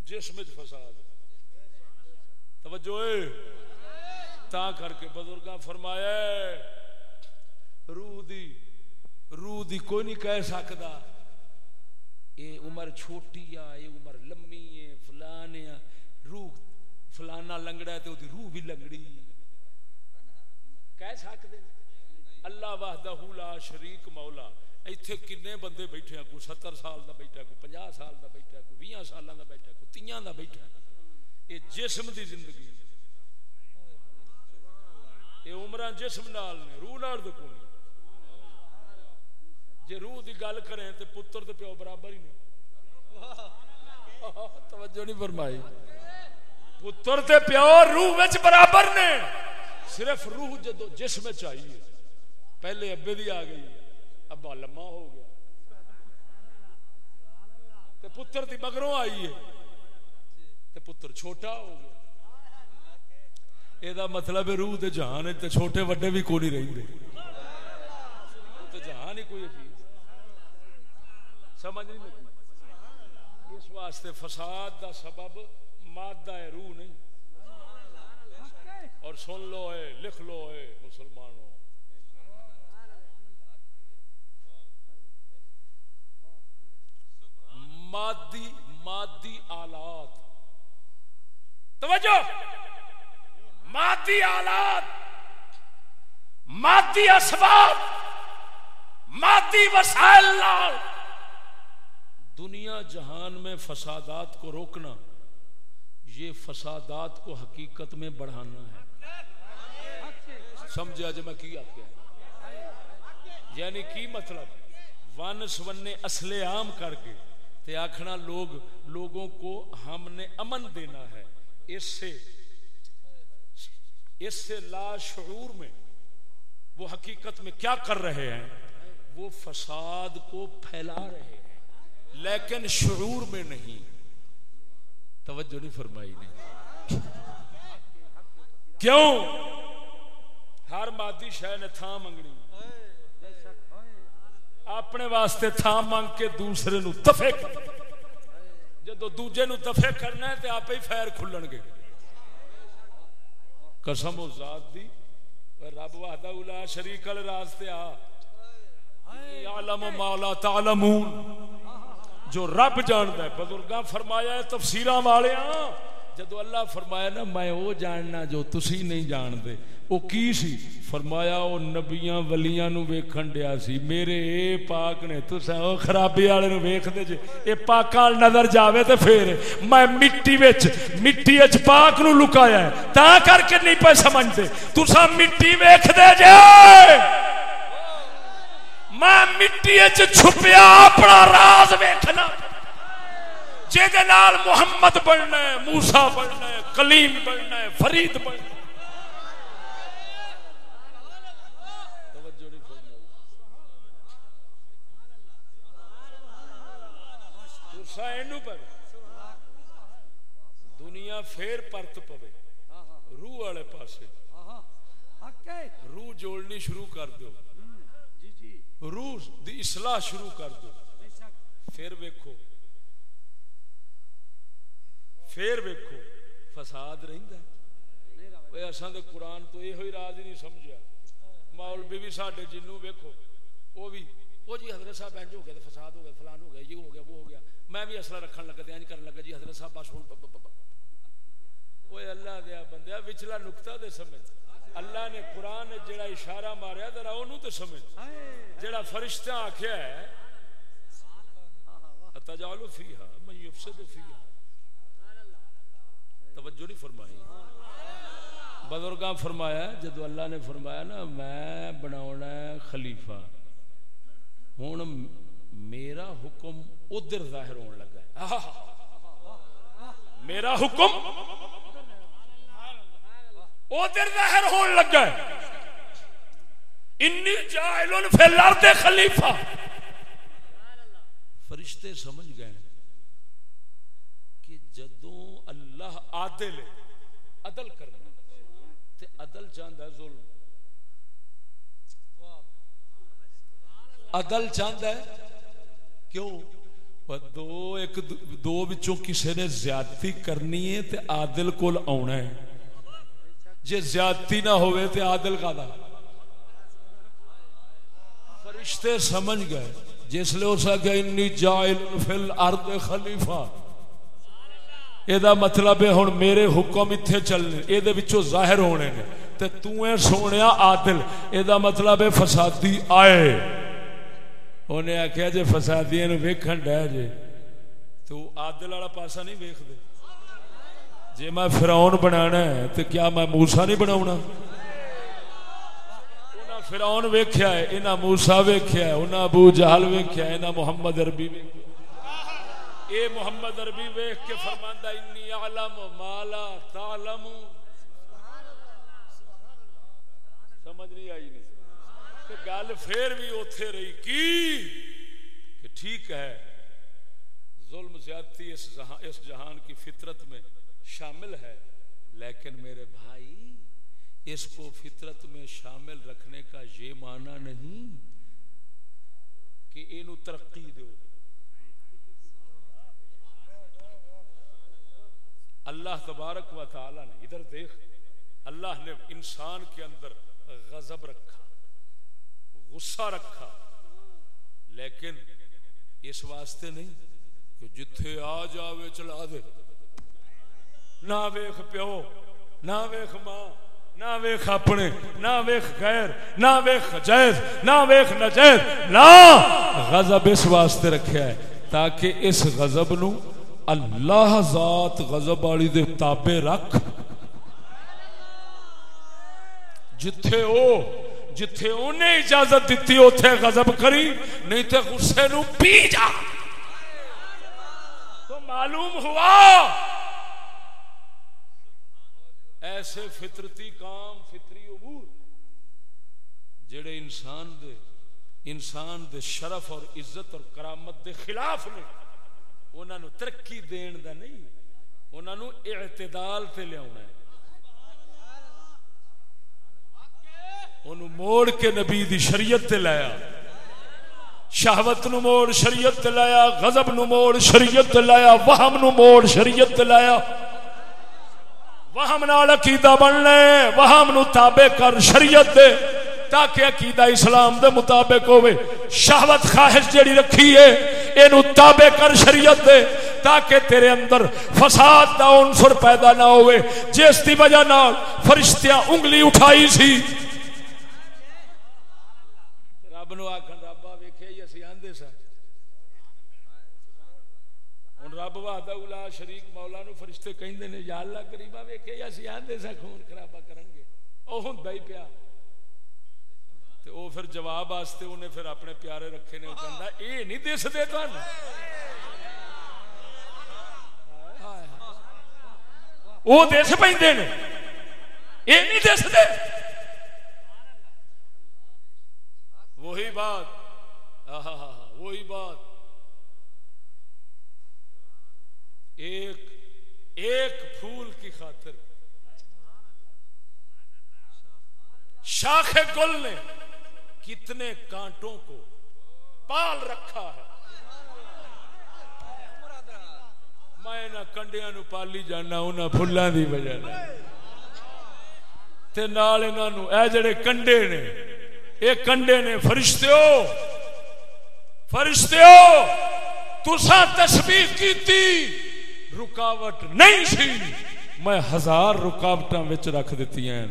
جسم وچ فساد۔ توجہ اے تا کر کے بزرگاں فرمایا روح دی روح دی کوئی نہیں کہہ سکدا یہ عمر چھوٹی آ، یہ عمر لمبی ہے، فلان ہے، روح فلانا لنگڑا ہے تے دی روح بھی لنگڑی۔ کہہ سکدے اللہ وحدہ لا شریک مولا، ایتھے کنے بندے بیٹھے ہیں، کوئی ستر سال دا بیٹھا کوئی پنجا سال دا بیٹھا کوئی بیاں سالاں دا بیٹھا کوئی تیاں دا بیٹھا یہ جسم دی زندگی یہ عمران جسم نال نے روح نال دے کوئی جے روح دی گل کریں تے پتر تے پیو برابر ہی نہیں توجہ نہیں فرمائی۔ پتر تے پیو روح وچ برابر نے۔ صرف روح جدو جسم چاہیے پہلے ابے دی آ گئی ابا لما ہو گیا۔ تے پتر دی مگروں آئی ہے۔ تے پتر چھوٹا ہو گیا۔ یہ مطلب روح دے جہان تے چھوٹے وڈے بھی کوئی نہیں رہندے تے جہان ہی کوئی چیز سمجھ نہیں لگی اس واسطے فساد دا سبب مادہ ہے روح نہیں اور سن لو ہے لکھ لو ہے مسلمانوں مادی مادی آلات توجہ مادی آلات، مادی اسباب، مادی وسائل لال دنیا جہان میں فسادات کو روکنا، یہ فسادات کو حقیقت میں بڑھانا ہے۔ سمجھا جی میں کی آپ یعنی کی مطلب؟ ون سونے اصل عام کر کے تے آخنا لوگ، لوگوں کو ہم نے امن دینا ہے۔ اس سے اس سے لا شعور میں وہ حقیقت میں کیا کر رہے ہیں؟ وہ فساد کو پھیلا رہے ہیں۔ لیکن شعور میں نہیں۔ توجہ نہیں فرمائی نے۔ کیوں؟ ہر مادی شہ نے تھان منگنی۔ اپنے واسطے تھان منگ کے دوسرے نو دفے کر جدو دوجے نو دفے کرنا ہے تو آپ ہی فیر کھلن گے۔ قسم و ذات دی رب وحدہ اولا شریک ال راستے آ۔ عالم مولا تعلمون۔ جو رب جاندا ہے، بزرگاں فرمایا ہے، تفسیراں والے جدو اللہ فرمایا نا، میں وہ جاننا جو تسی نہیں جان دے وہ کی سی؟ فرمایا، وہ نبیاں ولیاں نو ویکھن دیا سی۔ میرے اے پاک نے تسا او خرابی والے نو ویکھ دے جے۔ اے پاک پاکاں نظر جاوے تے پھر میں مٹی وچ مٹی وچ پاک نو لکایا ہے۔ تا کر کے نہیں پے سمجھدے تسا مٹی ویکھ دے جے۔ میں مٹی وچ چھپیا، اپنا راز ویکھنا۔ جے نال محمد بننا ہے، موسیٰ بننا ہے، کلیم بننا ہے، فرید بننا ہے۔ دنیا پھر پرت پوے، روح والے پاسے۔ روح جوڑنی شروع کر دو روح دی اصلاح شروع کر دو پھر ویکھو پھر ویکھو، فساد رہندا ہے۔ اساں تے قرآن تو یہ ہوئی راز ہی نہیں سمجھیا۔ مولوی بھی ساڈے جنوں ویکھو وہ بھی وہ جی حضرت صاحب انج ہو گیا تو فساد ہو گیا فلان ہو گیا یہ ہو گیا وہ ہو گیا۔ میں بھی اصلہ رکھن لگا تے انج کرن لگا جی حضرت صاحب بس ہن۔ وہ اللہ دیا بندیا وچلا نقطہ دے سمجھ۔ اللہ نے قرآن جڑا اشارہ ماریا، ذرا اونوں تے سمجھ۔ جڑا فرشتہ آکھیا ہے اتجالو فیہا من یفسد فیہا توجہ نہیں فرمائی۔ بزرگاں فرمایا، جدو اللہ نے فرمایا نا، میں بناونا ہے خلیفہ۔ ہوں میرا حکم ادھر ظاہر ہونے لگا ہے۔ میرا حکم ادھر ظاہر ہونے لگا ہے۔ انی جائل فی الارض خلیفہ۔ فرشتے سمجھ گئے کہ جدوں اللہ عادل ہے، عدل کرنا۔ تے عدل چاہتا ہے ظلم۔ عدل چاہتا ہے، کیوں؟ دو، ایک دو بچوں کسی نے زیادتی کرنی ہے تے عادل کول آنا ہے۔ جے زیادتی نہ ہوئے تے عادل کا دا فرشتے سمجھ گئے۔ جس لیے اس آگیا انی جائل فی الارض خلیفہ یہ مطلب ہے ہوں میرے حکم اتنے چلنے یہ ظاہر ہونے نے تے تو اے سونیا عادل یہ مطلب ہے فسادی آئے انہیں آخیا جی فسادی ویکھن ڈہ جے تو عادل والا پاسا نہیں ویخ دے جی میں فراؤن بنانا ہے تو کیا میں موسا نہیں بنا فراؤن ویخیا ہے انہیں موسا ویخیا انہیں ابو جہل ویخیا انہیں محمد اربی ویخیا اے محمد اربی ویخ کے فرماندہ انی علم مالا تعلم. سمجھ نہیں آئی نہیں۔ کہ گل پھر بھی اوتھے رہی کی؟ کہ ٹھیک ہے ظلم زیادتی اس جہان, اس جہان کی فطرت میں شامل ہے لیکن میرے بھائی اس کو فطرت میں شامل رکھنے کا یہ معنی نہیں کہ اینو ترقی دو اللہ تبارک و تعالی نے، ادھر دیکھ، اللہ نے انسان کے اندر غضب رکھا، غصہ رکھا، لیکن اس واسطے نہیں کہ جتھے آ جاوے چلا دے۔ نہ ویخ پیو، نہ ویخ ماں، نہ ویخ اپنے، نہ ویخ غیر، نہ ویخ جائز، نہ ویخ نجائز نہ غضب اس واسطے رکھیا ہے تاکہ اس غضب نو اللہ ذات غضب والی دے تابے رکھ۔ جتھے او، جتھے انہیں اجازت دیتی، اوتھے غضب کری، نہیں تے غصے نو پی جا۔ تو معلوم ہوا۔ ایسے فطرتی کام، فطری امور، جڑے انسان دے انسان دے شرف اور عزت اور کرامت دے خلاف نے۔ انہاں نو ترقی دین دا نہیں، انہاں نو اعتدال تے لیاونا ہے۔ انہوں موڑ کے نبی دی شریعت تے لایا۔ شہوت نو موڑ شریعت تے لایا، غضب نو موڑ شریعت تے لایا، وہم نو موڑ شریعت تے لایا۔ وہم نال عقیدہ بننے وہم نو تابع کر شریعت دے تاکہ عقیدہ اسلام دے مطابق ہوئے۔ شہوت خواہش جڑی رکھی ہے اینو تابع کر شریعت دے تاکہ تیرے اندر فساد دا عنصر پیدا نہ ہوئے۔ جس دی وجہ نال فرشتیاں انگلی اٹھائی سی۔ رب نو آکھن ربا ویکھیا ہی جی اسی آندے سا ہن رب وحدہ الا شریک مولا نو فرشتے کہندے نے، یا اللہ قریبا ویکھیا ہی جی اسی آندے سا خون خرابا کرن گے۔ او ہوندا ہی پیا۔ تے او پھر جواب واسطے انہیں پھر اپنے پیارے رکھے نے، او کہندا، اے نہیں دس دے تانوں وہ دس پہ نے۔ یہ نہیں دس دے وہی بات۔ وہی بات۔ ایک ایک پھول کی خاطر۔ شاخ گل نے۔ کتنے کانٹوں کو پال رکھا ہے۔ میں نہ کنڈیاں نو پالی جانا، انہاں پھلاں دی وجہ نال۔ تے نال انہاں نو اے جڑے کنڈے نے، اے کنڈے نے، فرشتیو فرشتیو، تساں تسبیح کیتی، رکاوٹ نہیں سی۔ میں ہزار رکاوٹاں وچ رکھ دتی ہیں۔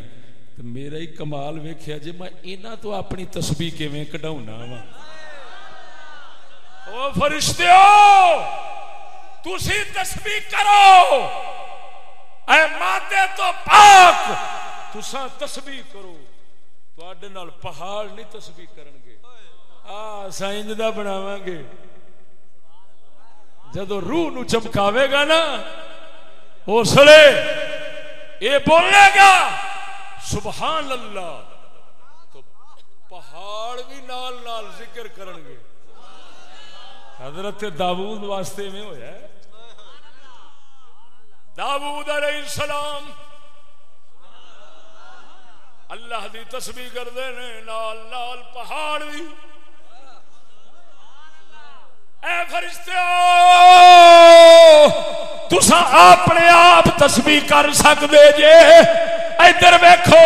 تے میرا ہی کمال ویکھیا جے میں انہاں تو اپنی تسبیح کیویں کڈاونا وا او فرشتیو تسی تسبیح کرو اے مادے تو پاک تساں تسبیح کرو تواڈے نال پہاڑ نہیں تسبیح کرن گے آ سائنج دا بناواں گے جدو روح نو چمکاوے گا نا اس لیے یہ بولے گا سبحان اللہ تو پہاڑ بھی نال نال ذکر کرن گے حضرت داود واسطے میں ہویا ہے۔ داود علیہ السلام اللہ دی تسبیح کر دے نال نال پہاڑ بھی اے فرشتے تسا اپنے آپ تسبیح کر سکتے جے۔ ادھر ویکھو۔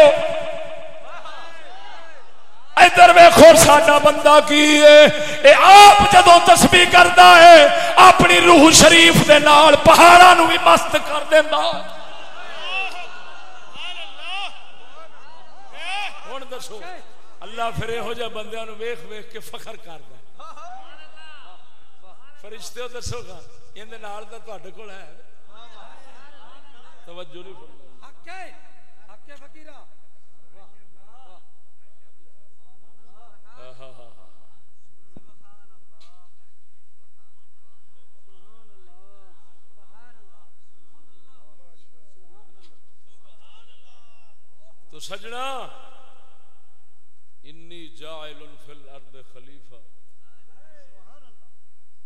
ادھر ویکھو ساڈا بندہ کی ہے؟ اے آپ جدو تسبیح کرتا ہے، اپنی روح شریف دے نال پہاڑاں نو بھی مست کر دیندا۔ ہن دسو، اللہ پھر یہو جہ بندیاں نو ویکھ ویکھ کے فخر کردا فرشتے دسو گا اندر نال دا تواڈے کول ہے۔ توجہ نہیں فرمائی۔ حق ہے حق ہے فقیرہ تو سجنا انی جائل فی الارض خلیفہ۔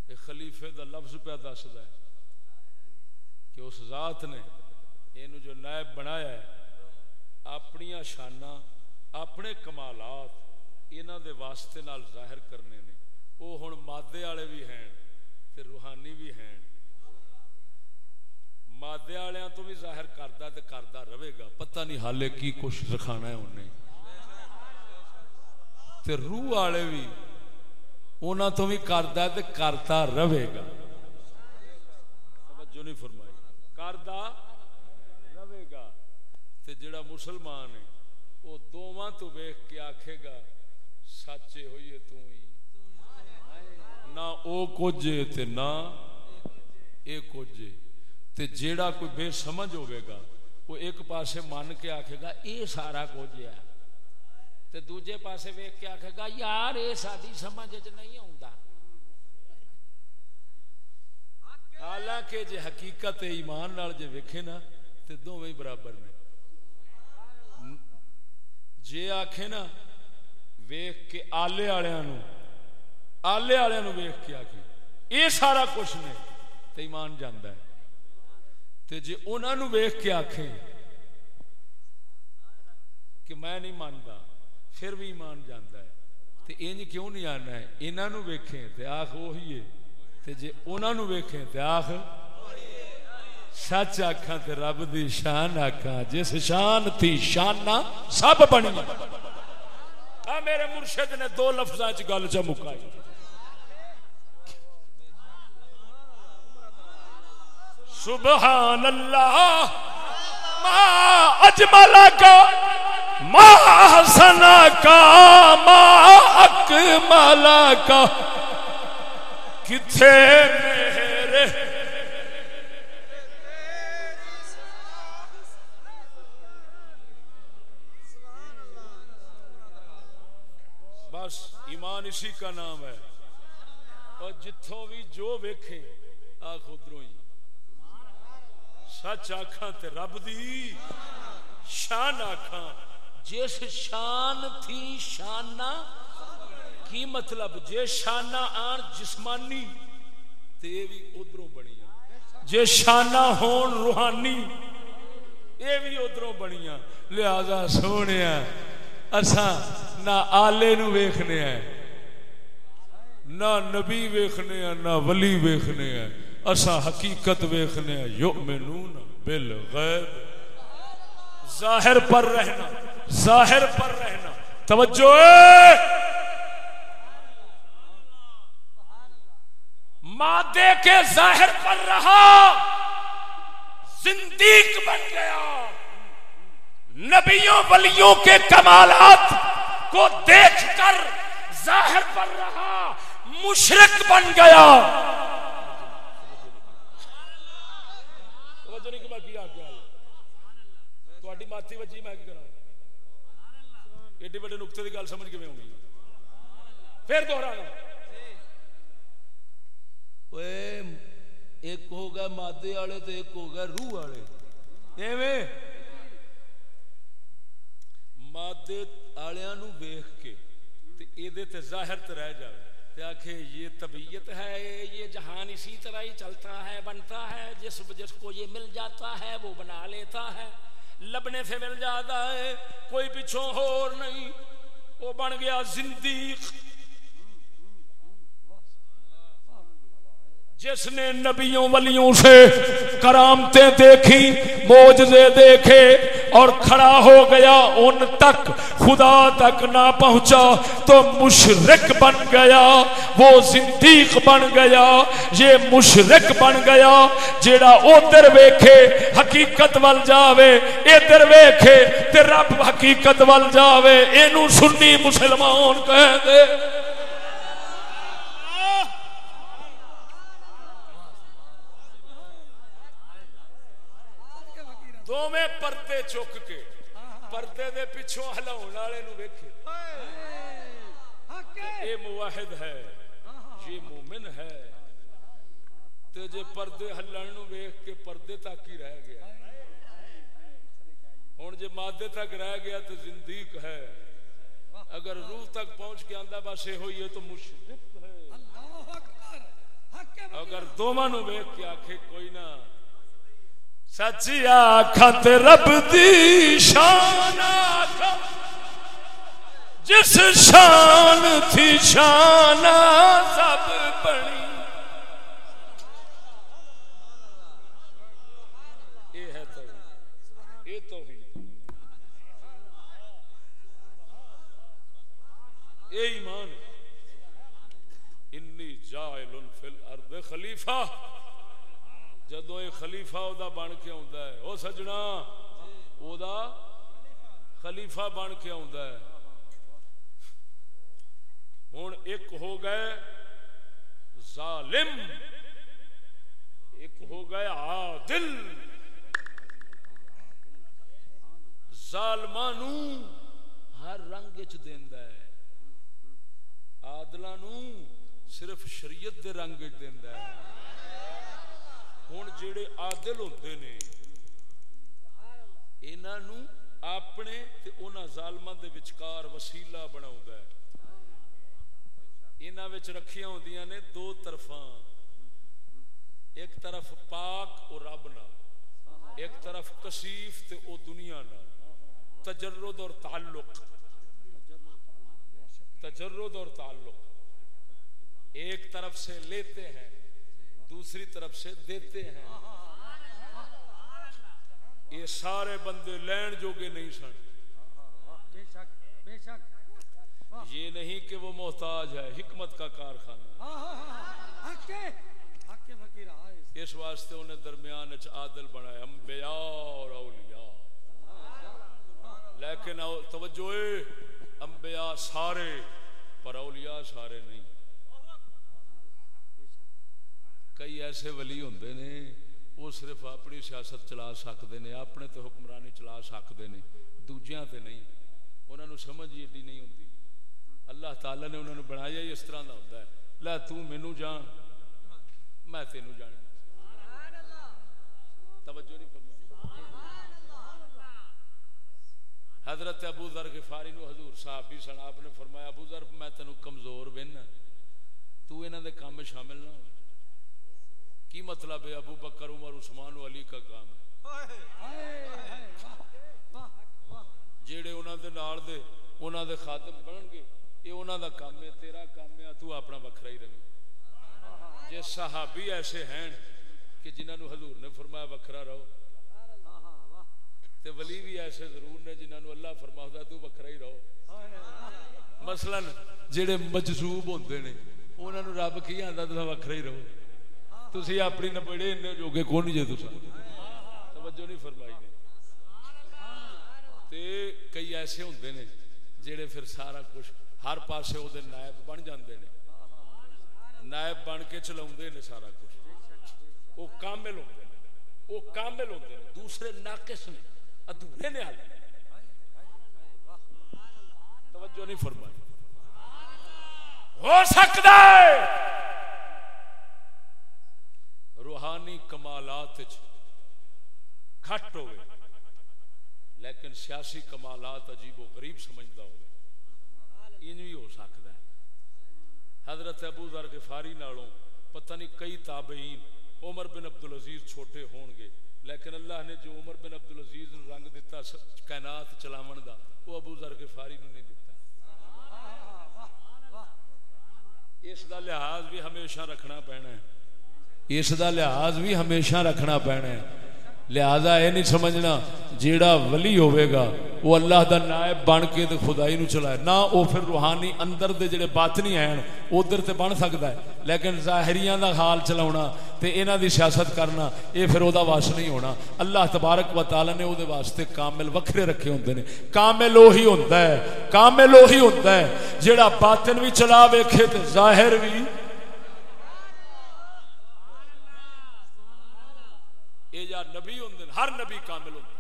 یہ خلیفے دا لفظ پہ دسدا ہے کہ اس ذات نے یہ جو نائب بنایا ہے اپنی شانہ اپنے کمالات انہاں دے واسطے نال ظاہر کرنے نے۔ وہ ہن مادے والے بھی ہیں تے روحانی بھی ہیں۔ مادے مادے والوں تو بھی ظاہر کرتا تے کرتا رہے گا۔ پتہ نہیں حالے کی کچھ رکھانا ہے انہیں۔ تے روح والے بھی انہاں تو بھی کرتا تے کرتا رہے گا۔ توجہ نہیں فرمائی۔ کردا رہے گا۔ تے جڑا مسلمان ہے وہ دوواں تو ویکھ کے آکھے گا، سچے ہوئیے تو ہی۔ نہ او کچھ ہے تے نہ اے کچھ ہے۔ تے جیڑا کوئی بے سمجھ ہوئے گا، وہ ایک پاسے مان کے آکھے گا، اے سارا کچھ ہے۔ تے دوجے پاسے ویکھ کے آکھے گا، یار، اے ساری سمجھ وچ نہیں آوندا۔ حالانکہ جے حقیقت ایمان نال جے ویکھے نا، تے دوویں برابر نے۔ جے آکھے نا، ویکھ کے آلے والےاں نو آلے والےاں نو ویکھ کے آکھے، اے سارا کچھ نے، تے ایمان جاندا ہے۔ تے جے انہاں نو ویکھ کے آکھے کہ میں نہیں ماندا پھر بھی ایمان جاندا ہے۔ تے انج کیوں نہیں آنا ہے؟ انہاں نو ویکھیں تے آکھ وہی ہے۔ تے جے انہاں نو ویکھیں تے آکھ سچ آکھاں تے رب دی شان آکھاں۔ جس شان تھی شاناں سب بنی۔ آ میرے مرشد نے دو لفظاں چ گل چ مکائی۔ سبحان اللہ، ما اجمل کا۔ ما حسن کا، ما اکمل کا۔ کتھے میرے؟ بس، ایمان اسی کا نام ہے۔ اور جتھوں بھی جو ویکھے آخ ادھروں ہی۔ سچ آخاں تے رب دی شان آخاں جس شان تھی شانہ، کی مطلب؟ جے شانہ آن جسمانی، تے بھی ادھروں بنی جے شانہ ہون روحانی، یہ بھی ادھروں بنیاں لہذا سونے اساں نہ آلے نو ویکھنے ہیں، نہ نبی ویکھنے ہیں، نہ ولی ویکھنے ہیں۔ اسا حقیقت ویکھنے ہیں، یؤمنون بالغیب۔ ظاہر پر رہنا۔ ظاہر پر رہنا۔ توجہ ہے۔ مادے کے ظاہر پر رہا۔ زندیق بن گیا۔ نبیوں ولیوں کے کمالات کو دیکھ کر ظاہر پر رہا۔ مشرق بن گیا۔ توجہ نہیں کہ میں کیا کیا۔ تھوڑی ماتی وجی میں ایڈے بڑے نقطے کی گل سمجھ کے ہوگی پھر دوہرانا۔ ایک ہو گیا مادے والے تو ایک ہو گیا روح والے۔ ایویں؟ مادے والوں نو ویخ کے تے اے تے ظاہر تے رہ جائے تے آکھے، یہ طبیعت ہے، یہ جہان اسی طرح ہی چلتا ہے، بنتا ہے، جس جس کو یہ مل جاتا ہے، وہ بنا لیتا ہے۔ لبنے سے مل جاتا ہے کوئی پیچھوں ہور نہیں۔ وہ بن گیا زندیق۔ جس نے نبیوں ولیوں سے کرامتیں دیکھی موجزے دیکھے اور کھڑا ہو گیا، ان تک خدا تک نہ پہنچا، تو مشرق بن گیا، وہ زندیق بن گیا، یہ مشرق بن گیا، جیڑا ادھر ویکھے حقیقت ول جاوے، ادھر ویکھے تے رب حقیقت ول جاوے، اینو سنی مسلمان کہہ دے۔ دوویں پردے چک کے پردے دے پیچھوں ہلاؤن والے نو ویکھے اے موحد ہے یہ مومن ہے تے جے پردے ہلن نو ویکھ کے پردے تک ہی رہ گیا ہن جے مادے تک رہ گیا تو زندیق ہے اگر روح تک پہنچ کے آندا بس یہ ہوئی ہے تو مشرک ہے اگر دوواں نو ویکھ کے آکھے کوئی نہ سچیا کھت رب دی شان جس شان تھی شان سب بنی یہ ایمان انی جائل فی الارض خلیفہ جدو یہ خلیفا بن کے آندا سجنا خلیفا بن کے آندا ہے۔ ایک ہو گئے ظالم، ایک ہو گئے عادل۔ ظالم ہر رنگ چ دیندا ہے۔ عادلانو صرف شریعت دے رنگ چ ہے۔ ہن جڑے عادل ہوندے نے انہاں نو اپنے تے انہاں ظالماں دے وچکار وسیلہ بناوندا ہے انہاں وچ رکھیاں ہوندیاں نے دو طرفاں ایک طرف پاک اور رب نال ایک طرف کثیف تے او دنیا نال تجرد اور تعلق تجرد اور تعلق ایک طرف سے لیتے ہیں دوسری طرف سے دیتے ہیں۔ یہ سارے بندے لین جوگے نہیں سن۔ یہ نہیں کہ وہ محتاج ہے، حکمت کا کارخانہ۔ اس واسطے انہیں درمیان عادل بنایا انبیاء اور اولیاء۔ لیکن توجہ، انبیاء سارے، پر اولیاء سارے نہیں۔ کئی ایسے ولی ہوندے نے، وہ صرف اپنی سیاست چلا سکتے نے، اپنے تے حکمرانی چلا سکتے نے، دوجیاں تے نہیں۔ انہوں نے سمجھ ہی ایڈی نہیں ہوتی اللہ تعالی نے انہوں نے بنایا ہی اس طرح کا ہوتا ہے۔ لے تو مینو جان، میں تینوں جان توجہ نہیں فرمائی۔ حضرت ابو ذر غفاری نو حضور صاحب بھی سن، آپ نے فرمایا، ابو ذر میں تینوں کمزور بن، تو انہاں دے کام میں شامل نہ ہو۔ کی مطلب ہے ابو بکر، عمر، عثمان و علی کا کام ہے؟ جیڑے انہاں دے نال دے، انہاں دے خادم بنن گے یہ انہاں دا کام ہے، تیرا کام ہے تو اپنا وکھرا ہی رہے۔ جے صحابی ایسے ہیں کہ جنہاں نو حضور نے فرمایا وکھرا رہو، تے ولی بھی ایسے ضرور نے جنہاں نو اللہ فرماؤدا تو وکھرا ہی رہو۔ مثلا جڑے مجذوب ہوندے نے، انہاں نو رب کی آندا تساں وکھرا ہی رہو۔ تسی اپنی نبڑے اننے جوگے کون جے تساں توجہ نہیں فرمائی نے تے کئی ایسے ہوندے نے جڑے پھر سارا کچھ ہر پاسے او دے نائب بن جاندے نے نائب بن کے چلاوندے نے سارا کچھ وہ کامل ہوندے نے وہ کامل ہوندے نے دوسرے ناقص نے ادھورے نے حال توجہ نہیں فرمائی ہو سکتا ہے روحانی کمالات کھٹ ہوئے، لیکن سیاسی کمالات عجیب و غریب سمجھتا ہوگا ان بھی ہو سکتا ہے۔ حضرت ابو ذر غفاری نالوں پتہ نہیں کئی تابعین عمر بن عبدالعزیز چھوٹے ہون گے، لیکن اللہ نے جو عمر بن عبدالعزیز نو رنگ دیتا کائنات چلاون دا، وہ ابو ذر غفاری نو نہیں دیتا اس دا لحاظ بھی ہمیشہ رکھنا پینا ہے۔ اس دا لحاظ بھی ہمیشہ رکھنا پینا ہے۔ لہذا یہ نہیں سمجھنا جیڑا ولی ہوئے گا، وہ اللہ دا نائب بن کے تے خدائی نو چلائے۔ نہ وہ پھر روحانی اندر دے جڑے باطنی ہیں، ادھر تے بن سکتا ہے۔ لیکن ظاہریاں دا حال چلاونا تے انہاں دی سیاست کرنا، یہ پھر او دا واس نہیں ہونا۔ اللہ تبارک و تعالی نے او دے واسطے کامل وکھرے رکھے ہوندے نے۔ کامل وہی ہوندا ہے، کامل وہی ہوندا ہے، جیڑا باطن بھی چلا ویکھے تے ظاہر بھی یہ یا نبی ہوندے نے ہر نبی کامل ہوندے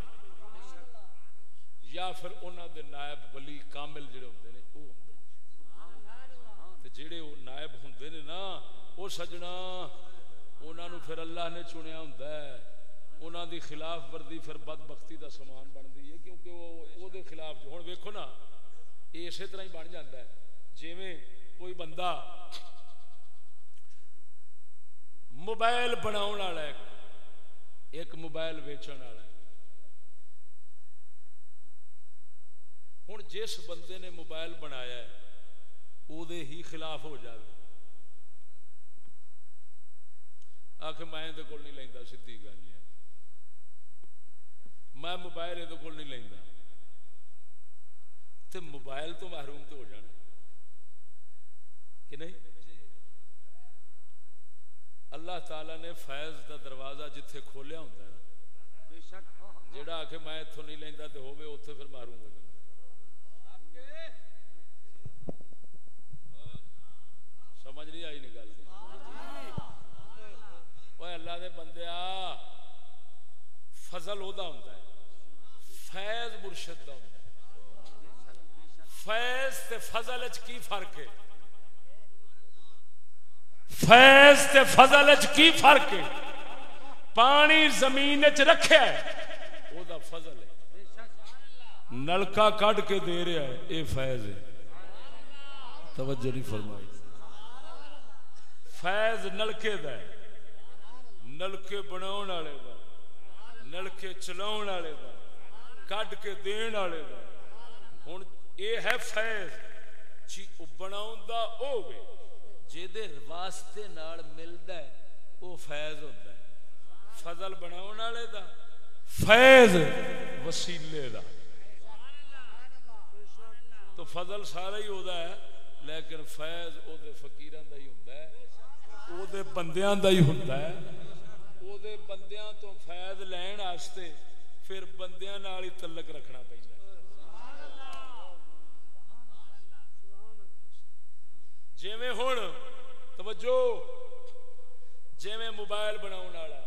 یا پھر انہاں دے نائب ولی کامل جڑے ہوندے نے او ہوندے نے تے جڑے او نائب ہوندے نے نا او سجنا، انہاں نو پھر اللہ نے چنیا ہوندا ہے۔ انہاں دی خلاف ورزی پھر بدبختی دا سامان بنتی ہے، کیونکہ وہ او دے خلاف جو، ہن ویکھو نا، یہ اسی طرح ہی بن جاتا ہے۔ جویں کوئی بندہ موبائل بناؤن والا ہے ایک موبائل ویچن والا ہوں جس بندے نے موبائل بنایا ہے وہ ہی خلاف ہو جائے آخ میں یہ کول نہیں لینا سیدھی گل ہے۔ میں موبائل یہ کول نہیں لینا تے موبائل تو محروم تو ہو جانا۔ کہ نہیں؟ اللہ تعالی نے فیض دا دروازہ جتھے کھولیا ہوتا ہے نا جڑا آ کے میں اتوں نہیں لینا تو ہوے اتنے پھر ماروں گا۔ سمجھ نہیں آئی نہیں گل وہ اللہ دے بندیا فضل وہ ہوتا ہے۔ فیض مرشد دا ہوتا ہے۔ فیض تے فضل اچ کی فرق ہے؟ فیض تے فضل اچ کی فرق ہے؟ پانی زمین اچ رکھیا ہے، او دا فضل ہے۔ نلکا کڈ کے دے رہا ہے، اے فیض ہے۔ توجہ نہیں فرمائی۔ فیض نلکے دا ہے، نلکے بناؤن والے دا نلکے چلاؤن والے دا کڈ کے دین والے دا ہن اے ہے فیض جی بناؤن دا او وے جے واسطے نال ملدا ہے، او فیض ہوندا ہے۔ فضل بناؤن والے دا، فیض وسیلے دا۔ تو فضل سارا ہی ہوتا ہے، لیکن فیض او دے فقیراں دا ہی ہوندا ہے۔ او دے بندیاں دا ہی ہوندا ہے۔ او دے بندیاں تو فیض لین واسطے پھر بندیاں نال ہی تعلق رکھنا پیندا ہے جیویں ہن، توجہ، جیویں موبائل بناؤن والا۔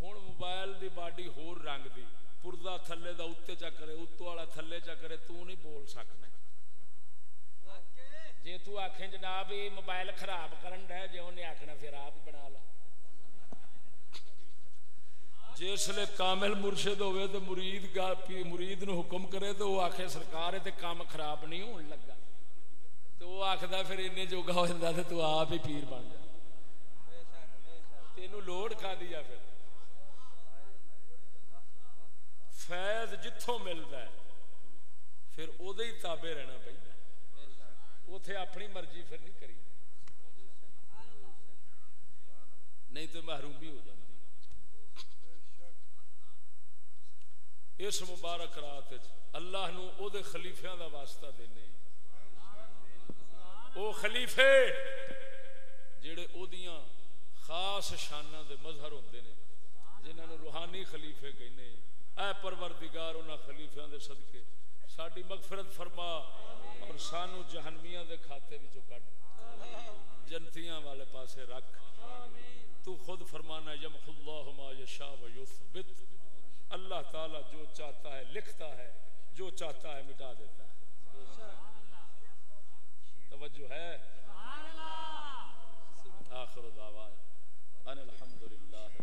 ہن موبائل دی باڈی ہور رنگ دی۔ پردہ تھلے دا اوتے چا کرے، اوتو والا تھلے چا کرے، تو نہیں بول سکنا۔ جے تو آکھیں جناب، یہ موبائل خراب کرن ڈے جے انہیں آکھنا، پھر آپ بنا لا۔ جس لے کامل مرشد ہوئے تو مرید گا پی مرید نو حکم کرے تو وہ آکھے، سرکار ہے تے کام خراب نہیں ہون لگا۔ تو وہ آکھدا پھر انہیں جوگا ہو جاتا تے تو آپ ہی پیر بن جا۔ تینوں لوڑ کھا دیا پھر؟ فیض جتھوں ملتا ہے، پھر او دے ہی تابع رہنا پہنتا اتے اپنی مرضی پھر نہیں کری۔ نہیں تو محرومی ہو جاتی اس مبارک رات اللہ نو او دے خلیفیاں دا واسطہ دینے۔ او خلیفے جڑے او دیاں خاص شانہ دے مظہر ہوندے نے، جنہاں نو روحانی خلیفے کہنے اے پروردگار، انہاں خلیفیاں دے صدقے، ساڈی مغفرت فرما اور سانو جہنمیاں دے کھاتے وچوں کڈ۔ جنتیاں والے پاسے رکھ۔ تو خود فرمانا یمح اللہ ما یشاء و یثبت۔ اللہ تعالی جو چاہتا ہے، لکھتا ہے، جو چاہتا ہے مٹا دیتا ہے۔ توجہ ہے۔ آخر الحمد للہ الحمدللہ